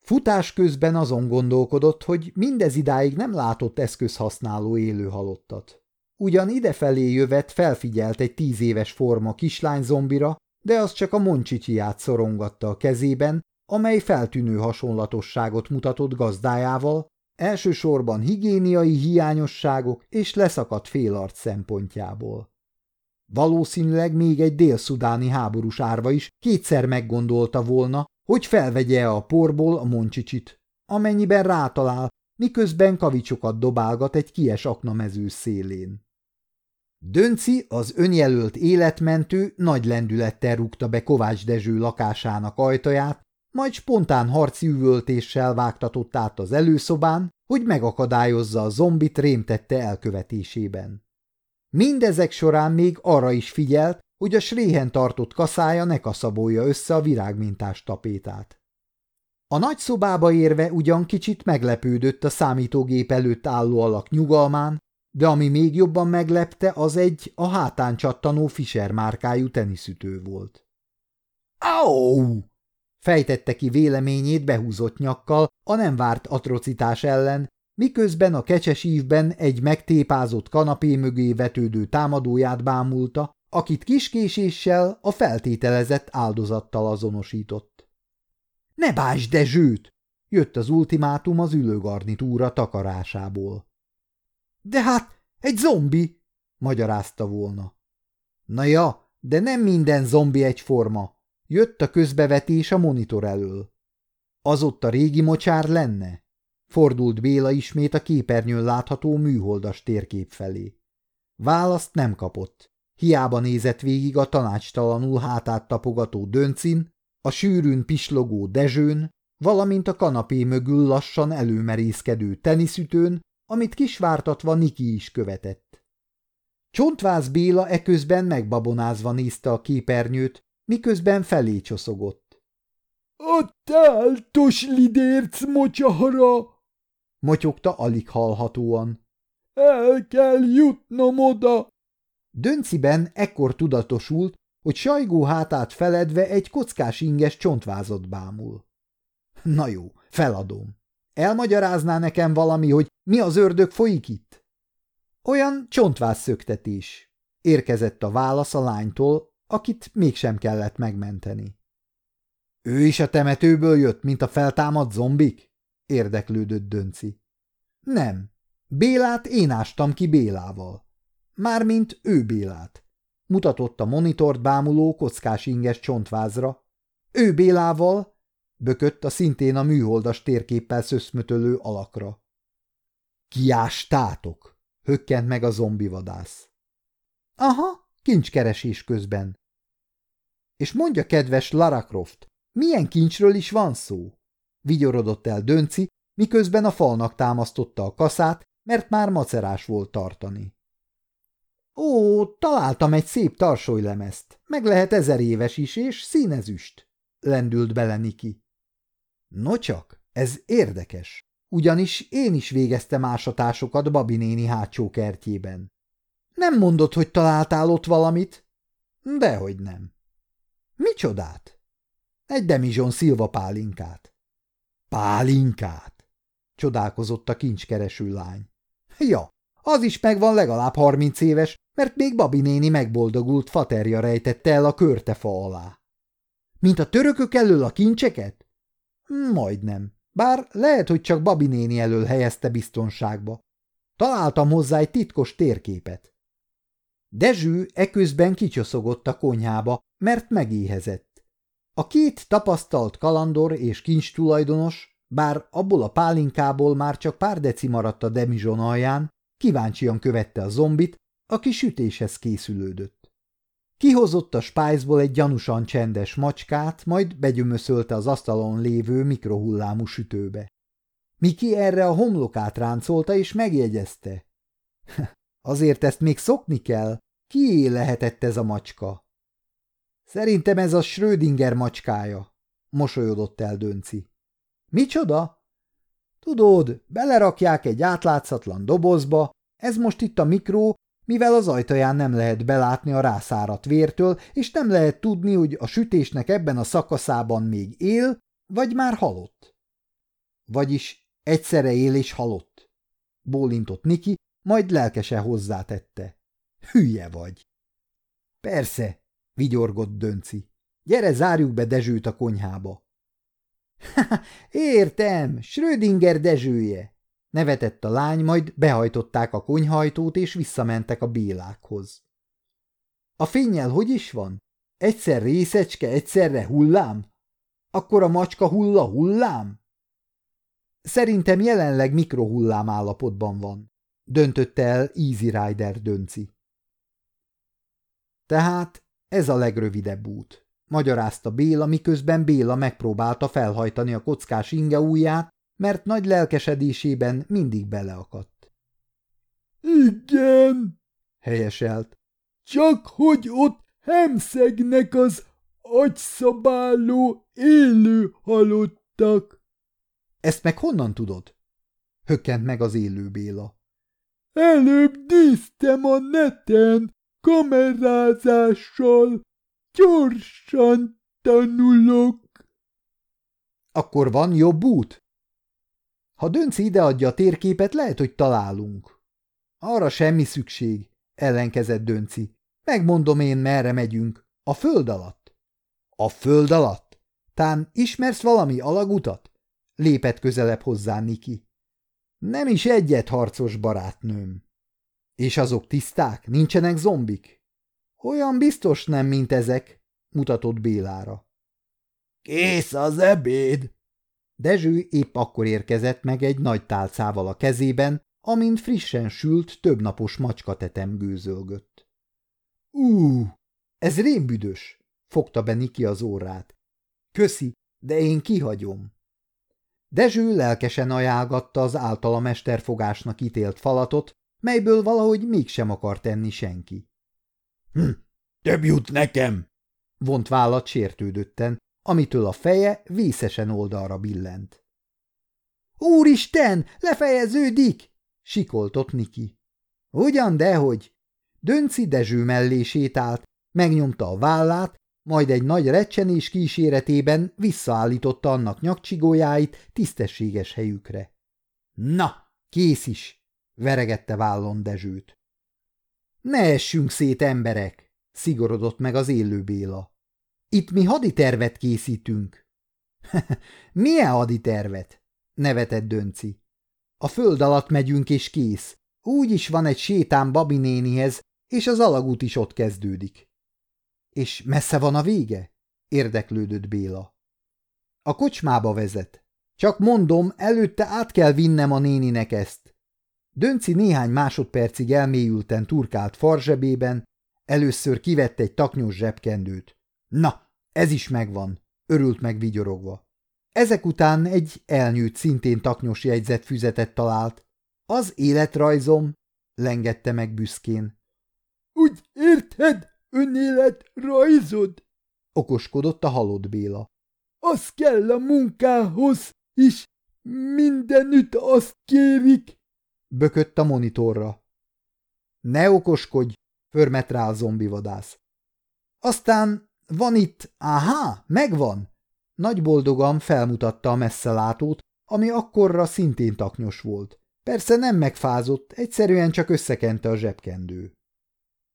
Futás közben azon gondolkodott, hogy mindez idáig nem látott eszközhasználó élő halottat. Ugyan idefelé jövet felfigyelt egy tíz éves forma kislány zombira, de az csak a moncsicsiát szorongatta a kezében, amely feltűnő hasonlatosságot mutatott gazdájával, elsősorban higiéniai hiányosságok és leszakadt félarc szempontjából. Valószínűleg még egy dél-szudáni háborús árva is kétszer meggondolta volna, hogy felvegye a porból a moncsicsit, amennyiben rátalál, miközben kavicsokat dobálgat egy kies aknamező szélén. Dönci, az önjelölt életmentő nagy lendülettel rúgta be Kovács Dezső lakásának ajtaját, majd spontán harci üvöltéssel vágtatott át az előszobán, hogy megakadályozza a zombit rémtette elkövetésében. Mindezek során még arra is figyelt, hogy a sréhen tartott kaszája ne kaszabolja össze a virágmintás tapétát. A nagy szobába érve ugyan kicsit meglepődött a számítógép előtt álló alak nyugalmán, de ami még jobban meglepte, az egy a hátán csattanó Fischer márkájú teniszütő volt. Au! fejtette ki véleményét behúzott nyakkal a nem várt atrocitás ellen, miközben a kecses ívben egy megtépázott kanapé mögé vetődő támadóját bámulta, akit kiskéséssel a feltételezett áldozattal azonosított. – Ne básd Dezsőt! – jött az ultimátum az ülőgarnitúra takarásából. – De hát, egy zombi! – magyarázta volna. – Na ja, de nem minden zombi egyforma. Jött a közbevetés a monitor elől. Az ott a régi mocsár lenne? Fordult Béla ismét a képernyőn látható műholdas térkép felé. Választ nem kapott. Hiába nézett végig a tanácstalanul hátát tapogató döncin, a sűrűn pislogó dezsőn, valamint a kanapé mögül lassan előmerészkedő teniszütőn, amit kisvártatva Niki is követett. Csontváz Béla eközben megbabonázva nézte a képernyőt, miközben felé csoszogott. – A táltos lidérc mocsahara! – motyogta alig hallhatóan. – El kell jutnom oda! Dönciben ekkor tudatosult, hogy sajgó hátát feledve egy kockás inges csontvázat bámul. Na jó, feladom. Elmagyarázná nekem valami, hogy mi az ördög folyik itt? Olyan csontváz szöktetés. Érkezett a válasz a lánytól, akit mégsem kellett megmenteni. Ő is a temetőből jött, mint a feltámadt zombik? Érdeklődött Dönci. Nem. Bélát én ástam ki Bélával. Mármint ő Bélát. Mutatott a monitort bámuló kockás inges csontvázra. Ő Bélával, bökött a szintén a műholdas térképpel szöszmötölő alakra. Kiástátok! hökkent meg a zombivadász. Aha, kincskeresés közben. És mondja, kedves Lara Croft, milyen kincsről is van szó? Vigyorodott el Dönci, miközben a falnak támasztotta a kaszát, mert már macerás volt tartani. Ó, találtam egy szép tarsolylemezt, meg lehet ezer éves is, és színezüst, lendült bele Niki. Nocsak, ez érdekes, ugyanis én is végeztem ásatásokat Babi néni hátsó kertjében. Nem mondod, hogy találtál ott valamit? Dehogy nem. Micsodát? Egy demizson szilva pálinkát. Pálinkát? Csodálkozott a kincskereső lány. Ja, az is megvan legalább harminc éves, mert még Babi néni megboldogult faterja rejtette el a körtefa alá. Mint a törökök elől a kincseket? Majdnem, bár lehet, hogy csak Babi néni elől helyezte biztonságba. Találtam hozzá egy titkos térképet. Dezső eközben kicsoszogott a konyhába, mert megéhezett. A két tapasztalt kalandor és kincs tulajdonos, bár abból a pálinkából már csak pár deci maradt a demizson alján, kíváncsian követte a zombit, aki sütéshez készülődött. Kihozott a spájzból egy gyanúsan csendes macskát, majd begyömöszölte az asztalon lévő mikrohullámú sütőbe. Miki erre a homlokát ráncolta és megjegyezte. Azért ezt még szokni kell. Kié lehetett ez a macska? Szerintem ez a Schrödinger macskája, mosolyodott el Dönci. Micsoda? Tudod, belerakják egy átlátszatlan dobozba, ez most itt a mikró, mivel az ajtaján nem lehet belátni a rászáradt vértől, és nem lehet tudni, hogy a sütésnek ebben a szakaszában még él, vagy már halott. Vagyis egyszerre él és halott. Bólintott Niki, majd lelkesen hozzátette. Hülye vagy. Persze, vigyorgott Dönci. Gyere, zárjuk be Dezsőt a konyhába. Értem, Schrödinger Dezsője, nevetett a lány, majd behajtották a konyhajtót, és visszamentek a bélákhoz. A fényjel hogy is van? Egyszer részecske, egyszerre hullám? Akkor a macska hulla hullám? Szerintem jelenleg mikrohullám állapotban van, döntötte el Easy Rider dönci. Tehát ez a legrövidebb út, magyarázta Béla, miközben Béla megpróbálta felhajtani a kockás inge ujját, mert nagy lelkesedésében mindig beleakadt. Igen, helyeselt, csak hogy ott hemszegnek az agyszabáló élő halottak. Ezt meg honnan tudod? Hökkent meg az élő Béla. Előbb néztem a neten, kamerázással. Gyorsan tanulok. Akkor van jobb út? Ha Dönci ideadja a térképet, lehet, hogy találunk. Arra semmi szükség, ellenkezett Dönci. Megmondom én, merre megyünk. A föld alatt. A föld alatt? Tán ismersz valami alagutat? Lépett közelebb hozzá Niki. Nem is egyet, harcos barátnőm. És azok tiszták? Nincsenek zombik? Olyan biztos nem, mint ezek, mutatott Bélára. Kész az ebéd! Dezső épp akkor érkezett meg egy nagy tálcával a kezében, amint frissen sült, többnapos macskatetem gőzölgött. Ú, ez rémbüdös, fogta be Niki az órát. Köszi, de én kihagyom. Dezső lelkesen ajánlgatta az általa mesterfogásnak ítélt falatot, melyből valahogy mégsem akar tenni senki. Hm, több jut nekem! Vont vállat sértődötten, amitől a feje vészesen oldalra billent. Úristen, lefejeződik! sikoltott Niki. Ugyan dehogy. Dönci Dezső mellé sétált, megnyomta a vállát, majd egy nagy recsenés kíséretében visszaállította annak nyakcsigójáit tisztességes helyükre. Na, kész is, veregette vállon Dezsőt. Ne essünk szét, emberek, szigorodott meg az élő Béla. Itt mi haditervet készítünk. Milyen haditervet? nevetett Dönci. A föld alatt megyünk és kész. Úgy is van egy sétám Babi nénihez, és az alagút is ott kezdődik. És messze van a vége? érdeklődött Béla. A kocsmába vezet. Csak mondom, előtte át kell vinnem a néninek ezt. Dönci néhány másodpercig elmélyülten turkált farzsebében, először kivett egy taknyos zsebkendőt. Na, ez is megvan, örült meg vigyorogva. Ezek után egy elnyűjt, szintén taknyos jegyzetfüzetet talált. Az életrajzom, lengette meg büszkén. Úgy érted, önéletrajzod? okoskodott a halott Béla. Az kell a munkához is, mindenütt azt kérik. Bökött a monitorra. Ne okoskodj, förmet rá a zombivadász. Aztán van itt, áhá, megvan! Nagy boldogan felmutatta a messzelátót, ami akkorra szintén taknyos volt. Persze nem megfázott, egyszerűen csak összekente a zsebkendő.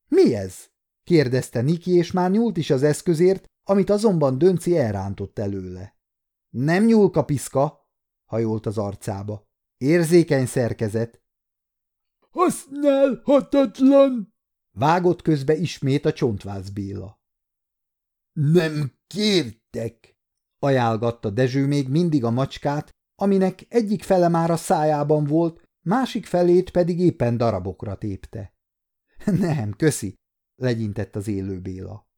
Mi ez? kérdezte Niki, és már nyúlt is az eszközért, amit azonban Dönci elrántott előle. Nem nyúlka piszka, hajolt az arcába. Érzékeny szerkezet. Használhatatlan! Vágott közbe ismét a csontváz Béla. Nem kértek, ajánlgatta Dezső még mindig a macskát, aminek egyik fele már a szájában volt, másik felét pedig éppen darabokra tépte. Nem, köszi, legyintett az élő Béla.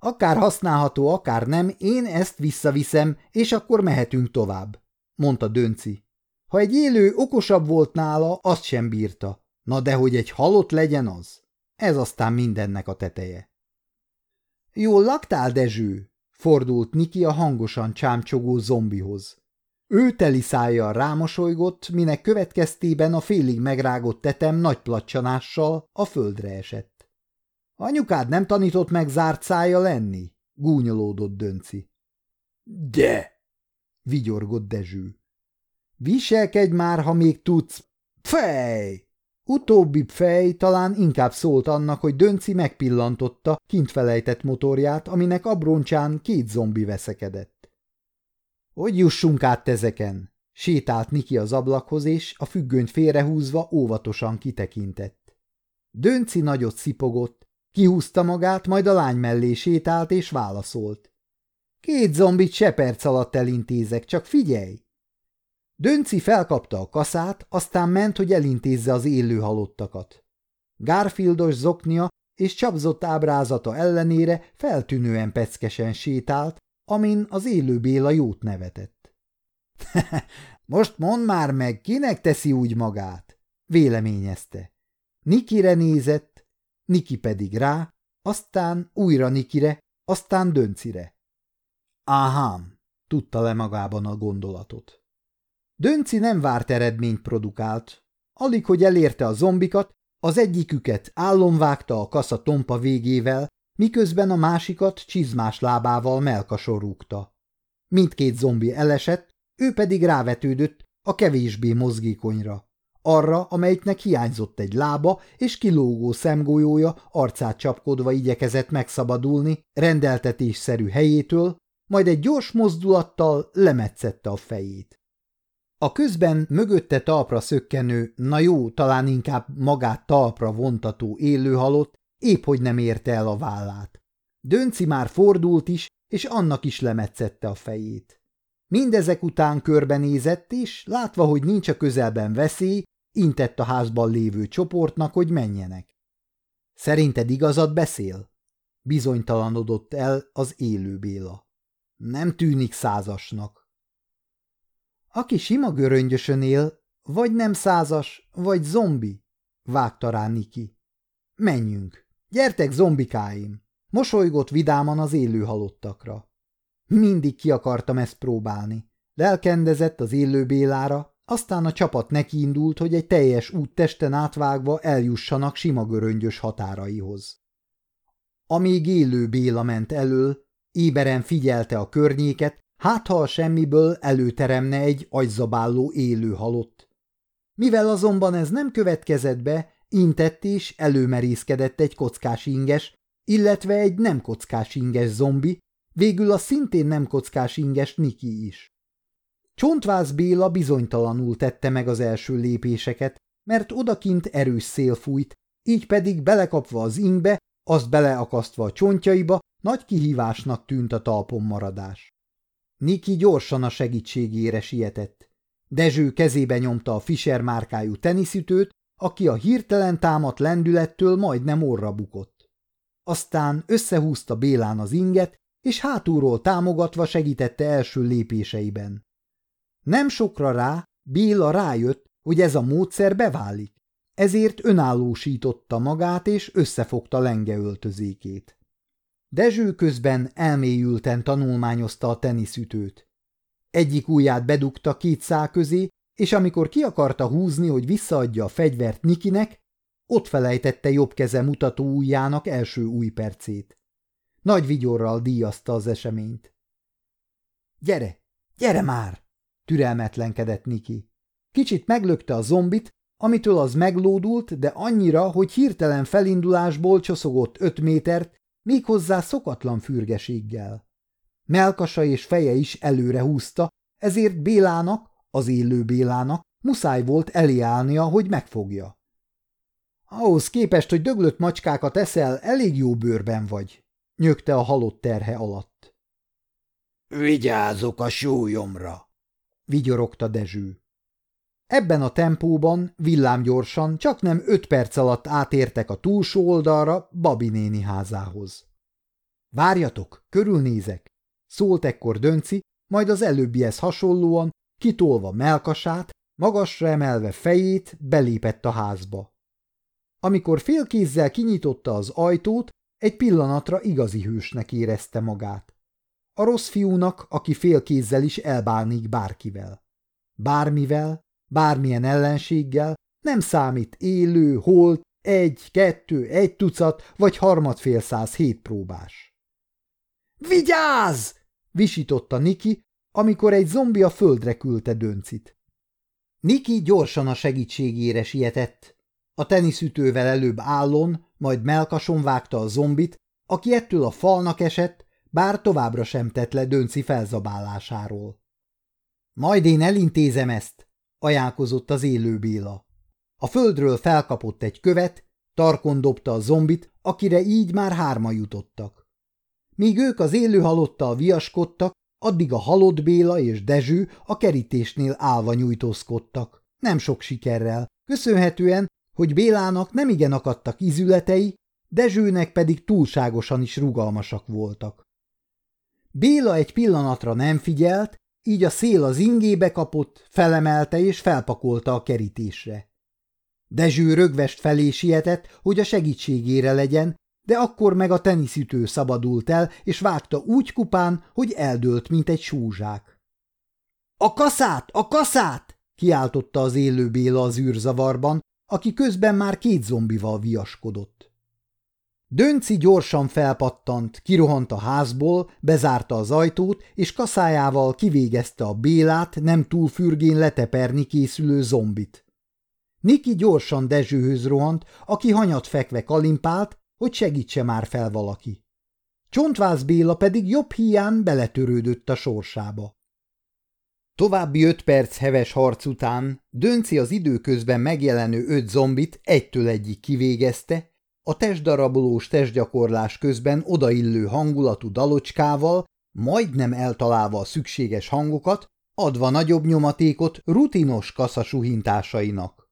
Akár használható, akár nem, én ezt visszaviszem, és akkor mehetünk tovább, mondta Dönci. Ha egy élő okosabb volt nála, azt sem bírta. Na de hogy egy halott legyen az? Ez aztán mindennek a teteje. Jól laktál, Dezső? Fordult Niki a hangosan csámcsogó zombihoz. Ő teli szájjal rámosolygott, minek következtében a félig megrágott tetem nagy placsanással a földre esett. Anyukád nem tanított meg zárt szája lenni? gúnyolódott Dönci. De! vigyorgott Dezső. Viselkedj már, ha még tudsz. Fej! Utóbbi fej talán inkább szólt annak, hogy Dönci megpillantotta kint felejtett motorját, aminek abroncsán két zombi veszekedett. Hogy jussunk át ezeken? Sétált Niki az ablakhoz, és a függönyt félrehúzva óvatosan kitekintett. Dönci nagyot szipogott, kihúzta magát, majd a lány mellé sétált és válaszolt. Két zombit se perc alatt elintézek, csak figyelj! Dönci felkapta a kaszát, aztán ment, hogy elintézze az élő halottakat. Garfieldos zoknia és csapzott ábrázata ellenére feltűnően peckesen sétált, amin az élő Béla jót nevetett. Most mondd már meg, kinek teszi úgy magát? véleményezte. Nikire nézett, Niki pedig rá, aztán újra Nikire, aztán Döncire. Áhám, tudta le magában a gondolatot. Dönci nem várt eredményt produkált. Alig, hogy elérte a zombikat, az egyiküket állomvágta a kasza tompa végével, miközben a másikat csizmás lábával melkason. Mindkét zombi elesett, ő pedig rávetődött a kevésbé mozgékonyra. Arra, amelyiknek hiányzott egy lába és kilógó szemgolyója arcát csapkodva igyekezett megszabadulni rendeltetésszerű helyétől, majd egy gyors mozdulattal lemetszette a fejét. A közben mögötte talpra szökkenő, na jó, talán inkább magát talpra vontató élő halott, épp hogy nem érte el a vállát. Dönci már fordult is, és annak is lemetszette a fejét. Mindezek után körbenézett, és látva, hogy nincs a közelben veszély, intett a házban lévő csoportnak, hogy menjenek. Szerinted igazad beszél? Bizonytalanodott el az élő Béla. Nem tűnik százasnak. Aki sima göröngyösön él, vagy nem százas, vagy zombi, vágta rá Niki. Menjünk, gyertek zombikáim, mosolygott vidáman az élő halottakra. Mindig ki akartam ezt próbálni. Lelkendezett az élő Bélára, aztán a csapat nekiindult, hogy egy teljes út testen átvágva eljussanak sima göröngyös határaihoz. Amíg élő Béla ment elől, éberen figyelte a környéket, Hát, ha a semmiből előteremne egy agyzabáló élő halott. Mivel azonban ez nem következett be, intett és előmerészkedett egy kockás inges, illetve egy nem kockás inges zombi, végül a szintén nem kockás inges Niki is. Csontváz Béla bizonytalanul tette meg az első lépéseket, mert odakint erős szél fújt, így pedig belekapva az ingbe, azt beleakasztva a csontjaiba, nagy kihívásnak tűnt a talpon maradás. Niki gyorsan a segítségére sietett. Dezső kezébe nyomta a Fischer márkájú teniszütőt, aki a hirtelen támadt lendülettől majdnem orra bukott. Aztán összehúzta Bélán az inget, és hátulról támogatva segítette első lépéseiben. Nem sokra rá, Béla rájött, hogy ez a módszer beválik, ezért önállósította magát és összefogta lengeöltözékét. Dezső közben elmélyülten tanulmányozta a teniszütőt. Egyik ujját bedugta két szál közé, és amikor ki akarta húzni, hogy visszaadja a fegyvert Nikinek, ott felejtette jobb keze mutató ujjának első új percét. Nagy vigyorral díjazta az eseményt. – Gyere, gyere már! – türelmetlenkedett Niki. Kicsit meglökte a zombit, amitől az meglódult, de annyira, hogy hirtelen felindulásból csoszogott öt métert, méghozzá szokatlan fürgeséggel. Melkasa és feje is előre húzta, ezért Bélának, az élő Bélának muszáj volt eléállnia, hogy megfogja. Ahhoz képest, hogy döglött macskákat eszel, elég jó bőrben vagy, nyögte a halott terhe alatt. Vigyázok a súlyomra, vigyorogta Dezső. Ebben a tempóban villámgyorsan, csak nem öt perc alatt átértek a túlsó oldalra Babi néni házához. Várjatok, körülnézek, szólt ekkor Dönci, majd az előbbihez hasonlóan, kitolva melkasát, magasra emelve fejét, belépett a házba. Amikor félkézzel kinyitotta az ajtót, egy pillanatra igazi hősnek érezte magát. A rossz fiúnak, aki félkézzel is elbánik bárkivel. Bármivel, bármilyen ellenséggel, nem számít élő, holt, egy, kettő, egy tucat vagy harmadfél száz hétpróbás. – Vigyázz! – visította Niki, amikor egy zombi a földre küldte döncit. Niki gyorsan a segítségére sietett. A teniszütővel előbb állon, majd melkason vágta a zombit, aki ettől a falnak esett, bár továbbra sem tett le dönci felzabálásáról. Majd én elintézem ezt, ajánlkozott az élő Béla. A földről felkapott egy követ, tarkon dobta a zombit, akire így már hárma jutottak. Míg ők az élő halottal viaskodtak, addig a halott Béla és Dezső a kerítésnél állva nyújtózkodtak. Nem sok sikerrel, köszönhetően, hogy Bélának nem igen akadtak izületei, Dezsőnek pedig túlságosan is rugalmasak voltak. Béla egy pillanatra nem figyelt, így a szél az ingébe kapott, felemelte és felpakolta a kerítésre. Dezső rögvest felé sietett, hogy a segítségére legyen, de akkor meg a teniszütő szabadult el, és vágta úgy kupán, hogy eldőlt, mint egy súzsák. – A kaszát! A kaszát! – kiáltotta az élő Béla az űrzavarban, aki közben már két zombival viaskodott. Dönci gyorsan felpattant, kirohant a házból, bezárta az ajtót, és kaszájával kivégezte a Bélát nem túl fürgén leteperni készülő zombit. Niki gyorsan Dezsőhöz rohant, aki hanyat fekve kalimpált, hogy segítse már fel valaki. Csontváz Béla pedig jobb hián beletörődött a sorsába. További öt perc heves harc után Dönci az időközben megjelenő öt zombit egytől egyik kivégezte, a testdarabolós testgyakorlás közben odaillő hangulatú dalocskával, majdnem eltalálva a szükséges hangokat, adva nagyobb nyomatékot rutinos kaszasuhintásainak.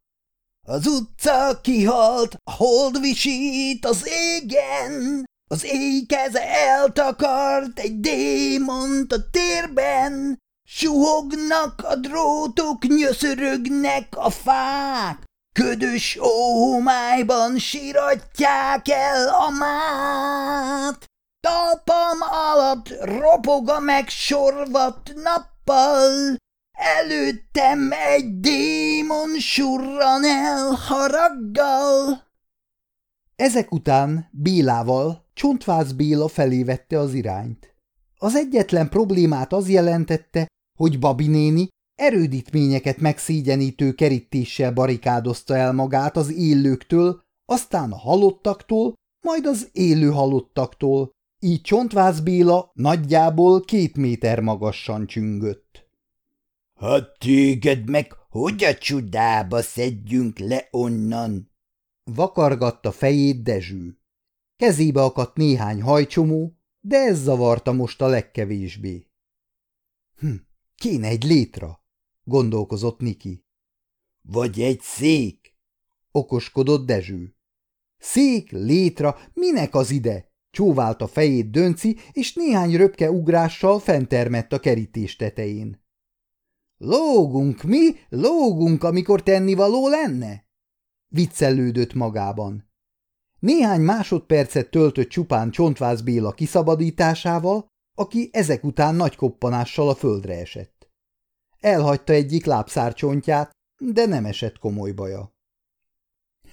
Az utca kihalt, a hold visít az égen, az éj keze eltakart egy démont a térben, suhognak a drótok, nyöszörögnek a fák, ködös ómályban síratják el a mát. Talpam alatt ropog a megsorvat nappal, Előttem egy démon surran el haraggal. Ezek után Bélával Csontváz Béla felé vette az irányt. Az egyetlen problémát az jelentette, hogy Babi néni erődítményeket megszígyenítő kerítéssel barikádozta el magát az élőktől, aztán a halottaktól, majd az élő halottaktól, így Csontváz Béla nagyjából két méter magassan csüngött. Hát téged meg hogy a csudába szedjünk le onnan? Vakargatta fejét Dezső. Kezébe akadt néhány hajcsomó, de ez zavarta most a legkevésbé. Hm, kéne egy létra, gondolkozott Niki. Vagy egy szék, okoskodott Dezső. Szék, létra, minek az ide? Csóválta fejét Dönci, és néhány röpke ugrással fentermett a kerítés tetején. Lógunk mi, lógunk, amikor tennivaló lenne? Viccelődött magában. Néhány másodpercet töltött csupán Csontváz Béla kiszabadításával, aki ezek után nagy koppanással a földre esett. Elhagyta egyik lábszárcsontját, de nem esett komoly baja.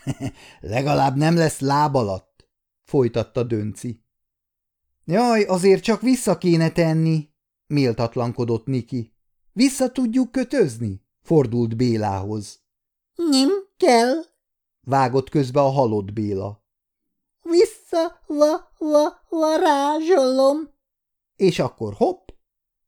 – Legalább nem lesz láb alatt, folytatta Dönci. – Jaj, azért csak vissza kéne tenni, méltatlankodott Niki. Vissza tudjuk kötözni? Fordult Bélához. Nem kell, vágott közbe a halott Béla. Vissza va va varázsolom. És akkor hopp!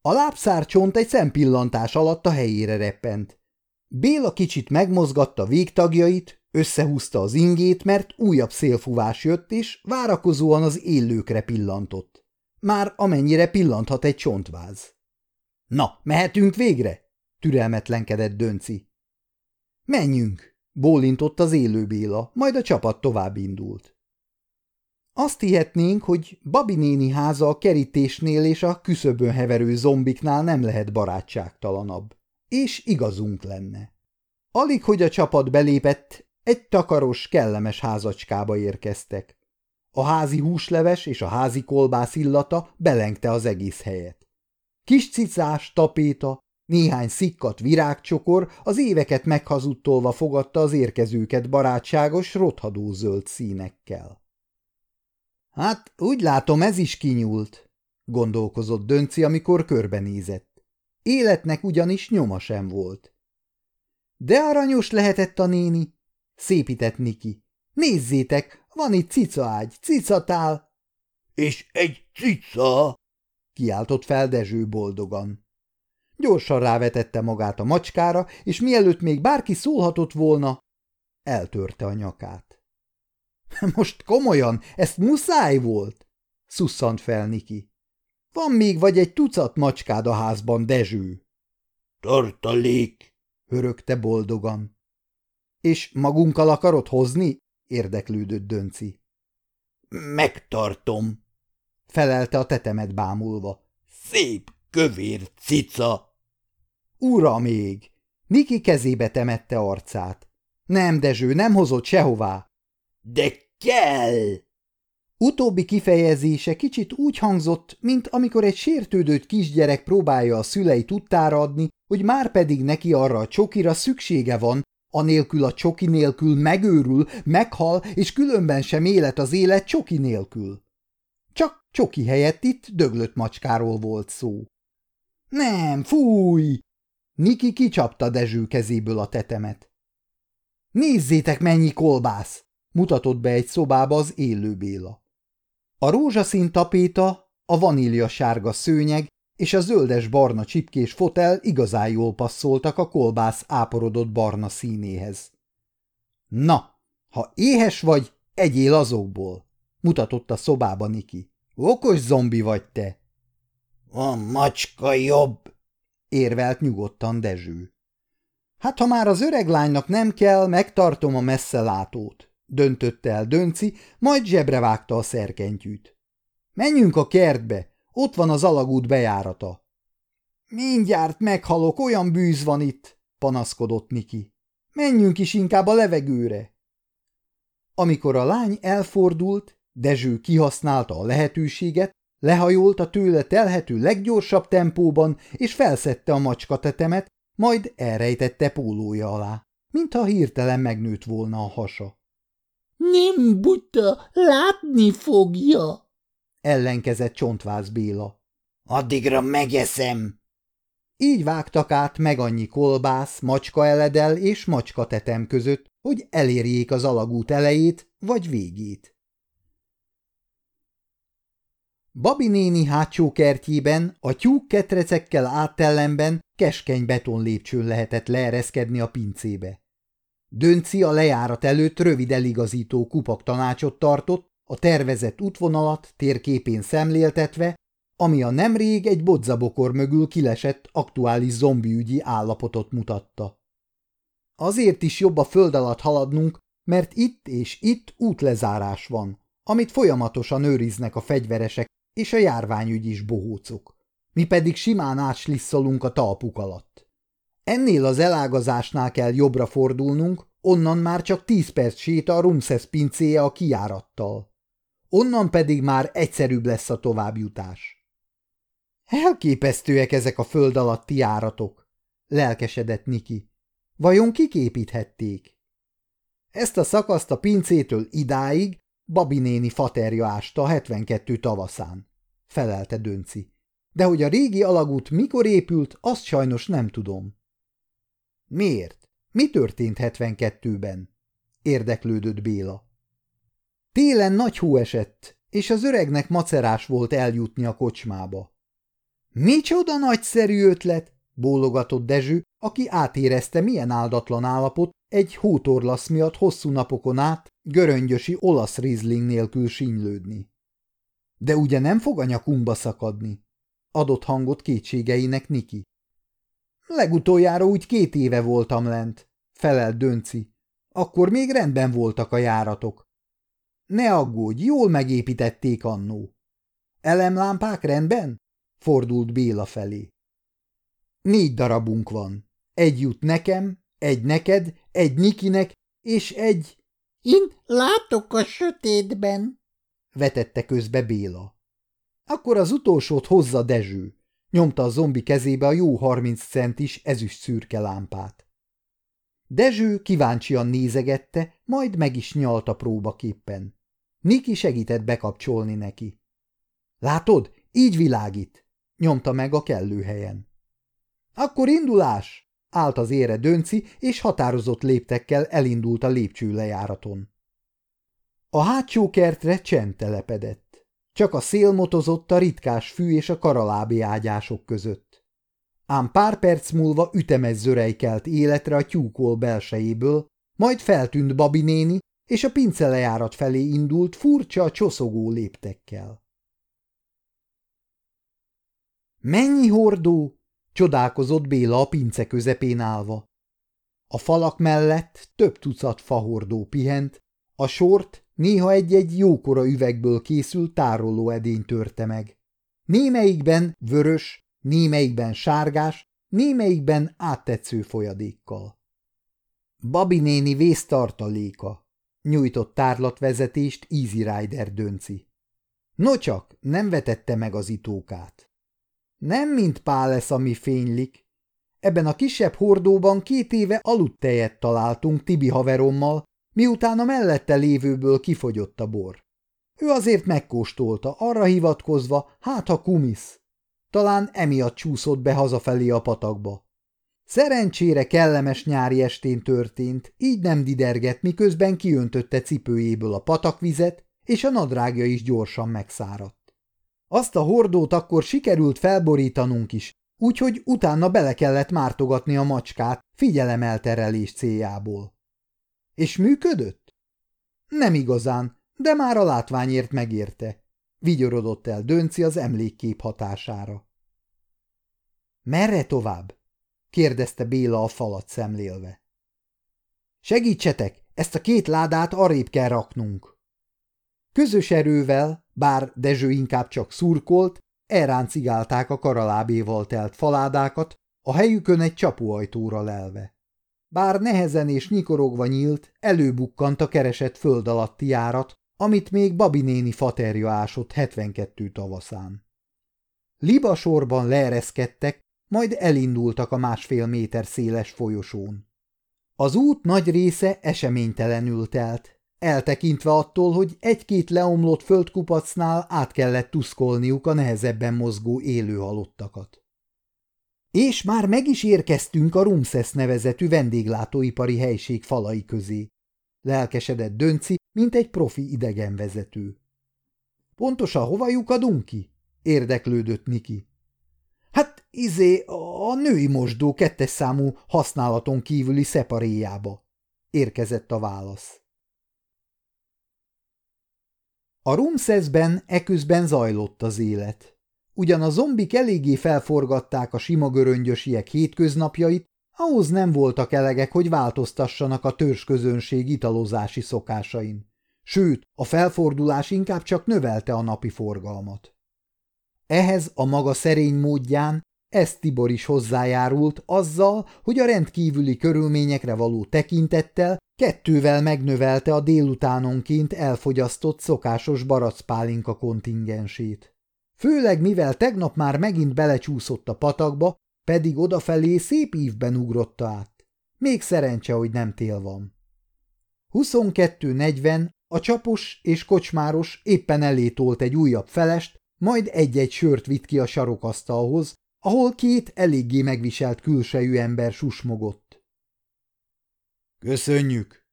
A lábszárcsont egy szempillantás alatt a helyére reppent. Béla kicsit megmozgatta végtagjait, összehúzta az ingét, mert újabb szélfúvás jött, és várakozóan az élőkre pillantott. Már amennyire pillanthat egy csontváz. Na, mehetünk végre? türelmetlenkedett Dönci. Menjünk, bólintott az élő Béla, majd a csapat tovább indult. Azt hihetnénk, hogy Babi néni háza a kerítésnél és a küszöbön heverő zombiknál nem lehet barátságtalanabb. És igazunk lenne. Alig, hogy a csapat belépett, egy takaros, kellemes házacskába érkeztek. A házi húsleves és a házi kolbász illata belengte az egész helyet. Kis cicás, tapéta, néhány szikkat virágcsokor az éveket meghazudtolva fogadta az érkezőket barátságos, rothadó zöld színekkel. Hát, úgy látom, ez is kinyúlt, gondolkozott Dönci, amikor körbenézett. Életnek ugyanis nyoma sem volt. De aranyos lehetett a néni, szépített Niki. Nézzétek, van itt cicaágy, cicatál. És egy cica! kiáltott fel Dezső boldogan. Gyorsan rávetette magát a macskára, és mielőtt még bárki szólhatott volna, eltörte a nyakát. Most komolyan, ezt muszáj volt? szusszant fel Niki. Van még vagy egy tucat macskád a házban, Dezső? Tartalék, hörögte boldogan. És magunkkal akarod hozni? érdeklődött Dönci. Megtartom, felelte a tetemet bámulva. Szép, kövér cica! Ura még! Niki kezébe temette arcát. Nem, Dezső, nem hozott sehová. De kell! Utóbbi kifejezése kicsit úgy hangzott, mint amikor egy sértődött kisgyerek próbálja a szülei tudtára adni, hogy már pedig neki arra a csokira szüksége van, anélkül a csoki nélkül megőrül, meghal, és különben sem élet az élet csoki nélkül. Csak csoki helyett itt döglött macskáról volt szó. Nem, fúj! Niki kicsapta Dezső kezéből a tetemet. Nézzétek, mennyi kolbász! Mutatott be egy szobába az élő Béla. A rózsaszín tapéta, a vanília sárga szőnyeg és a zöldes-barna csipkés fotel igazán jól passzoltak a kolbász áporodott barna színéhez. Na, ha éhes vagy, egyél azokból, mutatott a szobába Niki. Okos zombi vagy te. A macska jobb, érvelt nyugodtan Dezső. Hát ha már az öreg lánynak nem kell, megtartom a messzelátót, döntötte el Dönci, majd zsebre vágta a szerkentyűt. Menjünk a kertbe, ott van az alagút bejárata. Mindjárt meghalok, olyan bűz van itt, panaszkodott Niki. Menjünk is inkább a levegőre. Amikor a lány elfordult, Dezső kihasználta a lehetőséget, lehajolt a tőle telhető leggyorsabb tempóban, és felszette a macskatetemet, majd elrejtette pólója alá, mintha hirtelen megnőtt volna a hasa. – Nem buta, látni fogja! ellenkezett csontváz Béla. Addigra megeszem! Így vágtak át meg annyi kolbász, macska eledel és macska tetem között, hogy elérjék az alagút elejét vagy végét. Babi néni hátsó kertjében, a tyúk ketrecekkel áttellenben keskeny betonlépcsőn lehetett leereszkedni a pincébe. Dönci a lejárat előtt rövid eligazító kupak tanácsot tartott, a tervezett útvonalat térképén szemléltetve, ami a nemrég egy bodzabokor mögül kilesett aktuális zombiügyi állapotot mutatta. Azért is jobb a föld alatt haladnunk, mert itt és itt útlezárás van, amit folyamatosan őriznek a fegyveresek és a járványügy is bohócok. Mi pedig simán átslisszolunk a talpuk alatt. Ennél az elágazásnál kell jobbra fordulnunk, onnan már csak tíz perc séta a Rumszesz pincéje a kiárattal. Onnan pedig már egyszerűbb lesz a továbbjutás. Elképesztőek ezek a föld alatti járatok, lelkesedett Niki. Vajon kik építhették? Ezt a szakaszt a pincétől idáig Babi néni faterja ásta a 72 tavaszán, felelte Dönci. De hogy a régi alagút mikor épült, azt sajnos nem tudom. Miért? Mi történt 72-ben? érdeklődött Béla. Télen nagy hó esett, és az öregnek macerás volt eljutni a kocsmába. Micsoda nagyszerű ötlet, bólogatott Dezső, aki átérezte, milyen áldatlan állapot egy hótorlasz miatt hosszú napokon át göröngyösi olasz rizling nélkül sínylődni. De ugye nem fog a nyakunkba szakadni? Adott hangot kétségeinek Niki. Legutoljára úgy két éve voltam lent, felelt Dönci. Akkor még rendben voltak a járatok. Ne aggódj, jól megépítették annó. Elemlámpák rendben? Fordult Béla felé. Négy darabunk van. Egy jut nekem, Egy neked, egy Nikinek, és egy... Én látok a sötétben, vetette közbe Béla. Akkor az utolsót hozza Dezső. Nyomta a zombi kezébe a jó harminc centis ezüst szürke lámpát. Dezső kíváncsian nézegette, majd meg is nyalta próbaképpen. Niki segített bekapcsolni neki. Látod, így világít, nyomta meg a kellő helyen. Akkor indulás! Állt az ére Dönci, és határozott léptekkel elindult a lépcső lejáraton. A hátsó kertre csend telepedett. Csak a szél motozott a ritkás fű és a karalábi ágyások között. Ám pár perc múlva ütemes kelt életre a tyúkol belsejéből, majd feltűnt Babi néni, és a pince lejárat felé indult furcsa, csoszogó léptekkel. Mennyi hordó? Csodálkozott Béla a pince közepén állva. A falak mellett több tucat fahordó pihent, a sort néha egy-egy jókora üvegből készült tároló edény törte meg. Némelyikben vörös, némelyikben sárgás, némelyikben áttetsző folyadékkal. Babi néni vésztartaléka, nyújtott tárlatvezetést Easy Rider dönci. Nocsak, nem vetette meg az itókát. Nem mint pál lesz, ami fénylik. Ebben a kisebb hordóban két éve aludtejet találtunk Tibi haverommal, miután a mellette lévőből kifogyott a bor. Ő azért megkóstolta, arra hivatkozva, hát ha kumisz. Talán emiatt csúszott be hazafelé a patakba. Szerencsére kellemes nyári estén történt, így nem didergett, miközben kiöntötte cipőjéből a patakvizet, és a nadrágja is gyorsan megszáradt. Azt a hordót akkor sikerült felborítanunk is, úgyhogy utána bele kellett mártogatni a macskát figyelemelterelés céljából. És működött? Nem igazán, de már a látványért megérte. Vigyorodott el Dönci az emlékkép hatására. Merre tovább? kérdezte Béla a falat szemlélve. Segítsetek, ezt a két ládát arrébb kell raknunk. Közös erővel, bár Dezső inkább csak szurkolt, elráncigálták a karalábéval telt faládákat, a helyükön egy csapóajtóra lelve. Bár nehezen és nyikorogva nyílt, előbukkant a keresett föld alatti járat, amit még Babi néni faterja ásott 72 tavaszán. Liba sorban leereszkedtek, majd elindultak a másfél méter széles folyosón. Az út nagy része eseménytelenül telt, eltekintve attól, hogy egy-két leomlott földkupacnál át kellett tuszkolniuk a nehezebben mozgó élő halottakat. És már meg is érkeztünk a Rumszesz nevezetű vendéglátóipari helység falai közé. Lelkesedett Dönci, mint egy profi idegenvezető. Pontosan hova lyukadunk ki? érdeklődött Niki. Hát, izé, a női mosdó kettes számú használaton kívüli szeparéjába, érkezett a válasz. A Rumszeszben eközben zajlott az élet. Ugyan a zombik eléggé felforgatták a sima göröngyösiek hétköznapjait, ahhoz nem voltak elegek, hogy változtassanak a törzsközönség italozási szokásain. Sőt, a felfordulás inkább csak növelte a napi forgalmat. Ehhez a maga szerény módján ez Tibor is hozzájárult azzal, hogy a rendkívüli körülményekre való tekintettel kettővel megnövelte a délutánonként elfogyasztott szokásos baracpálinka kontingensét. Főleg mivel tegnap már megint belecsúszott a patakba, pedig odafelé szép ívben ugrotta át. Még szerencse, hogy nem tél van. 22.40 a csapos és kocsmáros éppen elé tolt egy újabb felest, majd egy-egy sört vitt ki a sarokasztalhoz, ahol két eléggé megviselt külsejű ember susmogott. Köszönjük!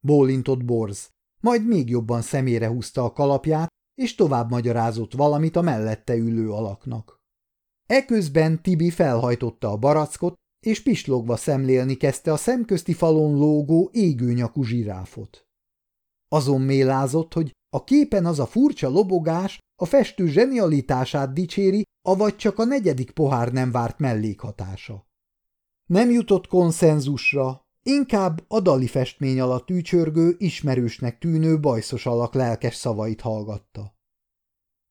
bólintott Borz, majd még jobban szemére húzta a kalapját, és tovább magyarázott valamit a mellette ülő alaknak. Eközben Tibi felhajtotta a barackot, és pislogva szemlélni kezdte a szemközti falon lógó égőnyakú zsiráfot. Azon mélázott, hogy a képen az a furcsa lobogás a festő zsenialitását dicséri, avagy csak a negyedik pohár nem várt mellékhatása. Nem jutott konszenzusra, inkább a dali festmény alatt ücsörgő, ismerősnek tűnő bajszos alak lelkes szavait hallgatta.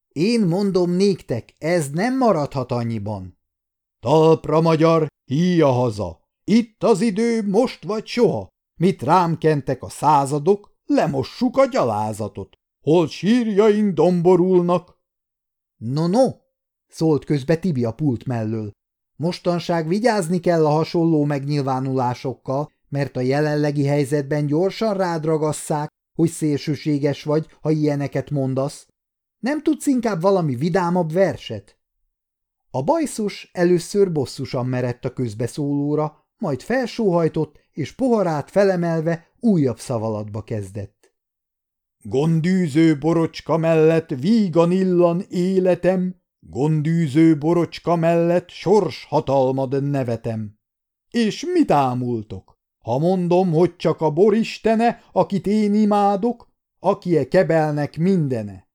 Én mondom néktek, ez nem maradhat annyiban. Talpra magyar, híja haza! Itt az idő, most vagy soha. Mit rám kentek a századok, lemossuk a gyalázatot. Hol sírjaink domborulnak. No, no, szólt közbe Tibi a pult mellől. Mostanság vigyázni kell a hasonló megnyilvánulásokkal, mert a jelenlegi helyzetben gyorsan rád ragasszák, hogy szélsőséges vagy, ha ilyeneket mondasz. Nem tudsz inkább valami vidámabb verset? A bajszos először bosszusan merett a közbeszólóra, majd felsóhajtott, és poharát felemelve újabb szavalatba kezdett. Gondűző borocska mellett vígan illan életem, gondűző borocska mellett sors hatalmad nevetem. És mit ámultok? Ha mondom, hogy csak a boristene, akit én imádok, aki-e kebelnek mindene.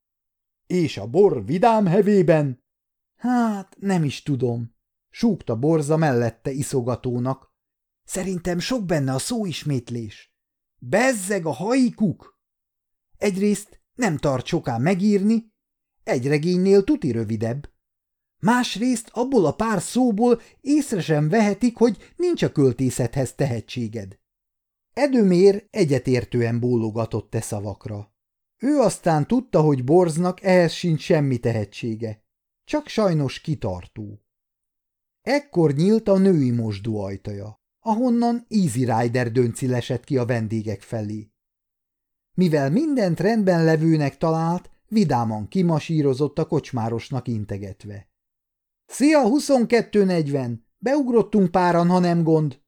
És a bor vidám hevében? Hát, nem is tudom, súgta borza mellette iszogatónak. Szerintem sok benne a szóismétlés. Bezzeg a haikuk! Egyrészt nem tart soká megírni, egy regénynél tuti rövidebb. Másrészt abból a pár szóból észre sem vehetik, hogy nincs a költészethez tehetséged. Edömér egyetértően bólogatott e szavakra. Ő aztán tudta, hogy Borznak ehhez sincs semmi tehetsége, csak sajnos kitartó. Ekkor nyílt a női mosdó ajtaja, ahonnan Easy Rider dönci lesett ki a vendégek felé. Mivel mindent rendben levőnek talált, vidáman kimasírozott a kocsmárosnak integetve. Szia, 2240! Beugrottunk páran, ha nem gond.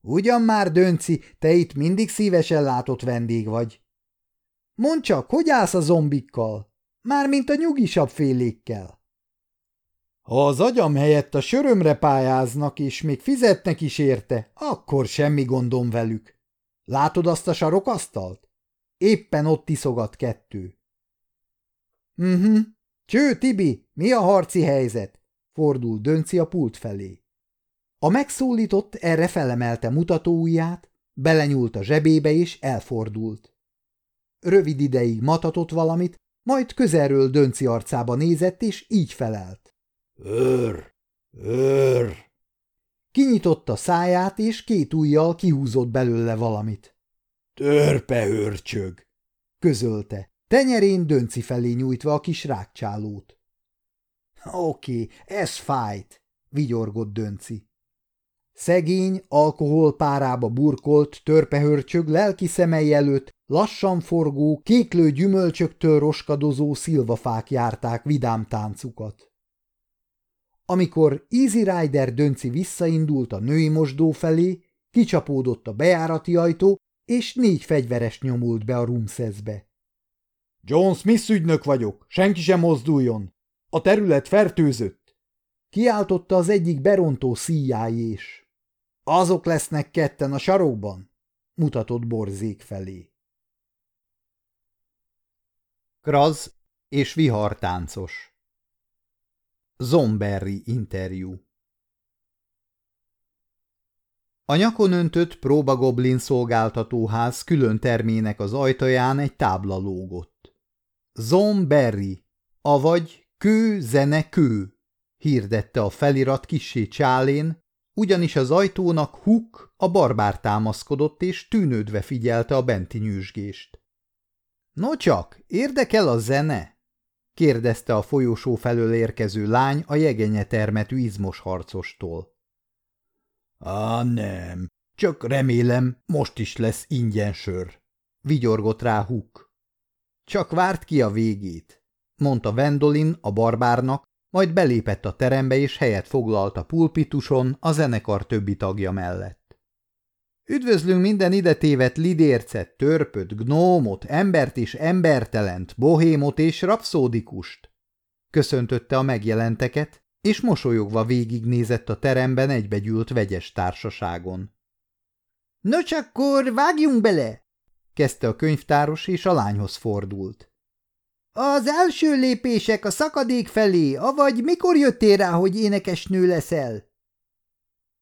Ugyan már, Dönci, te itt mindig szívesen látott vendég vagy. Mondd csak, hogy állsz a zombikkal? Mármint a nyugisabb félékkel. Ha az agyam helyett a sörömre pályáznak, és még fizetnek is érte, akkor semmi gondom velük. Látod azt a sarokasztalt? Éppen ott iszogat kettő. Mhm. Uh -huh. Cső, Tibi, mi a harci helyzet? Fordul Dönci a pult felé. A megszólított erre felemelte mutatóujját, belenyúlt a zsebébe és elfordult. Rövid ideig matatott valamit, majd közelről Dönci arcába nézett, és így felelt. Őr! Őr! Kinyitotta száját, és két ujjal kihúzott belőle valamit. Törpe hörcsög! közölte, tenyerén Dönci felé nyújtva a kis rákcsálót. Oké, ez fájt, vigyorgott Dönci. Szegény, alkoholpárába burkolt, törpehörcsög lelki szemei előtt lassan forgó, kéklő gyümölcsöktől roskadozó szilvafák járták vidám táncukat. Amikor Easy Rider Dönci visszaindult a női mosdó felé, kicsapódott a bejárati ajtó, és négy fegyveres nyomult be a rumszezbe. – John Smith ügynök vagyok, senki sem mozduljon! A terület fertőzött! Kiáltotta az egyik berontó szíjájés. Azok lesznek ketten a sarokban, mutatott borzék felé. Kraz és vihartáncos Zomberry interjú A nyakon öntött próbagoblin szolgáltatóház külön termének az ajtaján egy tábla lógott. Zomberry, avagy Kő, zene, kő, hirdette a felirat kissé csálén, ugyanis az ajtónak Huk, a barbár támaszkodott, és tűnődve figyelte a benti nyűsgést. No csak, érdekel a zene? kérdezte a folyosó felől érkező lány a jegenye termetű izmos harcostól. Á, nem, csak remélem, most is lesz ingyen sör, vigyorgott rá Huk. Csak várt ki a végét mondta Vendolin a barbárnak, majd belépett a terembe és helyet foglalt a pulpituson a zenekar többi tagja mellett. Üdvözlünk minden ide tévedt lidércet, törpöt, gnómot, embert és embertelent, bohémot és rapszódikust. Köszöntötte a megjelenteket, és mosolyogva végignézett a teremben egybegyűlt vegyes társaságon. – Nos, akkor vágjunk bele! – kezdte a könyvtáros, és a lányhoz fordult. Az első lépések a szakadék felé, avagy mikor jöttél rá, hogy énekesnő leszel?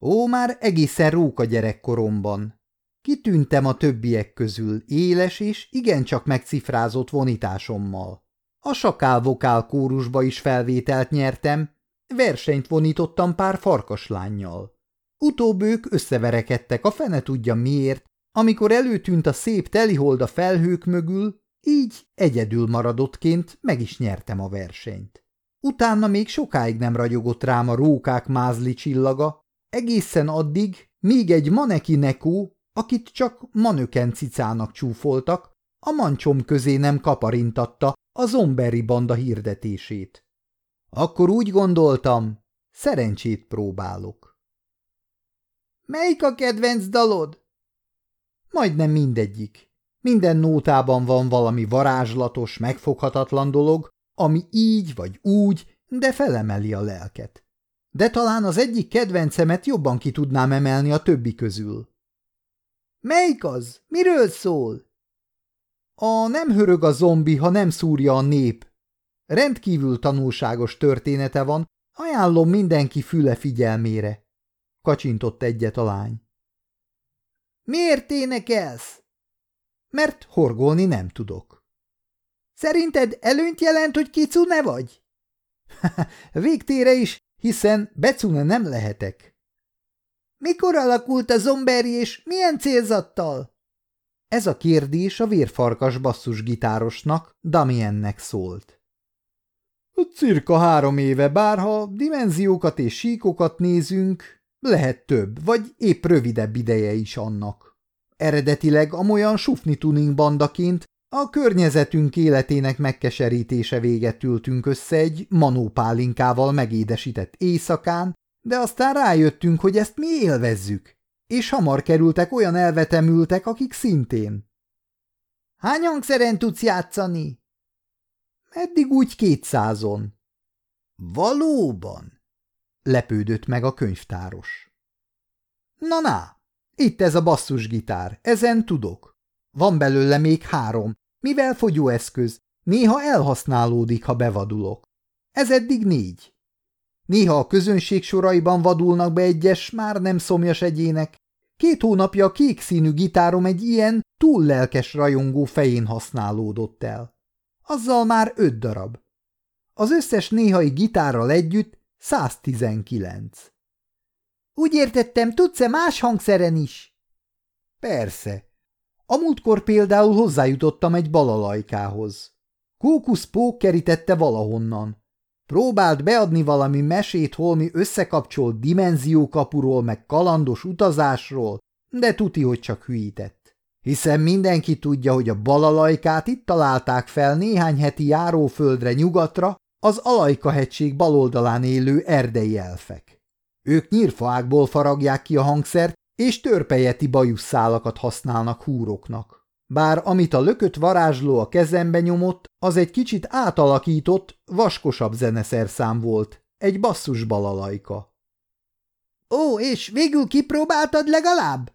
Ó, már egészen róka gyerekkoromban. Kitűntem a többiek közül, éles és igencsak megcifrázott vonításommal. A sakál-vokál kórusba is felvételt nyertem, versenyt vonítottam pár farkaslányjal. Utóbb ők összeverekedtek, a fene tudja miért, amikor előtűnt a szép telihold a felhők mögül, így egyedül maradottként meg is nyertem a versenyt. Utána még sokáig nem ragyogott rám a rókák mázli csillaga, egészen addig, míg egy maneki nekó, akit csak manöken cicának csúfoltak, a mancsom közé nem kaparintatta a zomberi banda hirdetését. Akkor úgy gondoltam, szerencsét próbálok. Melyik a kedvenc dalod? Majdnem mindegyik. Minden nótában van valami varázslatos, megfoghatatlan dolog, ami így vagy úgy, de felemeli a lelket. De talán az egyik kedvencemet jobban ki tudnám emelni a többi közül. Melyik az? Miről szól? A nem hörög a zombi, ha nem szúrja a nép. Rendkívül tanulságos története van, ajánlom mindenki füle figyelmére. Kacsintott egyet a lány. Miért énekelsz? Mert horgolni nem tudok. Szerinted előnyt jelent, hogy kicune vagy? Végtére is, hiszen becune nem lehetek. Mikor alakult a zomberi, és milyen célzattal? Ez a kérdés a vérfarkas basszusgitárosnak, Damiennek szólt. Cirka három éve, bár ha dimenziókat és síkokat nézünk, lehet több, vagy épp rövidebb ideje is annak. Eredetileg amolyan sufni tuning bandaként a környezetünk életének megkeserítése véget ültünk össze egy manópálinkával megédesített éjszakán, de aztán rájöttünk, hogy ezt mi élvezzük, és hamar kerültek olyan elvetemültek, akik szintén. Hány hangszeren tudsz játszani? Eddig úgy kétszázon. Valóban? Lepődött meg a könyvtáros. Na-na, itt ez a basszusgitár, ezen tudok. Van belőle még három, mivel fogyóeszköz, néha elhasználódik, ha bevadulok. Ez eddig négy. Néha a közönség soraiban vadulnak be egyes, már nem szomjas egyének. Két hónapja kék színű gitárom egy ilyen túl lelkes rajongó fején használódott el. Azzal már öt darab. Az összes néhai gitárral együtt 119. Úgy értettem, tudsz-e más hangszeren is? Persze. A múltkor például hozzájutottam egy balalajkához. Kókusz Pók kerítette valahonnan. Próbált beadni valami mesét holmi összekapcsolt dimenziókapuról meg kalandos utazásról, de tuti, hogy csak hülyített. Hiszen mindenki tudja, hogy a balalajkát itt találták fel néhány heti járóföldre nyugatra, az Alajka-hegység baloldalán élő erdei elfek. Ők nyírfaákból faragják ki a hangszert, és törpejeti bajuszálakat használnak húroknak. Bár amit a lökött varázsló a kezembe nyomott, az egy kicsit átalakított, vaskosabb zeneszerszám volt, egy basszus balalajka. Ó, és végül kipróbáltad legalább?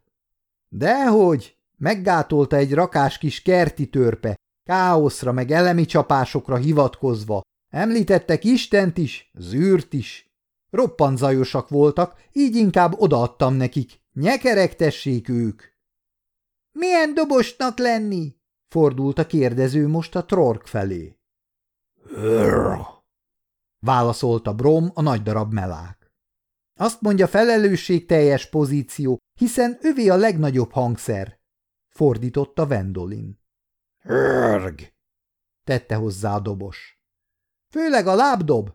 Dehogy, meggátolta egy rakás kis kerti törpe, káoszra meg elemi csapásokra hivatkozva. Említettek Istent is, zűrt is. Roppant zajosak voltak, így inkább odaadtam nekik. Nyekeregtessék ők! Milyen dobosnak lenni? Fordult a kérdező most a Trork felé. Válaszolta Brom a nagy darab melák. Azt mondja felelősségteljes pozíció, hiszen övé a legnagyobb hangszer. Fordította Vendolin. Hörg! tette hozzá a dobos. Főleg a lábdob,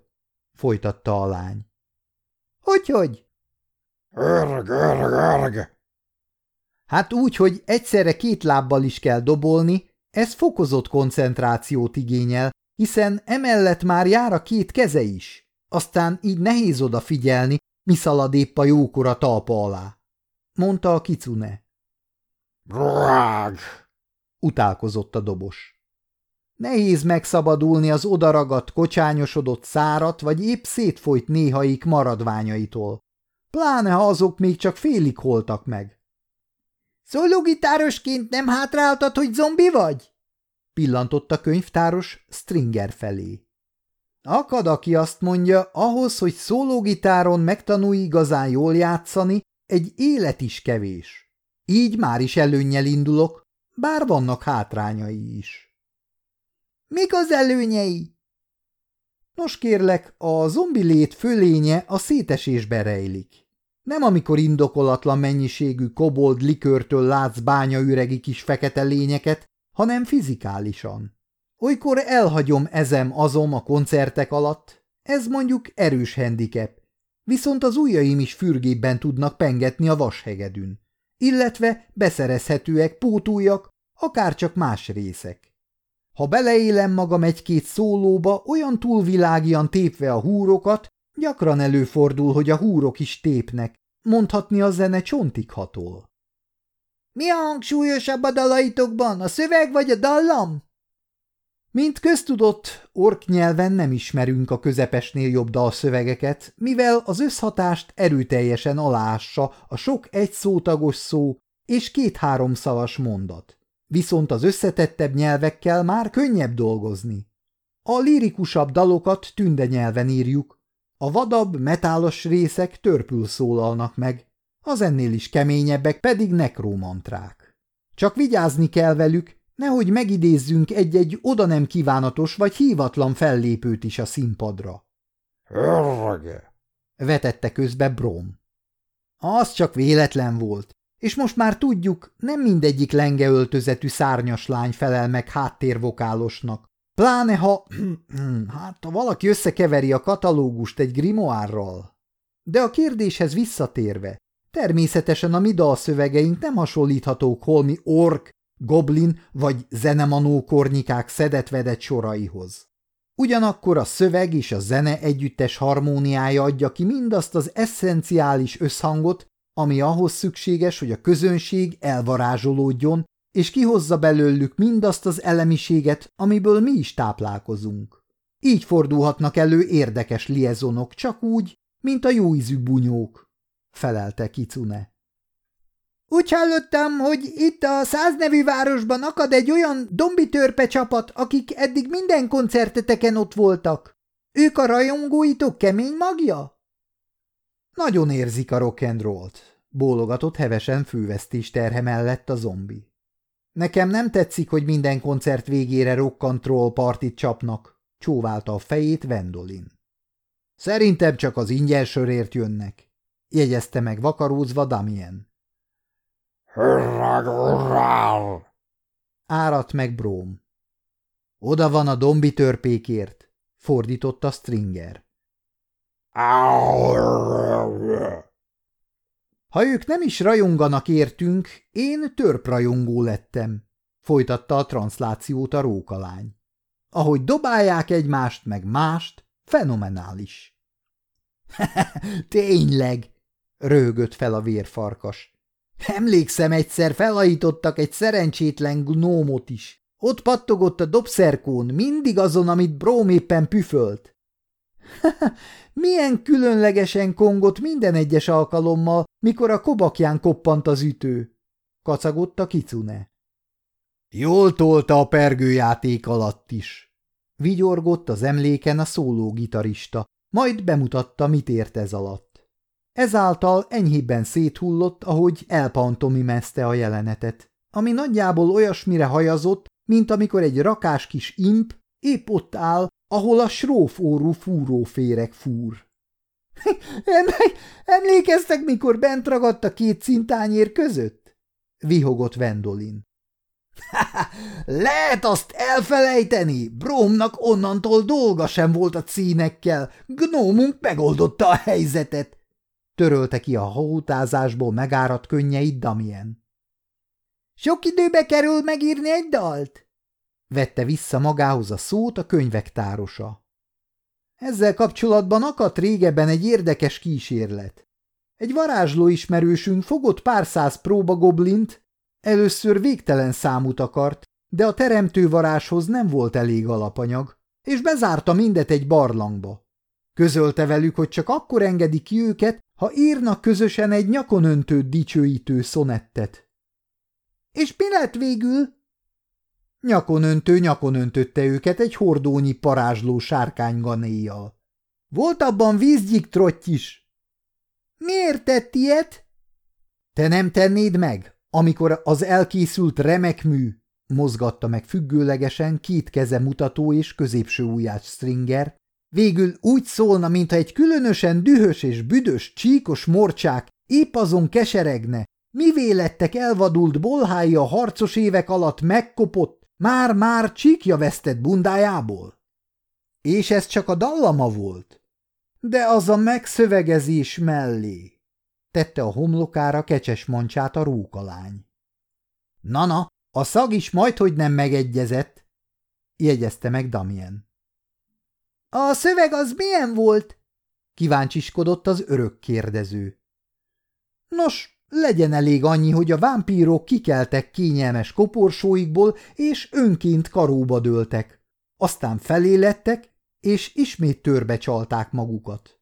folytatta a lány. Hogyhogy? Hörg, hörg, hörg! Hát úgy, hogy egyszerre két lábbal is kell dobolni, ez fokozott koncentrációt igényel, hiszen emellett már jár a két keze is. Aztán így nehéz odafigyelni, mi szalad épp a jókora talpa alá. Mondta a kicune. Brág! Utálkozott a dobos. Nehéz megszabadulni az odaragadt, kocsányosodott szárat, vagy épp szétfolyt néhaik maradványaitól. Pláne, ha azok még csak félig holtak meg. Szólógitárosként nem hátráltad, hogy zombi vagy? Pillantott a könyvtáros Stringer felé. Akad, aki azt mondja, ahhoz, hogy szólógitáron megtanulj igazán jól játszani, egy élet is kevés. Így már is előnnyel indulok, bár vannak hátrányai is. Mik az előnyei? Nos kérlek, a zombi lét fölénye a szétesésbe rejlik. Nem amikor indokolatlan mennyiségű kobold likörtől látsz bányaüregi kis fekete lényeket, hanem fizikálisan. Olykor elhagyom ezem azom a koncertek alatt, ez mondjuk erős handicap, viszont az ujjaim is fürgébben tudnak pengetni a vashegedűn, illetve beszerezhetőek pótújak, akár csak más részek. Ha beleélem magam egy-két szólóba, olyan túlvilágian tépve a húrokat, gyakran előfordul, hogy a húrok is tépnek, mondhatni a zene csontig hatol. Mi a hangsúlyosabb a dalaitokban, a szöveg vagy a dallam? Mint köztudott, ork nyelven nem ismerünk a közepesnél jobb dalszövegeket, mivel az összhatást erőteljesen aláássa a sok egy szótagos szó és két-három szavas mondat. Viszont az összetettebb nyelvekkel már könnyebb dolgozni. A lirikusabb dalokat tünde nyelven írjuk, a vadabb, metálos részek törpül szólalnak meg, az ennél is keményebbek pedig nekrómantrák. Csak vigyázni kell velük, Nehogy megidézzünk egy-egy oda nem kívánatos vagy hívatlan fellépőt is a színpadra. Hörge! vetette közbe Brom. Az csak véletlen volt, és most már tudjuk, nem mindegyik lengeöltözetű szárnyas lány felel meg háttérvokálosnak, pláne ha, hát ha valaki összekeveri a katalógust egy grimoárral. De a kérdéshez visszatérve, természetesen a mi dalszövegeink nem hasonlíthatók holmi ork goblin vagy zenemanó kornyikák szedetvedett soraihoz. Ugyanakkor a szöveg és a zene együttes harmóniája adja ki mindazt az eszenciális összhangot, ami ahhoz szükséges, hogy a közönség elvarázsolódjon, és kihozza belőlük mindazt az elemiséget, amiből mi is táplálkozunk. Így fordulhatnak elő érdekes liezonok, csak úgy, mint a jóízű bunyók, felelte Kicune. Úgy hallottam, hogy itt a száz nevű városban akad egy olyan dombitörpe csapat, akik eddig minden koncerteteken ott voltak. Ők a rajongóitok kemény magja? Nagyon érzik a rock and roll-t, bólogatott hevesen fővesztés terhe mellett a zombi. Nekem nem tetszik, hogy minden koncert végére rock and roll partit csapnak, csóválta a fejét Vendolin. Szerintem csak az ingyen sörért jönnek, jegyezte meg vakarózva Damien. Hurrá, Árat meg Bróm. Oda van a dombi törpékért, fordította Stringer. Ha ők nem is rajonganak értünk, én törprajongó lettem, folytatta a transzlációt a rókalány. Ahogy dobálják egymást meg mást, fenomenális. – Tényleg! – rögött fel a vérfarkas. Emlékszem, egyszer felajítottak egy szerencsétlen gnómot is. Ott pattogott a dobszerkón, mindig azon, amit Bróm éppen püfölt. Milyen különlegesen kongott minden egyes alkalommal, mikor a kobakján koppant az ütő, kacagott a kicune. Jól tolta a pergőjáték alatt is. Vigyorgott az emléken a szólógitarista, majd bemutatta, mit ért ez alatt. Ezáltal enyhébben széthullott, ahogy elpantomimezte a jelenetet, ami nagyjából olyasmire hajazott, mint amikor egy rakás kis imp épp ott áll, ahol a srófórú fúróféreg fúr. – Emlékeztek, mikor bent ragadt a két cintányér között? – vihogott Vendolin. – Lehet azt elfelejteni, Brómnak onnantól dolga sem volt a cínekkel, gnómunk megoldotta a helyzetet. Törölte ki a hautázásból megáradt könnyeit Damien. Sok időbe kerül megírni egy dalt? Vette vissza magához a szót a könyvek tárosa. Ezzel kapcsolatban akadt régebben egy érdekes kísérlet. Egy varázsló ismerősünk fogott pár száz próbagoblint, először végtelen számút akart, de a teremtő varázshoz nem volt elég alapanyag, és bezárta mindet egy barlangba. Közölte velük, hogy csak akkor engedi ki őket, ha írnak közösen egy nyakon öntőt dicsőítő szonettet. És mi lett végül? Nyakon öntő nyakon öntötte őket egy hordónyi parázsló sárkányganéjjal. Volt abban vízgyik trotty is. Miért tett ilyet? Te nem tennéd meg, amikor az elkészült remek mű, mozgatta meg függőlegesen két keze mutató és középső ujját Stringer, Végül úgy szólna, mintha egy különösen dühös és büdös csíkos morcsák Épp azon keseregne, mi vélettek elvadult bolhái a harcos évek alatt megkopott, már-már csíkja vesztett bundájából? És ez csak a dallama volt? De az a megszövegezés mellé, tette a homlokára kecses mancsát a rókalány. Na-na, a szag is majdhogy nem megegyezett, jegyezte meg Damien. A szöveg az milyen volt? kíváncsiskodott az örök kérdező. Nos, legyen elég annyi, hogy a vámpírok kikeltek kényelmes koporsóikból, és önként karóba dőltek. Aztán felélettek, és ismét törbe csalták magukat.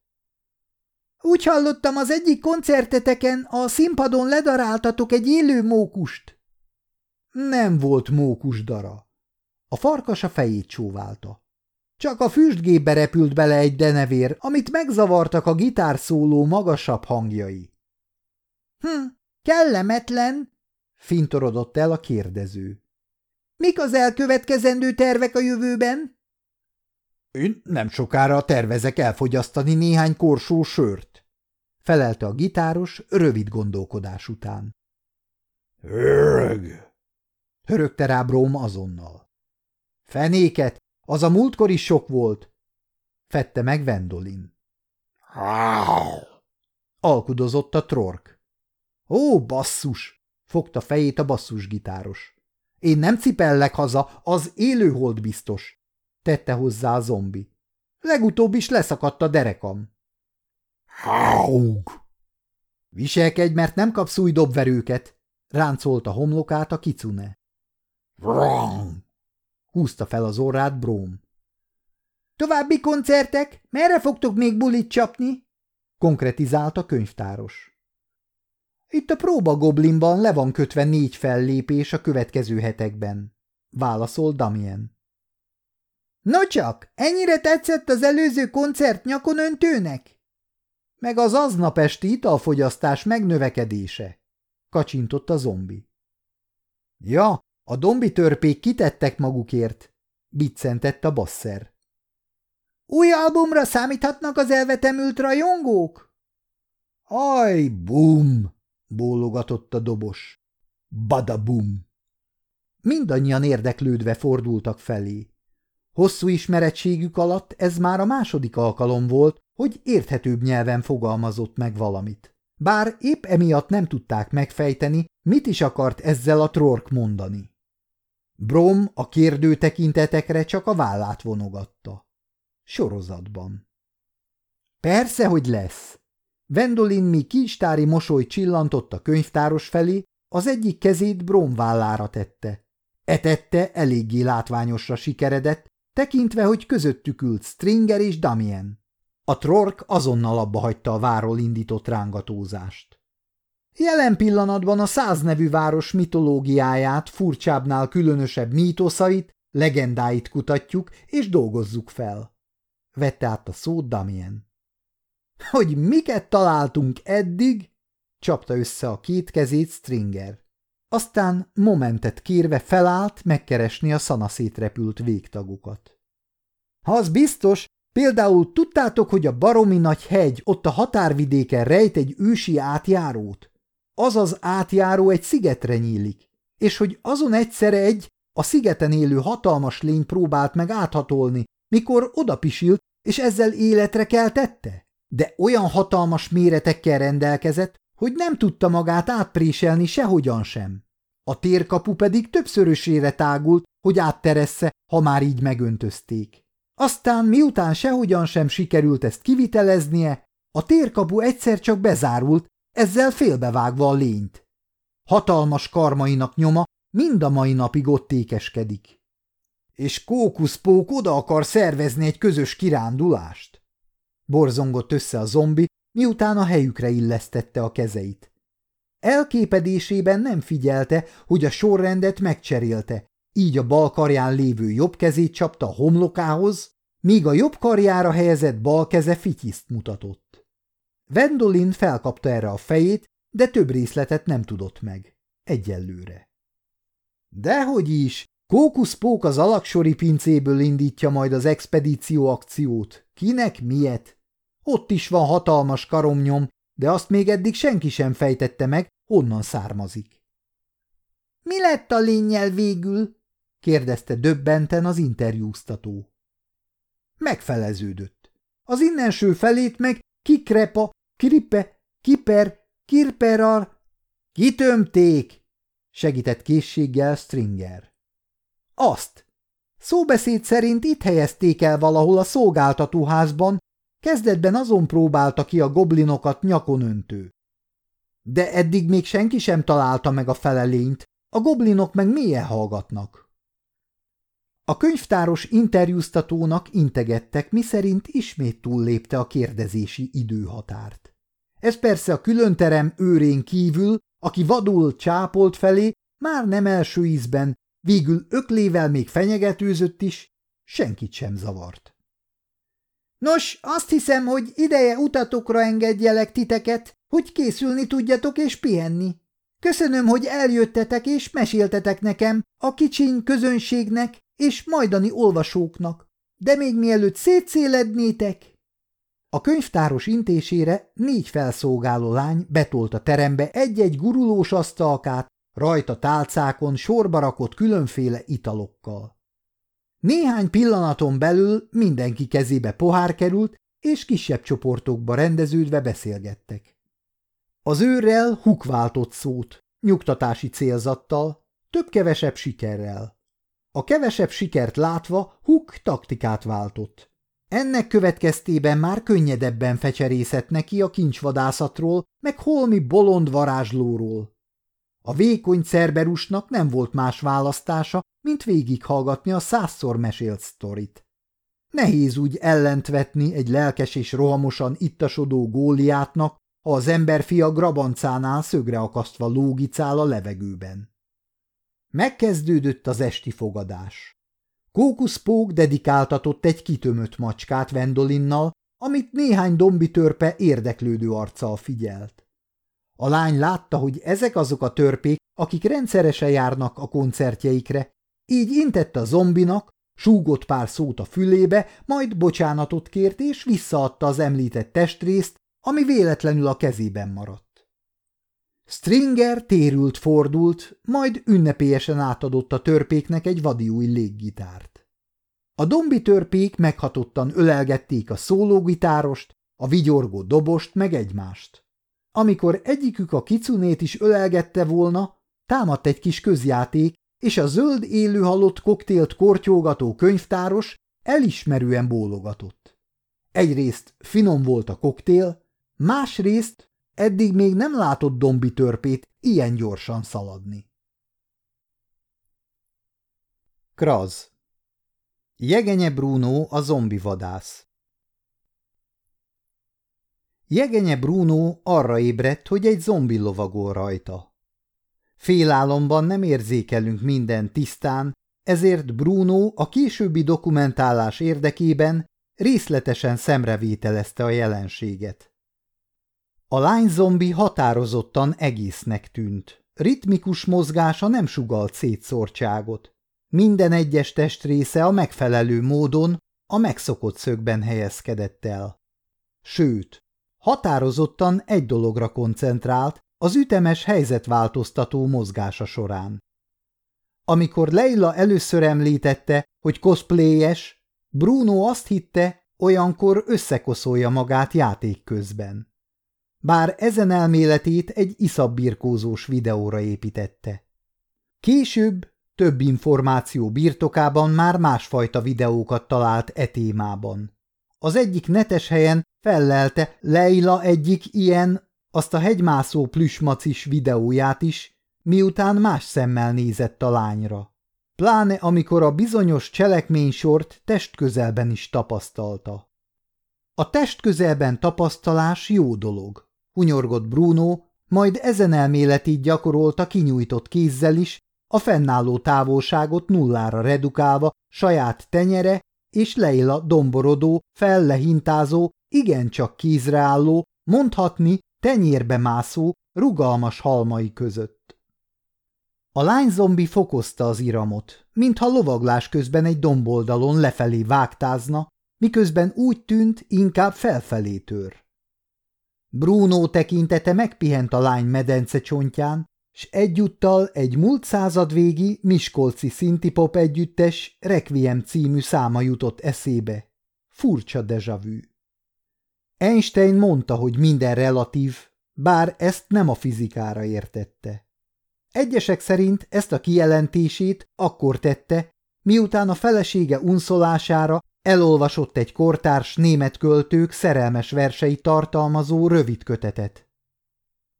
Úgy hallottam, az egyik koncerteteken a színpadon ledaráltatok egy élő mókust. Nem volt mókus dara. A farkas a fejét csóválta. Csak a füstgépbe repült bele egy denevér, amit megzavartak a gitárszóló magasabb hangjai. Hm, kellemetlen, fintorodott el a kérdező. Mik az elkövetkezendő tervek a jövőben? Én nem sokára tervezek elfogyasztani néhány korsó sört, felelte a gitáros rövid gondolkodás után. Örög! Hörögte rá Bróm azonnal. Fenéket, az a múltkor is sok volt, fette meg Vendolin. Alkudozott a trork. Ó, basszus! fogta fejét a basszusgitáros. Én nem cipellek haza, az élőhold biztos, tette hozzá a zombi. Legutóbb is leszakadt a derekam. Haug! Viselkedj, mert nem kapsz új dobverőket, ráncolta homlokát a kicune. Vrang! húzta fel az orrát Bróm. További koncertek? Merre fogtok még bulit csapni? konkretizált a könyvtáros. Itt a próba goblinban le van kötve négy fellépés a következő hetekben, válaszol Damien. No csak, ennyire tetszett az előző koncert nyakon öntőnek? Meg az aznap esti italfogyasztás megnövekedése, kacsintott a zombi. Ja, a dombi törpék kitettek magukért, biccentett a basszer. Új albumra számíthatnak az elvetemült rajongók? Aj, bum! Bólogatott a dobos. Badabum! Mindannyian érdeklődve fordultak felé. Hosszú ismerettségük alatt ez már a második alkalom volt, hogy érthetőbb nyelven fogalmazott meg valamit. Bár épp emiatt nem tudták megfejteni, mit is akart ezzel a trork mondani. Brom a kérdő tekintetekre csak a vállát vonogatta. Sorozatban. Persze, hogy lesz. Vendolin mi kincstári mosoly csillantott a könyvtáros felé, az egyik kezét Brom vállára tette. Etette eléggé látványosra sikeredett, tekintve, hogy közöttük ült Stringer és Damien. A trork azonnal abba hagyta a váról indított rángatózást. Jelen pillanatban a száz nevű város mitológiáját, furcsábbnál különösebb mítoszait, legendáit kutatjuk és dolgozzuk fel. Vette át a szót Damien. Hogy miket találtunk eddig? Csapta össze a két kezét Stringer. Aztán momentet kérve felállt megkeresni a szanaszét repült végtagukat. Ha az biztos, például tudtátok, hogy a baromi nagy hegy ott a határvidéken rejt egy ősi átjárót? Az az átjáró egy szigetre nyílik, és hogy azon egyszerre egy a szigeten élő hatalmas lény próbált meg áthatolni, mikor odapisilt, és ezzel életre keltette? De olyan hatalmas méretekkel rendelkezett, hogy nem tudta magát átpréselni sehogyan sem. A térkapu pedig többszörösére tágult, hogy átteressze, ha már így megöntözték. Aztán miután sehogyan sem sikerült ezt kiviteleznie, a térkapu egyszer csak bezárult, ezzel félbevágva a lényt. Hatalmas karmainak nyoma mind a mai napig ott ékeskedik. És kókuszpók oda akar szervezni egy közös kirándulást? Borzongott össze a zombi, miután a helyükre illesztette a kezeit. Elképedésében nem figyelte, hogy a sorrendet megcserélte, így a bal karján lévő jobb kezét csapta a homlokához, míg a jobb karjára helyezett bal keze fityiszt mutatott. Vendolin felkapta erre a fejét, de több részletet nem tudott meg. Egyelőre. Dehogy is, Kókuszpók az alaksori pincéből indítja majd az expedíció akciót. Kinek miért? Ott is van hatalmas karomnyom, de azt még eddig senki sem fejtette meg, honnan származik. – Mi lett a lényel végül? – kérdezte döbbenten az interjúztató. Megfeleződött. Az innenső felét meg kikrepa, kripe, kiper, kirperar. Kitömték, segített készséggel Stringer. Azt. Szóbeszéd szerint itt helyezték el valahol a szolgáltatóházban, kezdetben azon próbálta ki a goblinokat nyakon öntő. De eddig még senki sem találta meg a felelényt, a goblinok meg milyen hallgatnak. A könyvtáros interjúztatónak integettek, miszerint ismét túllépte a kérdezési időhatárt. Ez persze a különterem őrén kívül, aki vadul csápolt felé, már nem első ízben, végül öklével még fenyegetőzött is, senkit sem zavart. Nos, azt hiszem, hogy ideje utatokra engedjelek titeket, hogy készülni tudjatok és pihenni. Köszönöm, hogy eljöttetek és meséltetek nekem, a kicsiny közönségnek és majdani olvasóknak. De még mielőtt szétszélednétek... A könyvtáros intésére négy felszolgáló lány betolt a terembe egy-egy gurulós asztalkát, rajta tálcákon sorba rakott különféle italokkal. Néhány pillanaton belül mindenki kezébe pohár került, és kisebb csoportokba rendeződve beszélgettek. Az őrrel Huk váltott szót, nyugtatási célzattal, több-kevesebb sikerrel. A kevesebb sikert látva Huk taktikát váltott. Ennek következtében már könnyedebben fecserészett neki a kincsvadászatról, meg holmi bolond varázslóról. A vékony cerberusnak nem volt más választása, mint végighallgatni a százszor mesélt sztorit. Nehéz úgy ellentvetni egy lelkes és rohamosan ittasodó góliátnak, ha az emberfia grabancánál szögre akasztva lógicál a levegőben. Megkezdődött az esti fogadás. Kókuszpók dedikáltatott egy kitömött macskát Vendolinnal, amit néhány dombitörpe érdeklődő arccal figyelt. A lány látta, hogy ezek azok a törpék, akik rendszeresen járnak a koncertjeikre, így intett a zombinak, súgott pár szót a fülébe, majd bocsánatot kért és visszaadta az említett testrészt, ami véletlenül a kezében maradt. Stringer térült fordult, majd ünnepélyesen átadott a törpéknek egy vadi új léggitárt. A dombi törpék meghatottan ölelgették a szólógitárost, a vigyorgó dobost meg egymást. Amikor egyikük a kicunét is ölelgette volna, támadt egy kis közjáték, és a zöld élőhalott koktélt kortyolgató könyvtáros elismerően bólogatott. Egyrészt finom volt a koktél, másrészt eddig még nem látott dombi törpét ilyen gyorsan szaladni. Kraz Jegenye Bruno a zombi vadász Jegenye Bruno arra ébredt, hogy egy zombi lovagol rajta. Félálomban nem érzékelünk minden tisztán, ezért Bruno a későbbi dokumentálás érdekében részletesen szemrevételezte a jelenséget. A lányzombi határozottan egésznek tűnt. Ritmikus mozgása nem sugalt szétszórtságot. Minden egyes testrésze a megfelelő módon a megszokott szögben helyezkedett el. Sőt, határozottan egy dologra koncentrált, az ütemes helyzetváltoztató mozgása során. Amikor Leila először említette, hogy cosplayes, Bruno azt hitte, olyankor összekoszolja magát játék közben. Bár ezen elméletét egy iszabbirkózós videóra építette. Később több információ birtokában már másfajta videókat talált e témában. Az egyik netes helyen fellelte Leila egyik ilyen azt a hegymászó plüsmacis videóját is, miután más szemmel nézett a lányra. Pláne amikor a bizonyos cselekménysort testközelben is tapasztalta. A testközelben tapasztalás jó dolog, hunyorgott Bruno, majd ezen elméletét gyakorolta kinyújtott kézzel is, a fennálló távolságot nullára redukálva saját tenyere és Leila domborodó, fellehintázó, igencsak kézreálló, mondhatni tenyérbe mászó, rugalmas halmai között. A lányzombi fokozta az iramot, mintha lovaglás közben egy domboldalon lefelé vágtázna, miközben úgy tűnt, inkább felfelé tör. Bruno tekintete megpihent a lány medence csontján, s egyúttal egy múlt századvégi Miskolci szintipop együttes Requiem című száma jutott eszébe. Furcsa déjà vu. Einstein mondta, hogy minden relatív, bár ezt nem a fizikára értette. Egyesek szerint ezt a kijelentését akkor tette, miután a felesége unszolására elolvasott egy kortárs német költők szerelmes versei tartalmazó rövid kötetet.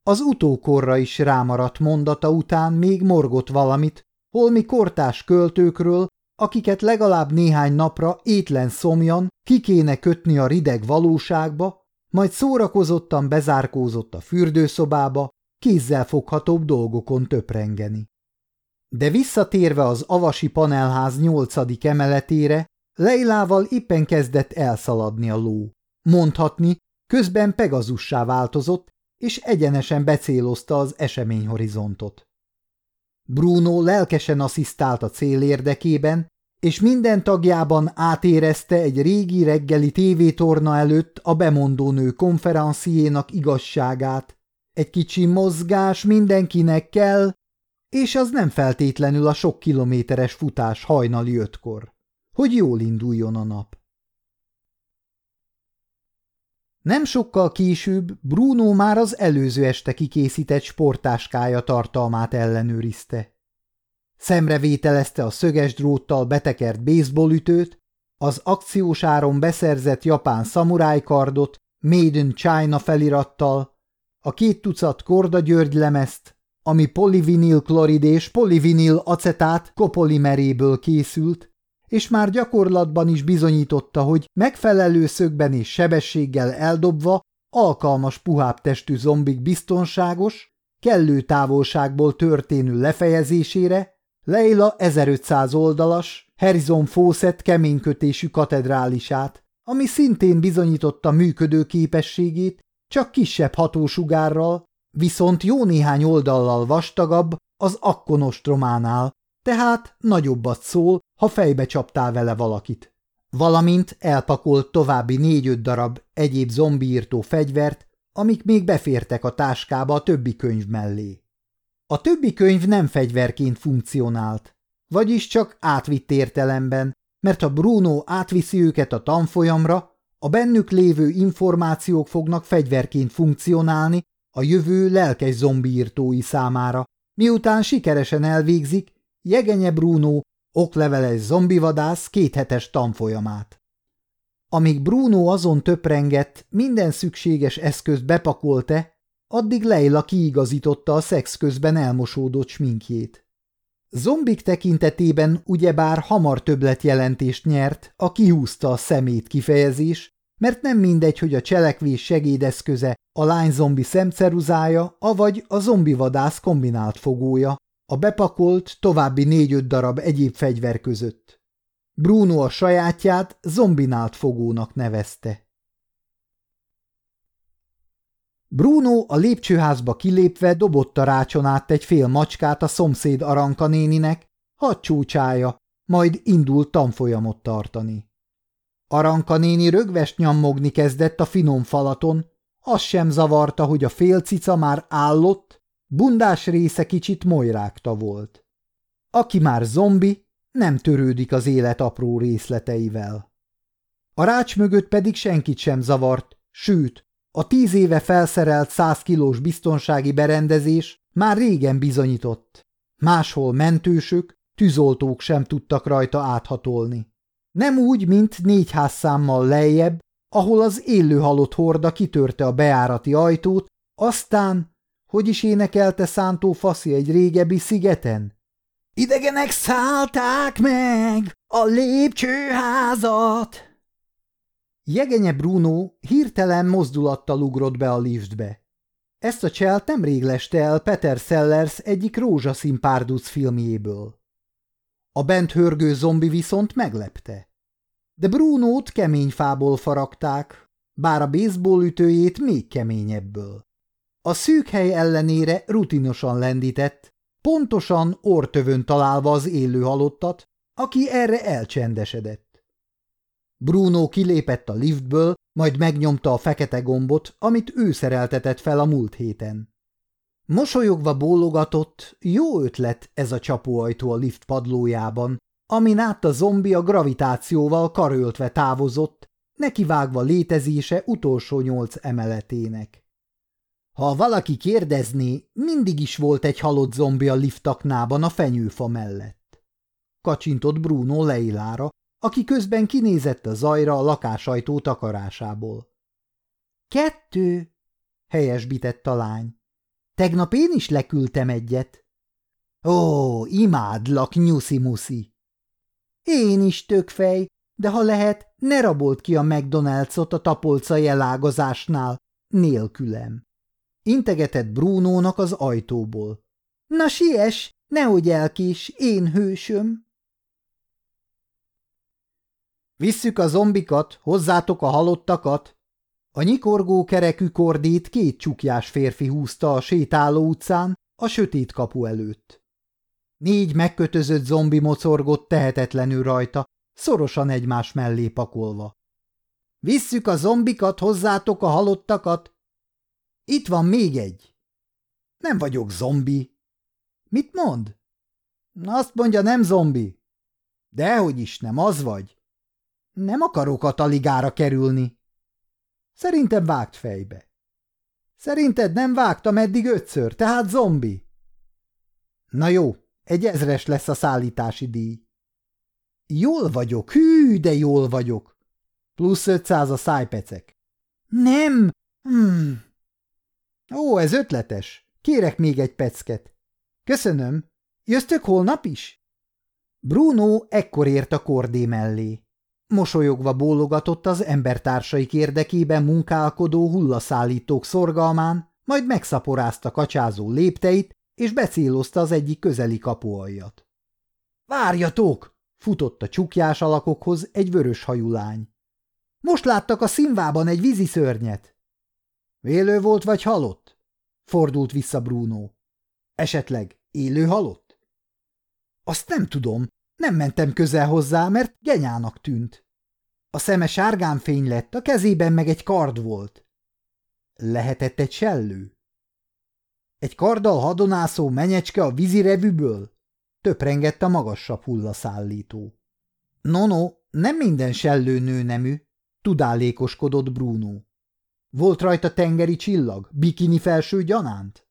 Az utókorra is rámaradt mondata után még morgott valamit, holmi kortás költőkről, akiket legalább néhány napra étlen szomjan ki kéne kötni a rideg valóságba, majd szórakozottan bezárkózott a fürdőszobába, kézzel foghatóbb dolgokon töprengeni. De visszatérve az avasi panelház nyolcadik emeletére, Leilával éppen kezdett elszaladni a ló. Mondhatni, közben Pegazussá változott, és egyenesen becélozta az eseményhorizontot. Bruno lelkesen asszisztált a cél érdekében, és minden tagjában átérezte egy régi reggeli tévétorna előtt a bemondónő konferenciénak igazságát. Egy kicsi mozgás mindenkinek kell, és az nem feltétlenül a sok kilométeres futás hajnali ötkor, hogy jól induljon a nap. Nem sokkal később Bruno már az előző este kikészített sportáskája tartalmát ellenőrizte. Szemrevételezte a szöges dróttal betekert baseballütőt, az akciós áron beszerzett japán szamurájkardot, Made in China felirattal, a két tucat Korda György lemezt, ami polivinil klorid és polivinil acetát kopolimeréből készült, és már gyakorlatban is bizonyította, hogy megfelelő szögben és sebességgel eldobva alkalmas puhább testű zombik biztonságos, kellő távolságból történő lefejezésére, Leila 1500 oldalas, Harrison Fawcett keménykötésű katedrálisát, ami szintén bizonyította működő képességét, csak kisebb hatósugárral, viszont jó néhány oldallal vastagabb az akkonostrománál, tehát nagyobbat szól, ha fejbe csaptál vele valakit. Valamint elpakolt további négy-öt darab egyéb zombiírtó fegyvert, amik még befértek a táskába a többi könyv mellé. A többi könyv nem fegyverként funkcionált, vagyis csak átvitt értelemben, mert ha Bruno átviszi őket a tanfolyamra, a bennük lévő információk fognak fegyverként funkcionálni a jövő lelkes zombiírtói számára, miután sikeresen elvégzik Jegenye Bruno okleveles zombivadász kéthetes tanfolyamát. Amíg Bruno azon töprengett, minden szükséges eszközt bepakolte, addig Leila kiigazította a szex közben elmosódott sminkjét. Zombik tekintetében ugyebár hamar többletjelentést nyert a kihúzta a szemét kifejezés, mert nem mindegy, hogy a cselekvés segédeszköze a lány zombi szemceruzája, avagy a zombi vadász kombinált fogója, a bepakolt további négy-öt darab egyéb fegyver között. Bruno a sajátját zombinált fogónak nevezte. Bruno a lépcsőházba kilépve dobott a rácson át egy fél macskát a szomszéd Aranka néninek, hadd csúcsája, majd indult tanfolyamot tartani. Aranka néni rögvest nyammogni kezdett a finom falaton, az sem zavarta, hogy a fél már állott, bundás része kicsit molyrákta volt. Aki már zombi, nem törődik az élet apró részleteivel. A rács mögött pedig senkit sem zavart, sőt, a tíz éve felszerelt száz kilós biztonsági berendezés már régen bizonyított. Máshol mentősök, tűzoltók sem tudtak rajta áthatolni. Nem úgy, mint négy házszámmal lejjebb, ahol az élő horda kitörte a beárati ajtót, aztán, hogy is énekelte Szántó Faszi egy régebbi szigeten? Idegenek szállták meg a lépcsőházat! Jegenye Bruno hirtelen mozdulattal ugrott be a liftbe. Ezt a cselt nemrég leste el Peter Sellers egyik rózsaszín párduc filmjéből. A bent hörgő zombi viszont meglepte. De Brunót kemény fából faragták, bár a baseball ütőjét még keményebből. A szűk hely ellenére rutinosan lendített, pontosan ortövön találva az élő halottat, aki erre elcsendesedett. Bruno kilépett a liftből, majd megnyomta a fekete gombot, amit ő szereltetett fel a múlt héten. Mosolyogva bólogatott, jó ötlet ez a csapóajtó a lift padlójában, amin át a zombi a gravitációval karöltve távozott, nekivágva létezése utolsó nyolc emeletének. Ha valaki kérdezné, mindig is volt egy halott zombi a liftaknában a fenyőfa mellett. Kacsintott Bruno Leilára, aki közben kinézett a zajra a lakásajtó takarásából. Kettő, helyesbített a lány. Tegnap én is leküldtem egyet. Ó, imádlak, nyuszi-muszi. Én is tökfej, de ha lehet, ne rabolt ki a McDonald'sot a tapolcai elágazásnál, nélkülem. Integetett Brunónak az ajtóból. Na siess, nehogy elkés, én hősöm. Visszük a zombikat, hozzátok a halottakat. A nyikorgó kerekű kordét két csukjás férfi húzta a sétáló utcán, a sötét kapu előtt. Négy megkötözött zombi mocorgott tehetetlenül rajta, szorosan egymás mellé pakolva. Visszük a zombikat, hozzátok a halottakat, itt van még egy. Nem vagyok zombi. Mit mond? Azt mondja, nem zombi. Dehogy is nem, az vagy. Nem akarok a taligára kerülni. Szerintem vágt fejbe. Szerinted nem vágtam eddig ötször, tehát zombi? Na jó, egy ezres lesz a szállítási díj. Jól vagyok, hű, de jól vagyok. Plusz ötszáz a szájpecek. Nem, hmm, Ó, ez ötletes. Kérek még egy pecket. Köszönöm. Jöztök holnap is? Bruno ekkor ért a kordé mellé. Mosolyogva bólogatott az embertársaik érdekében munkálkodó hullaszállítók szorgalmán, majd megszaporázta kacsázó lépteit, és becélozta az egyik közeli kapualjat. – Várjatok! – futott a csukjás alakokhoz egy vörös hajú lány. – Most láttak a színvában egy víziszörnyet. Élő volt vagy halott? Fordult vissza Bruno. Esetleg élő halott? Azt nem tudom, nem mentem közel hozzá, mert genyának tűnt. A szeme sárgán fény lett, a kezében meg egy kard volt. Lehetett egy sellő? Egy karddal hadonászó menyecske a vízirevűből? Töprengett a magasabb hullaszállító. No, no, nem minden sellő nőnemű, tudálékoskodott Bruno. Volt rajta tengeri csillag, bikini felső gyanánt?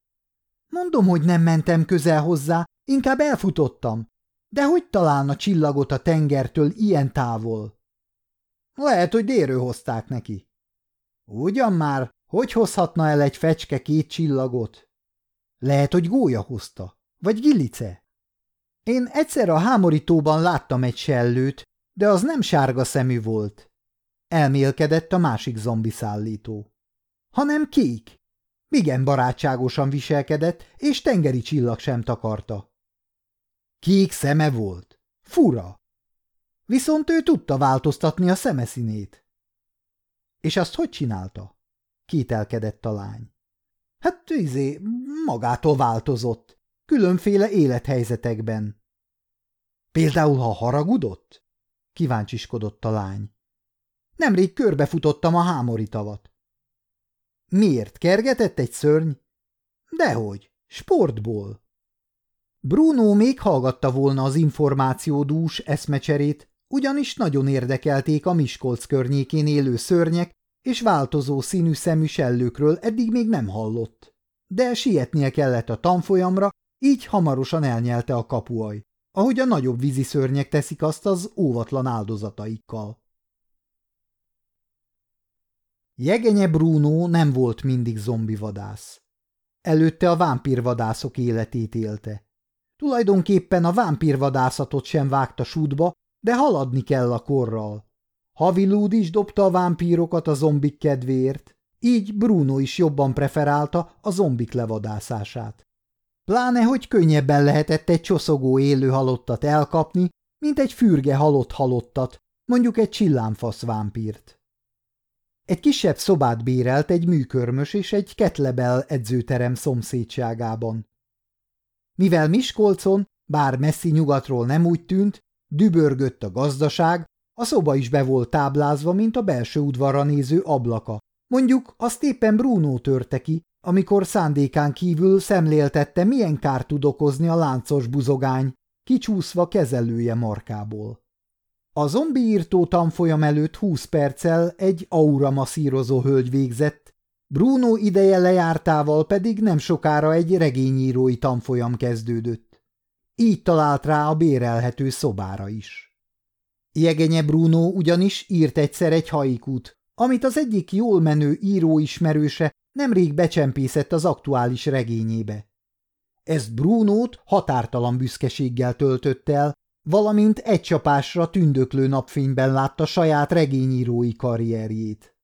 Mondom, hogy nem mentem közel hozzá, inkább elfutottam. De hogy találna csillagot a tengertől ilyen távol? Lehet, hogy délről hozták neki. Ugyan már, hogy hozhatna el egy fecske két csillagot? Lehet, hogy gólya hozta, vagy gilice. Én egyszer a hámorítóban láttam egy sellőt, de az nem sárga szemű volt. Elmélkedett a másik zombi szállító hanem kék. Igen barátságosan viselkedett, és tengeri csillag sem takarta. Kék szeme volt. Fura. Viszont ő tudta változtatni a szemeszínét. És azt hogy csinálta? Kételkedett a lány. Hát izé, magától változott. Különféle élethelyzetekben. Például, ha haragudott? Kíváncsiskodott a lány. Nemrég körbefutottam a hámori tavat. Miért kergetett egy szörny? Dehogy, sportból. Bruno még hallgatta volna az információdús eszmecserét, ugyanis nagyon érdekelték a Miskolc környékén élő szörnyek, és változó színű szemű sellőkről eddig még nem hallott. De sietnie kellett a tanfolyamra, így hamarosan elnyelte a kapuaj, ahogy a nagyobb vízi szörnyek teszik azt az óvatlan áldozataikkal. Jegenye Bruno nem volt mindig zombi vadász. Előtte a vámpírvadászok életét élte. Tulajdonképpen a vámpírvadászatot sem vágta sútba, de haladni kell a korral. Havilúd is dobta a vámpírokat a zombik kedvéért, így Bruno is jobban preferálta a zombik levadászását. Pláne, hogy könnyebben lehetett egy csoszogó élő halottat elkapni, mint egy fürge halott halottat, mondjuk egy csillámfasz vámpírt. Egy kisebb szobát bérelt egy műkörmös és egy ketlebel edzőterem szomszédságában. Mivel Miskolcon, bár messzi nyugatról nem úgy tűnt, dübörgött a gazdaság, a szoba is be volt táblázva, mint a belső udvarra néző ablaka. Mondjuk azt éppen Bruno törte ki, amikor szándékán kívül szemléltette, milyen kárt tud okozni a láncos buzogány, kicsúszva kezelője markából. A zombiírtó tanfolyam előtt húsz perccel egy aura masszírozó hölgy végzett, Bruno ideje lejártával pedig nem sokára egy regényírói tanfolyam kezdődött. Így talált rá a bérelhető szobára is. Jegenye Bruno ugyanis írt egyszer egy haikút, amit az egyik jól menő író ismerőse nemrég becsempészett az aktuális regényébe. Ezt Brunót határtalan büszkeséggel töltött el, valamint egy csapásra tündöklő napfényben látta saját regényírói karrierjét.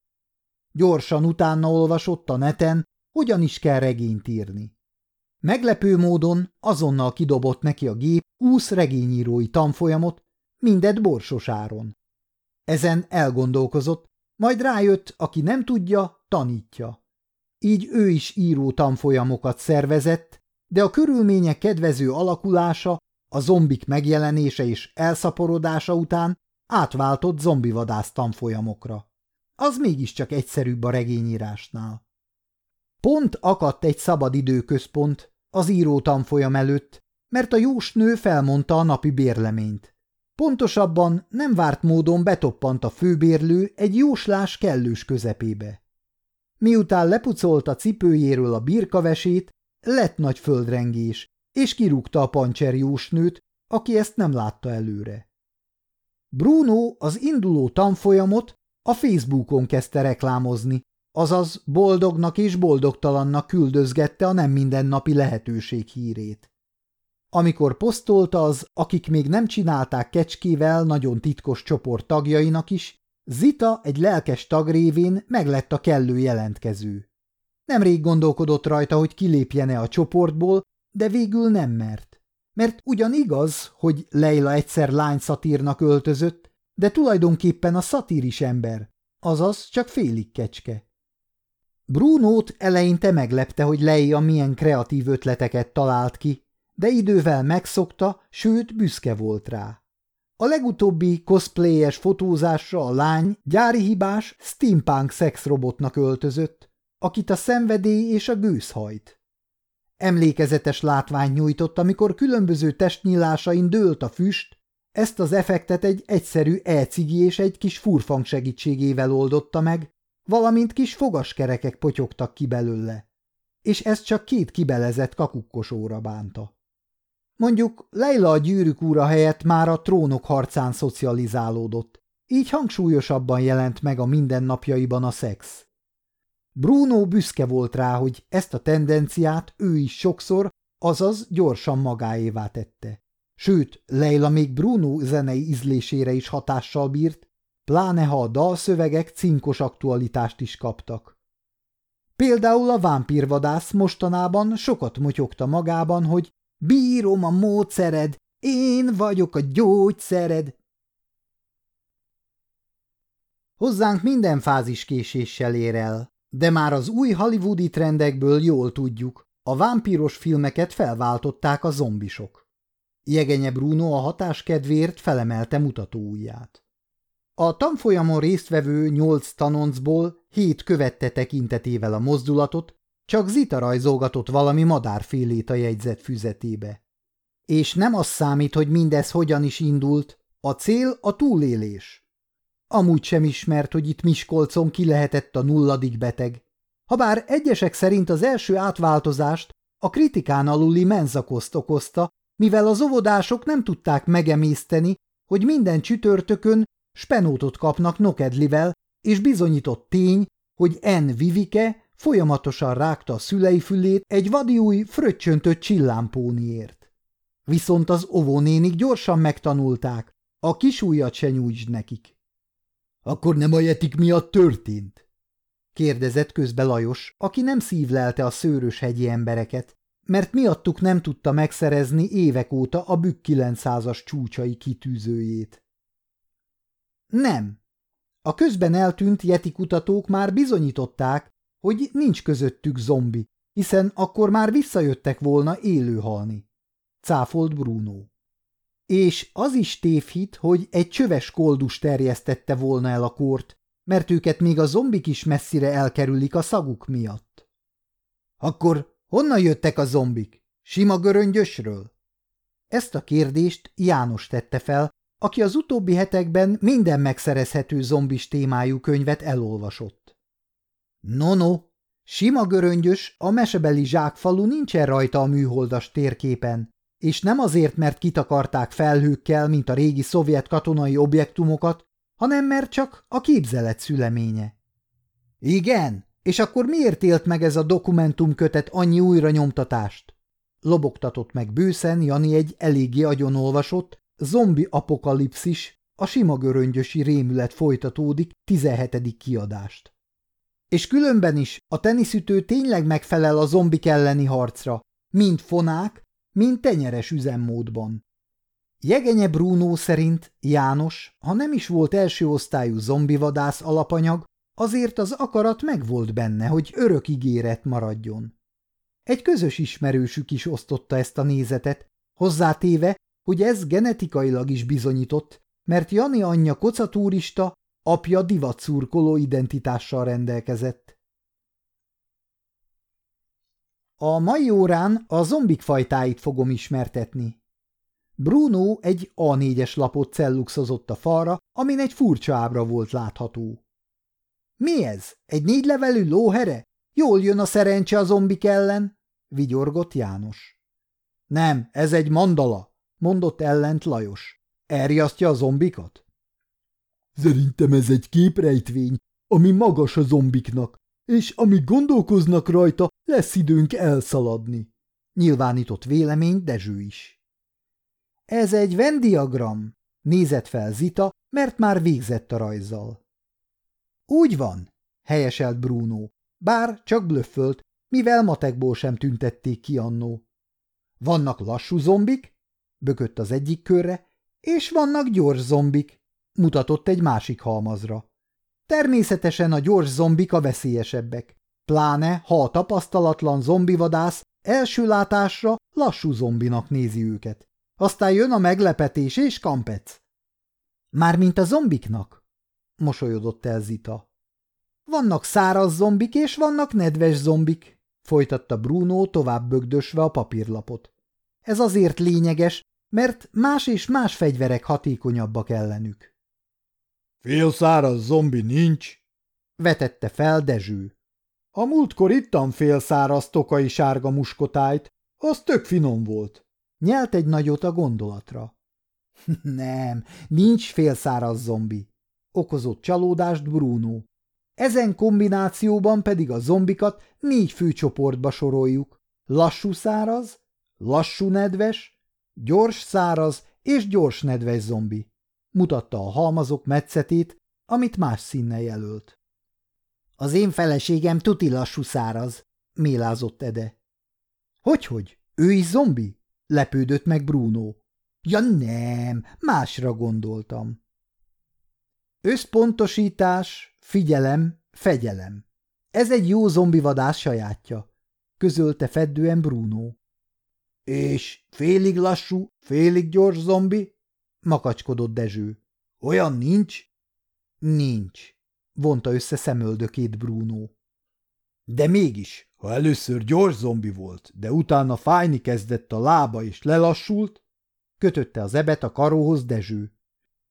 Gyorsan utána olvasott a neten, hogyan is kell regényt írni. Meglepő módon azonnal kidobott neki a gép 20 regényírói tanfolyamot, mindet borsos áron. Ezen elgondolkozott, majd rájött, aki nem tudja, tanítja. Így ő is író tanfolyamokat szervezett, de a körülmények kedvező alakulása, a zombik megjelenése és elszaporodása után átváltott zombivadász tanfolyamokra. Az mégiscsak egyszerűbb a regényírásnál. Pont akadt egy szabadidőközpont az író tanfolyam előtt, mert a jósnő felmondta a napi bérleményt. Pontosabban nem várt módon betoppant a főbérlő egy jóslás kellős közepébe. Miután lepucolt a cipőjéről a birkavesét, lett nagy földrengés, és kirúgta a pancser jósnőt, aki ezt nem látta előre. Bruno az induló tanfolyamot a Facebookon kezdte reklámozni, azaz boldognak és boldogtalannak küldözgette a nem mindennapi lehetőség hírét. Amikor posztolta az, akik még nem csinálták kecskével nagyon titkos csoport tagjainak is, Zita egy lelkes tag révén meglett a kellő jelentkező. Nemrég gondolkodott rajta, hogy kilépjene a csoportból, de végül nem mert. Mert ugyan igaz, hogy Leila egyszer lány szatírnak öltözött, de tulajdonképpen a szatír is ember, azaz csak félig kecske. Brunót eleinte meglepte, hogy Leia milyen kreatív ötleteket talált ki, de idővel megszokta, sőt büszke volt rá. A legutóbbi cosplayes fotózásra a lány gyári hibás steampunk szexrobotnak öltözött, akit a szenvedély és a gőz hajt. Emlékezetes látvány nyújtott, amikor különböző testnyílásain dőlt a füst, ezt az effektet egy egyszerű e-cigi és egy kis furfang segítségével oldotta meg, valamint kis fogaskerekek potyogtak ki belőle. És ez csak két kibelezett kakukkosóra bánta. Mondjuk Leila a gyűrűk úra helyett már a trónok harcán szocializálódott, így hangsúlyosabban jelent meg a mindennapjaiban a szex. Bruno büszke volt rá, hogy ezt a tendenciát ő is sokszor, azaz gyorsan magáévá tette. Sőt, Leila még Bruno zenei ízlésére is hatással bírt, pláne ha a dalszövegek cinkos aktualitást is kaptak. Például a vámpírvadász mostanában sokat motyogta magában, hogy Bírom a módszered, én vagyok a gyógyszered. Hozzánk minden fázis késéssel ér el, de már az új hollywoodi trendekből jól tudjuk, a vámpíros filmeket felváltották a zombisok. Jegenye Bruno a hatás kedvéért felemelte mutatóujját. A tanfolyamon résztvevő nyolc tanoncból hét követte tekintetével a mozdulatot, csak Zita rajzolgatott valami madárfélét a jegyzet füzetébe. És nem az számít, hogy mindez hogyan is indult, a cél a túlélés. Amúgy sem ismert, hogy itt Miskolcon ki lehetett a nulladik beteg. Habár egyesek szerint az első átváltozást a kritikán aluli menzakoszt okozta, mivel az óvodások nem tudták megemészteni, hogy minden csütörtökön spenótot kapnak nokedlivel, és bizonyított tény, hogy N. Vivike Folyamatosan rágta a szülei fülét egy vadiúj, fröccsöntött csillámpóniért. Viszont az ovónénik gyorsan megtanulták, a kisújat se nyújtsd nekik. – Akkor nem a jetik miatt történt? – kérdezett közbe Lajos, aki nem szívlelte a szőrös hegyi embereket, mert miattuk nem tudta megszerezni évek óta a Bükk 900-as csúcsai kitűzőjét. Nem. A közben eltűnt jeti kutatók már bizonyították, hogy nincs közöttük zombi, hiszen akkor már visszajöttek volna élő halni. Cáfolt Bruno. És az is tévhit, hogy egy csöves koldus terjesztette volna el a kort, mert őket még a zombik is messzire elkerülik a szaguk miatt. Akkor honnan jöttek a zombik? Sima göröngyösről? Ezt a kérdést János tette fel, aki az utóbbi hetekben minden megszerezhető zombis témájú könyvet elolvasott. No-no, sima göröngyös, a mesebeli zsákfalu nincsen rajta a műholdas térképen, és nem azért, mert kitakarták felhőkkel, mint a régi szovjet katonai objektumokat, hanem mert csak a képzelet szüleménye. Igen, és akkor miért élt meg ez a dokumentumkötet annyi újra nyomtatást? Lobogtatott meg bőszen Jani egy eléggé agyonolvasott, zombi apokalipszis, a sima göröngyösi rémület folytatódik 17. kiadást. És különben is a teniszütő tényleg megfelel a zombik elleni harcra, mind fonák, mind tenyeres üzemmódban. Jegenye Bruno szerint János, ha nem is volt első osztályú zombivadász alapanyag, azért az akarat megvolt benne, hogy örök ígéret maradjon. Egy közös ismerősük is osztotta ezt a nézetet, hozzátéve, hogy ez genetikailag is bizonyított, mert Jani anyja kocatúrista, apja divatszurkoló identitással rendelkezett. A mai órán a zombik fajtáit fogom ismertetni. Bruno egy A4-es lapot celluxozott a falra, amin egy furcsa ábra volt látható. Mi ez? Egy négylevelű lóhere? Jól jön a szerencse a zombik ellen? vigyorgott János. Nem, ez egy mandala, mondott ellent Lajos. Elriasztja a zombikat? Szerintem ez egy képrejtvény, ami magas a zombiknak, és amíg gondolkoznak rajta, lesz időnk elszaladni. Nyilvánított vélemény Dezső is. Ez egy vendiagram, nézett fel Zita, mert már végzett a rajzzal. Úgy van, helyeselt Bruno, bár csak blöffölt, mivel matekból sem tüntették ki annó. Vannak lassú zombik, bökött az egyik körre, és vannak gyors zombik, mutatott egy másik halmazra. Természetesen a gyors zombik a veszélyesebbek, pláne ha a tapasztalatlan zombivadász első látásra lassú zombinak nézi őket. Aztán jön a meglepetés és kampec. Mármint a zombiknak? mosolyodott el Zita. Vannak száraz zombik és vannak nedves zombik, folytatta Bruno tovább bögdösve a papírlapot. Ez azért lényeges, mert más és más fegyverek hatékonyabbak ellenük. Fél száraz zombi nincs, vetette fel Dezső. A múltkor ittam fél száraz tokai sárga muskotájt, az tök finom volt. Nyelt egy nagyot a gondolatra. Nem, nincs félszáraz zombi, okozott csalódást Bruno. Ezen kombinációban pedig a zombikat négy főcsoportba soroljuk. Lassú száraz, lassú nedves, gyors száraz és gyors nedves zombi. Mutatta a halmazok metszetét, amit más színnel jelölt. Az én feleségem tuti lassú száraz, mélázott Ede. Hogyhogy? Ő is zombi? Lepődött meg Bruno. Ja nem, másra gondoltam. Összpontosítás, figyelem, fegyelem. Ez egy jó zombivadás sajátja, közölte feddően Bruno. És félig lassú, félig gyors zombi? makacskodott Dezső. Olyan nincs? Nincs, vonta össze szemöldökét Bruno. De mégis, ha először gyors zombi volt, de utána fájni kezdett a lába és lelassult, kötötte az ebet a karóhoz Dezső.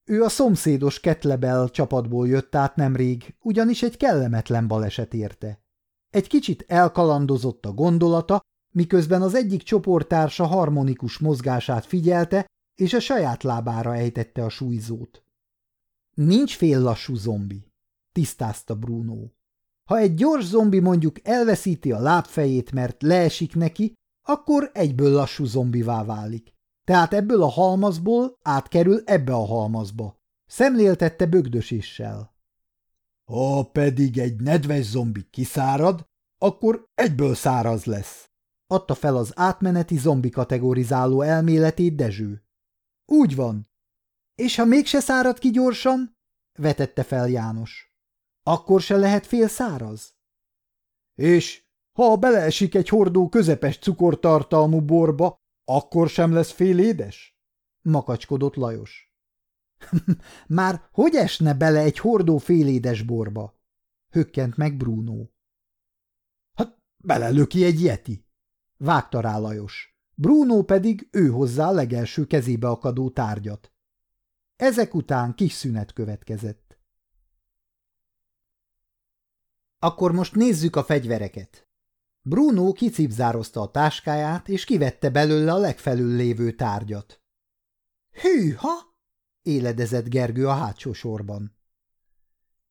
Ő a szomszédos Ketlebel csapatból jött át nemrég, ugyanis egy kellemetlen baleset érte. Egy kicsit elkalandozott a gondolata, miközben az egyik csoporttársa harmonikus mozgását figyelte, és a saját lábára ejtette a súlyzót. Nincs fél lassú zombi, tisztázta Bruno. Ha egy gyors zombi mondjuk elveszíti a lábfejét, mert leesik neki, akkor egyből lassú zombivá válik. Tehát ebből a halmazból átkerül ebbe a halmazba. Szemléltette bögdöséssel. Ha pedig egy nedves zombi kiszárad, akkor egyből száraz lesz. Adta fel az átmeneti zombi kategorizáló elméletét Dezső. Úgy van. És ha mégse szárad ki gyorsan? vetette fel János. Akkor se lehet fél száraz? És ha beleesik egy hordó közepes cukortartalmú borba, akkor sem lesz fél édes? makacskodott Lajos. Már hogy esne bele egy hordó félédes borba? Hökkent meg Bruno. Hát belelöki egy yeti, vágta rá Lajos. Bruno pedig ő hozzá a legelső kezébe akadó tárgyat. Ezek után kis szünet következett. Akkor most nézzük a fegyvereket. Bruno kicipzározta a táskáját, és kivette belőle a legfelül lévő tárgyat. Hűha! éledezett Gergő a hátsó sorban.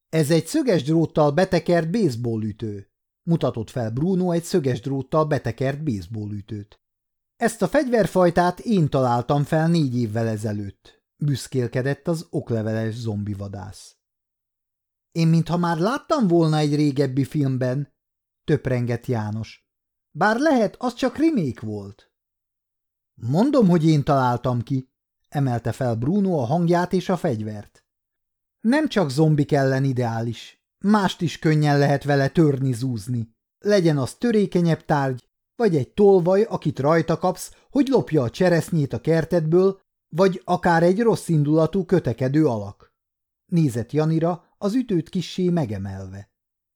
Ez egy szöges dróttal betekert baseballütő, mutatott fel Bruno egy szöges dróttal betekert baseballütőt. Ezt a fegyverfajtát én találtam fel négy évvel ezelőtt, büszkélkedett az okleveles zombivadász. Én mintha már láttam volna egy régebbi filmben, töprengett János. Bár lehet, az csak remake volt. Mondom, hogy én találtam ki, emelte fel Bruno a hangját és a fegyvert. Nem csak zombik ellen ideális, mást is könnyen lehet vele törni-zúzni. Legyen az törékenyebb tárgy, vagy egy tolvaj, akit rajta kapsz, hogy lopja a cseresznyét a kertedből, vagy akár egy rossz indulatú kötekedő alak. Nézett Janira, az ütőt kissé megemelve.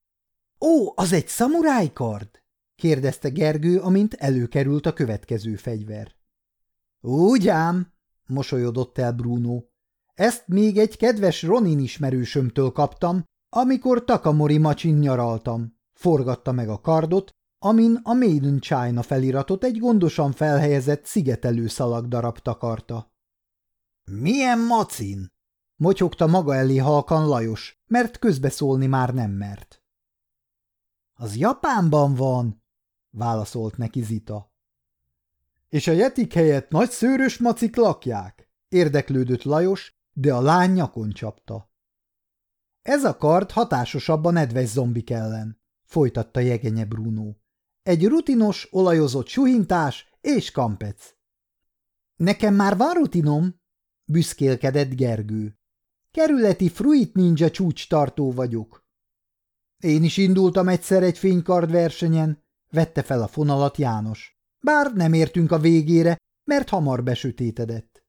– Ó, az egy szamurájkard? – kérdezte Gergő, amint előkerült a következő fegyver. – Úgy ám – mosolyodott el Bruno. – Ezt még egy kedves Ronin ismerősömtől kaptam, amikor Takamori macsin nyaraltam. Forgatta meg a kardot, amin a Made in China feliratot egy gondosan felhelyezett szigetelő darab takarta. – Milyen macin? – motyogta maga elé halkan Lajos, mert közbeszólni már nem mert. Az Japánban van, válaszolt neki Zita. És a jetik helyett nagy szőrös macik lakják? Érdeklődött Lajos, de a lány nyakon csapta. Ez a kard hatásosabb a nedves zombik ellen, folytatta jegenye Bruno. Egy rutinos, olajozott suhintás és kampec. Nekem már van rutinom, büszkélkedett Gergő. Kerületi fruit ninja csúcs tartó vagyok. Én is indultam egyszer egy fénykard versenyen, vette fel a fonalat János. Bár nem értünk a végére, mert hamar besötétedett.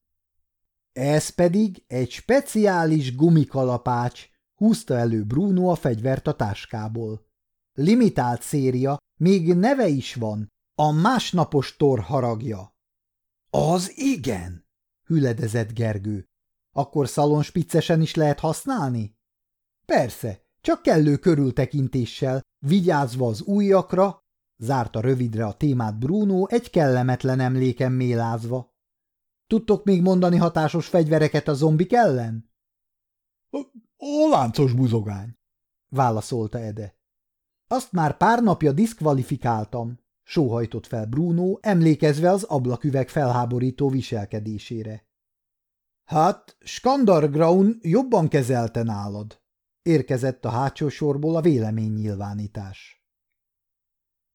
Ez pedig egy speciális gumikalapács, húzta elő Bruno a fegyvert a táskából. Limitált széria, még neve is van, a másnapos tor haragja. Az igen, hüledezett Gergő. Akkor szalonspiccesen is lehet használni? Persze, csak kellő körültekintéssel, vigyázva az újakra, zárta rövidre a témát Bruno egy kellemetlen emléken mélázva. Tudtok még mondani hatásos fegyvereket a zombik ellen? A, a láncos buzogány, válaszolta Ede. Azt már pár napja diszkvalifikáltam, sóhajtott fel Bruno, emlékezve az ablaküveg felháborító viselkedésére. Hát, Skandargraun jobban kezelte nálad, Érkezett a hátsó sorból a véleménynyilvánítás.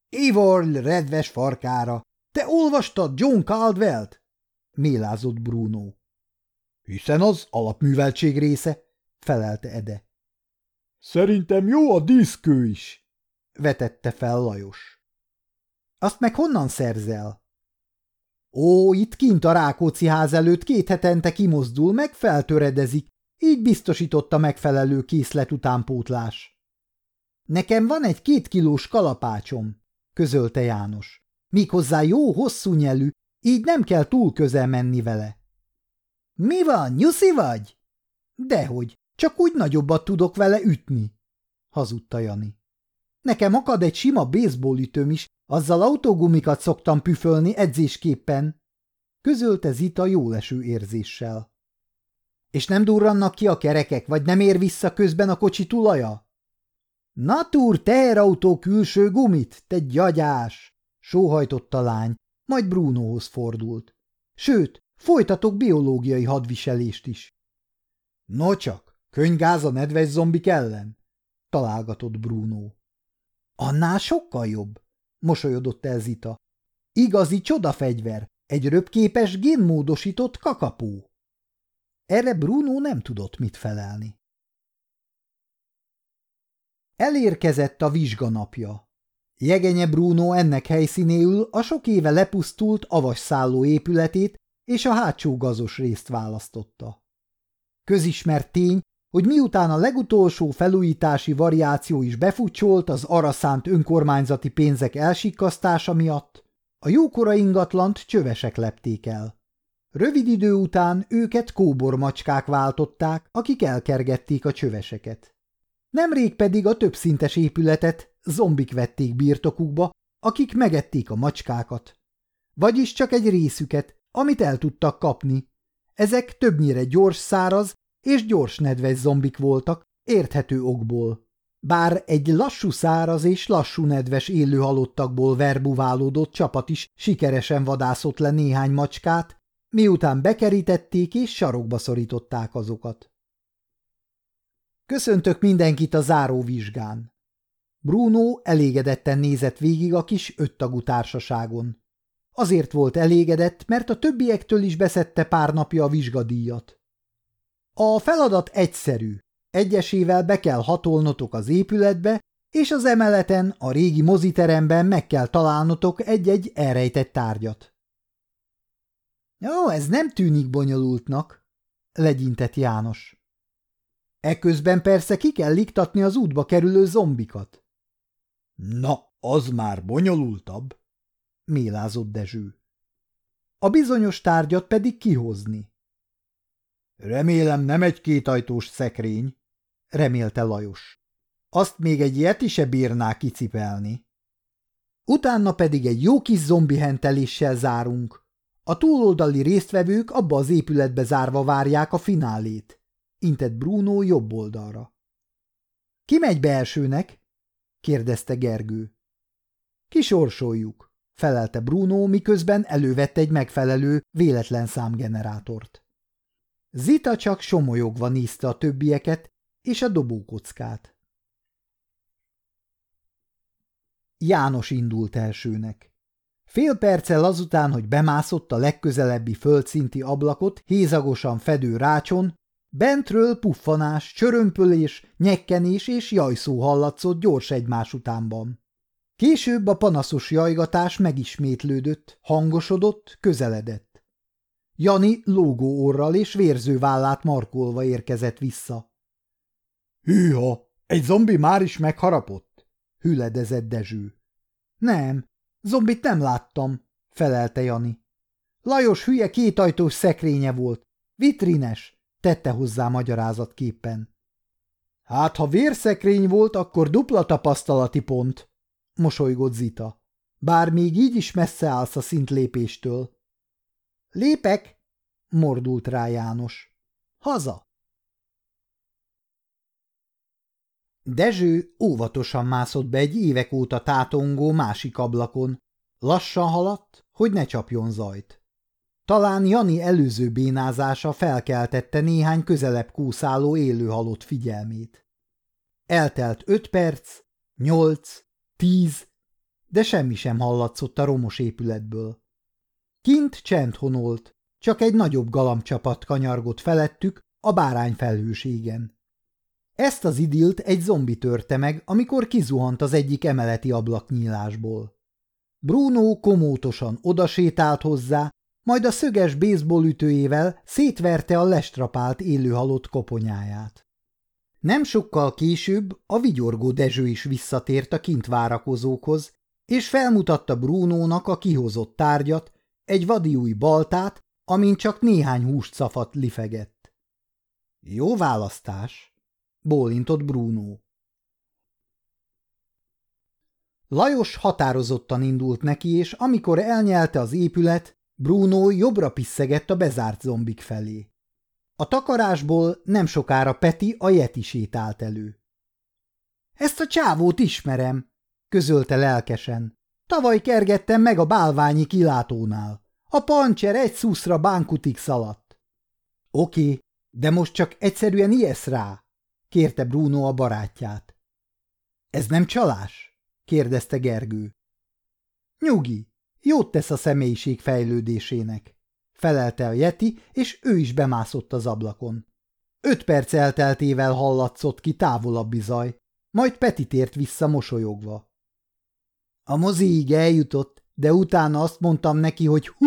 Ivor redves farkára! Te olvastad John Caldwell-t? Mélázott Bruno. Hiszen az alapműveltség része, felelte Ede. Szerintem jó a diszkő is, vetette fel Lajos. Azt meg honnan szerzel? Ó, itt kint a Rákóczi ház előtt két hetente kimozdul, meg feltöredezik, így biztosította megfelelő készlet utánpótlás. Nekem van egy két kilós kalapácsom, közölte János. Méghozzá jó hosszú nyelű, így nem kell túl közel menni vele. Mi van, nyuszi vagy? Dehogy, csak úgy nagyobbat tudok vele ütni, hazudta Jani. Nekem akad egy sima baseballütőm is, azzal autógumikat szoktam püfölni edzésképpen, közölte Zita jóleső érzéssel. És nem durrannak ki a kerekek, vagy nem ér vissza közben a kocsi tulaja? Natúr teherautó külső gumit, te gyagyás! sóhajtott a lány, majd Brunohoz fordult. Sőt, folytatok biológiai hadviselést is. Nocsak, könygáz a nedves zombik ellen? találgatott Bruno. Annál sokkal jobb, mosolyodott el Zita. Igazi csodafegyver, egy röpképes génmódosított kakapó. Erre Bruno nem tudott mit felelni. Elérkezett a vizsganapja. Jegenye Bruno ennek helyszínéül a sok éve lepusztult avasszálló épületét és a hátsó gazos részt választotta. Közismert tény, hogy miután a legutolsó felújítási variáció is befutcsolt az araszánt önkormányzati pénzek elsikasztása miatt, a jókora ingatlant csövesek lepték el. Rövid idő után őket kóbormacskák váltották, akik elkergették a csöveseket. Nemrég pedig a többszintes épületet zombik vették birtokukba, akik megették a macskákat. Vagyis csak egy részüket, amit el tudtak kapni. Ezek többnyire gyors száraz és gyors nedves zombik voltak, érthető okból. Bár egy lassú száraz és lassú nedves élő halottakból verbuválódott csapat is sikeresen vadászott le néhány macskát, miután bekerítették és sarokba szorították azokat. Köszöntök mindenkit a záró vizsgán. Bruno elégedetten nézett végig a kis öttagú társaságon. Azért volt elégedett, mert a többiektől is beszedte pár napja a vizsgadíjat. A feladat egyszerű. Egyesével be kell hatolnotok az épületbe, és az emeleten, a régi moziteremben meg kell találnotok egy-egy elrejtett tárgyat. Jó, ez nem tűnik bonyolultnak, legyintett János. Eközben persze ki kell liktatni az útba kerülő zombikat. Na, az már bonyolultabb, mélázott Dezső. A bizonyos tárgyat pedig kihozni. Remélem nem egy kétajtós szekrény, remélte Lajos. Azt még egy ilyet is se bírná kicipelni. Utána pedig egy jó kis zombihenteléssel zárunk. A túloldali résztvevők abba az épületbe zárva várják a finálét, intett Bruno jobb oldalra. Ki megy be elsőnek? kérdezte Gergő. Kisorsoljuk, felelte Bruno, miközben elővette egy megfelelő, véletlen számgenerátort. Zita csak somolyogva nézte a többieket és a dobókockát. János indult elsőnek. Fél perccel azután, hogy bemászott a legközelebbi földszinti ablakot hézagosan fedő rácson, bentről puffanás, csörömpölés, nyekkenés és jajszó hallatszott gyors egymás utánban. Később a panaszos jajgatás megismétlődött, hangosodott, közeledett. Jani lógó orral és vérző vállát markolva érkezett vissza. – Hűha, egy zombi már is megharapott? – hüledezett Dezső. – Nem, Zombit nem láttam, felelte Jani. Lajos hülye kétajtós szekrénye volt. Vitrines, tette hozzá magyarázatképpen. Hát, ha vérszekrény volt, akkor dupla tapasztalati pont, mosolygott Zita. Bár még így is messze állsz a szintlépéstől. Lépek, mordult rá János. Haza! Dezső óvatosan mászott be egy évek óta tátongó másik ablakon. Lassan haladt, hogy ne csapjon zajt. Talán Jani előző bénázása felkeltette néhány közelebb kúszáló élőhalott figyelmét. Eltelt öt perc, nyolc, tíz, de semmi sem hallatszott a romos épületből. Kint csend honolt, csak egy nagyobb galamcsapat kanyargott felettük a bárány felhőségen. Ezt az idilt egy zombi törte meg, amikor kizuhant az egyik emeleti ablaknyílásból. Bruno komótosan odasétált hozzá, majd a szöges baseball ütőjével szétverte a lestrapált élőhalott koponyáját. Nem sokkal később a vigyorgó Dezső is visszatért a kint várakozókhoz, és felmutatta Brunónak a kihozott tárgyat, egy vadiúj baltát, amin csak néhány húst szafat lifegett. Jó választás, bólintott Bruno. Lajos határozottan indult neki, és amikor elnyelte az épület, Bruno jobbra piszegett a bezárt zombik felé. A takarásból nem sokára Peti a Yeti sétált elő. – Ezt a csávót ismerem – közölte lelkesen. Tavaly kergettem meg a bálványi kilátónál. A pancser egy szuszra bánkutig szaladt. – Oké, de most csak egyszerűen ilyesz rá kérte Bruno a barátját. Ez nem csalás? kérdezte Gergő. Nyugi, jót tesz a személyiség fejlődésének, felelte a Yeti, és ő is bemászott az ablakon. Öt perc elteltével hallatszott ki távolabbi zaj, majd Peti tért vissza mosolyogva. A moziig eljutott, de utána azt mondtam neki, hogy hú!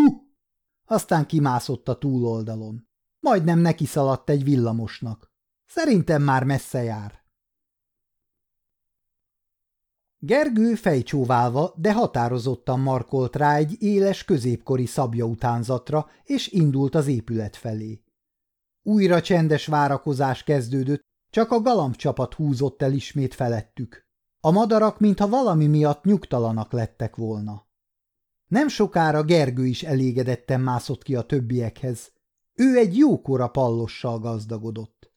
aztán kimászott a túloldalon. Majdnem neki szaladt egy villamosnak. Szerintem már messze jár. Gergő fejcsóválva, de határozottan markolt rá egy éles középkori szabja utánzatra, és indult az épület felé. Újra csendes várakozás kezdődött, csak a galambcsapat húzott el ismét felettük. A madarak, mintha valami miatt nyugtalanak lettek volna. Nem sokára Gergő is elégedetten mászott ki a többiekhez. Ő egy jókora pallossal gazdagodott.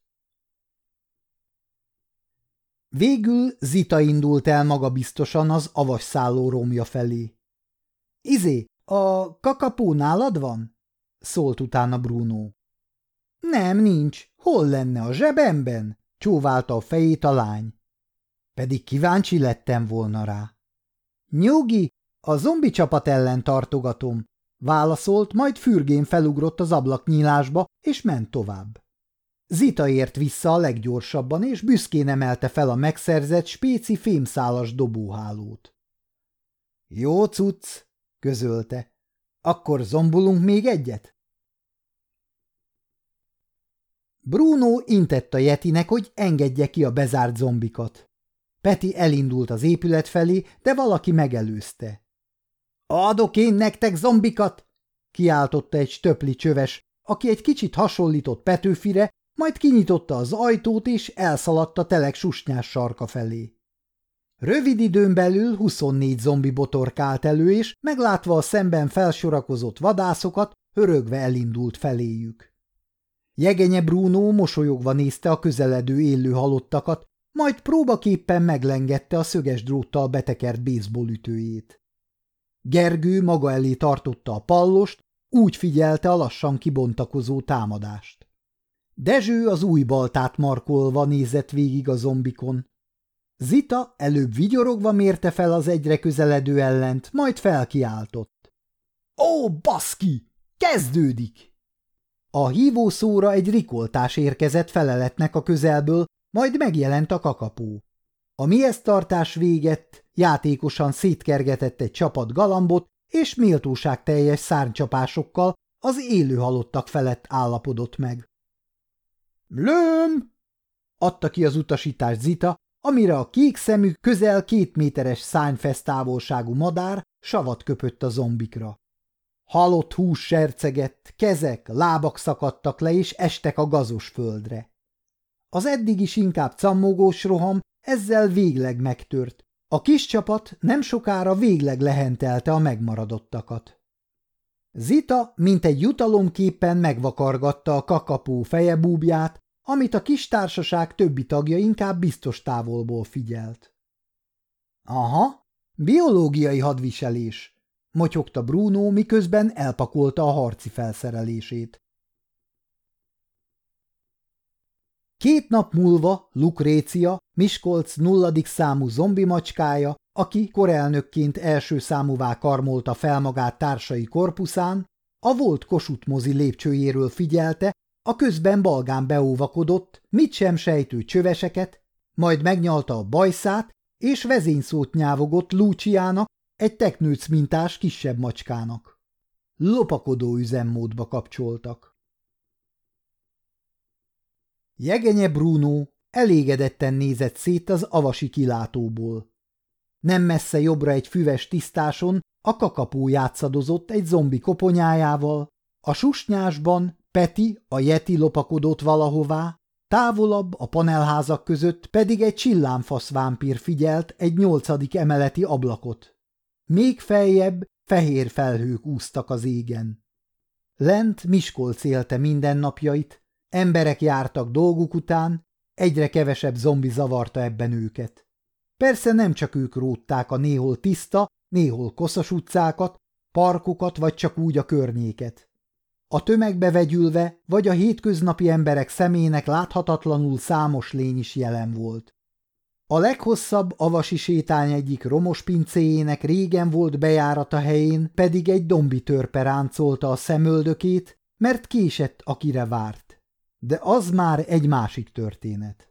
Végül Zita indult el magabiztosan az avasszálló romja felé. – Izé, a kakapó nálad van? – szólt utána Bruno. – Nem, nincs. Hol lenne a zsebemben? – csóválta a fejét a lány. Pedig kíváncsi lettem volna rá. – Nyugi, a zombi csapat ellen tartogatom, válaszolt, majd fürgén felugrott az ablaknyílásba, és ment tovább. Zita ért vissza a leggyorsabban, és büszkén emelte fel a megszerzett spéci fémszálas dobóhálót. Jó cucc, közölte. Akkor zombulunk még egyet? Bruno intett a Yetinek, hogy engedje ki a bezárt zombikat. Peti elindult az épület felé, de valaki megelőzte. Adok én nektek zombikat! kiáltotta egy stöpli csöves, aki egy kicsit hasonlított Petőfire, majd kinyitotta az ajtót, és elszaladt a telek susnyás sarka felé. Rövid időn belül 24 zombi botorkált elő, és meglátva a szemben felsorakozott vadászokat, hörögve elindult feléjük. Jegenye Bruno mosolyogva nézte a közeledő élő halottakat, majd próbaképpen meglengette a szöges dróttal betekert baseballütőjét. Gergő maga elé tartotta a pallost, úgy figyelte a lassan kibontakozó támadást. Dezső az új baltát markolva nézett végig a zombikon. Zita előbb vigyorogva mérte fel az egyre közeledő ellent, majd felkiáltott. – Ó, baszki! Kezdődik! A hívószóra egy rikoltás érkezett feleletnek a közelből, majd megjelent a kakapó. A miesztartás véget, játékosan szétkergetett egy csapat galambot, és méltóság teljes szárnycsapásokkal az élő halottak felett állapodott meg. Lőm! adta ki az utasítást Zita, amire a kék szemű, közel két méteres szányfesztávolságú madár savat köpött a zombikra. Halott hús sercegett, kezek, lábak szakadtak le, és estek a gazos földre. Az eddig is inkább cammogós roham ezzel végleg megtört. A kis csapat nem sokára végleg lehentelte a megmaradottakat. Zita, mint egy jutalomképpen megvakargatta a kakapó fejebúbját, amit a kis társaság többi tagja inkább biztos távolból figyelt. Aha, biológiai hadviselés, motyogta Bruno, miközben elpakolta a harci felszerelését. Két nap múlva Lukrécia, Miskolc nulladik számú zombi macskája, aki korelnökként első számúvá karmolta fel magát társai korpuszán, a volt Kossuth mozi lépcsőjéről figyelte, a közben balgán beóvakodott, mit sem sejtő csöveseket, majd megnyalta a bajszát, és vezényszót nyávogott Lúcsiának, egy teknőc mintás kisebb macskának. Lopakodó üzemmódba kapcsoltak. Jegenye Bruno elégedetten nézett szét az avasi kilátóból. Nem messze jobbra egy füves tisztáson a kakapó játszadozott egy zombi koponyájával, a susnyásban Peti a Yeti lopakodott valahová, távolabb a panelházak között pedig egy csillámfasz vámpír figyelt egy nyolcadik emeleti ablakot. Még feljebb fehér felhők úsztak az égen. Lent Miskolc élte mindennapjait, Emberek jártak dolguk után, egyre kevesebb zombi zavarta ebben őket. Persze nem csak ők rótták a néhol tiszta, néhol koszos utcákat, parkokat vagy csak úgy a környéket. A tömegbe vegyülve, vagy a hétköznapi emberek szemének láthatatlanul számos lény is jelen volt. A leghosszabb avasi sétány egyik romos pincéjének régen volt bejárata helyén pedig egy dombi törpe ráncolta a szemöldökét, mert késett, akire várt de az már egy másik történet.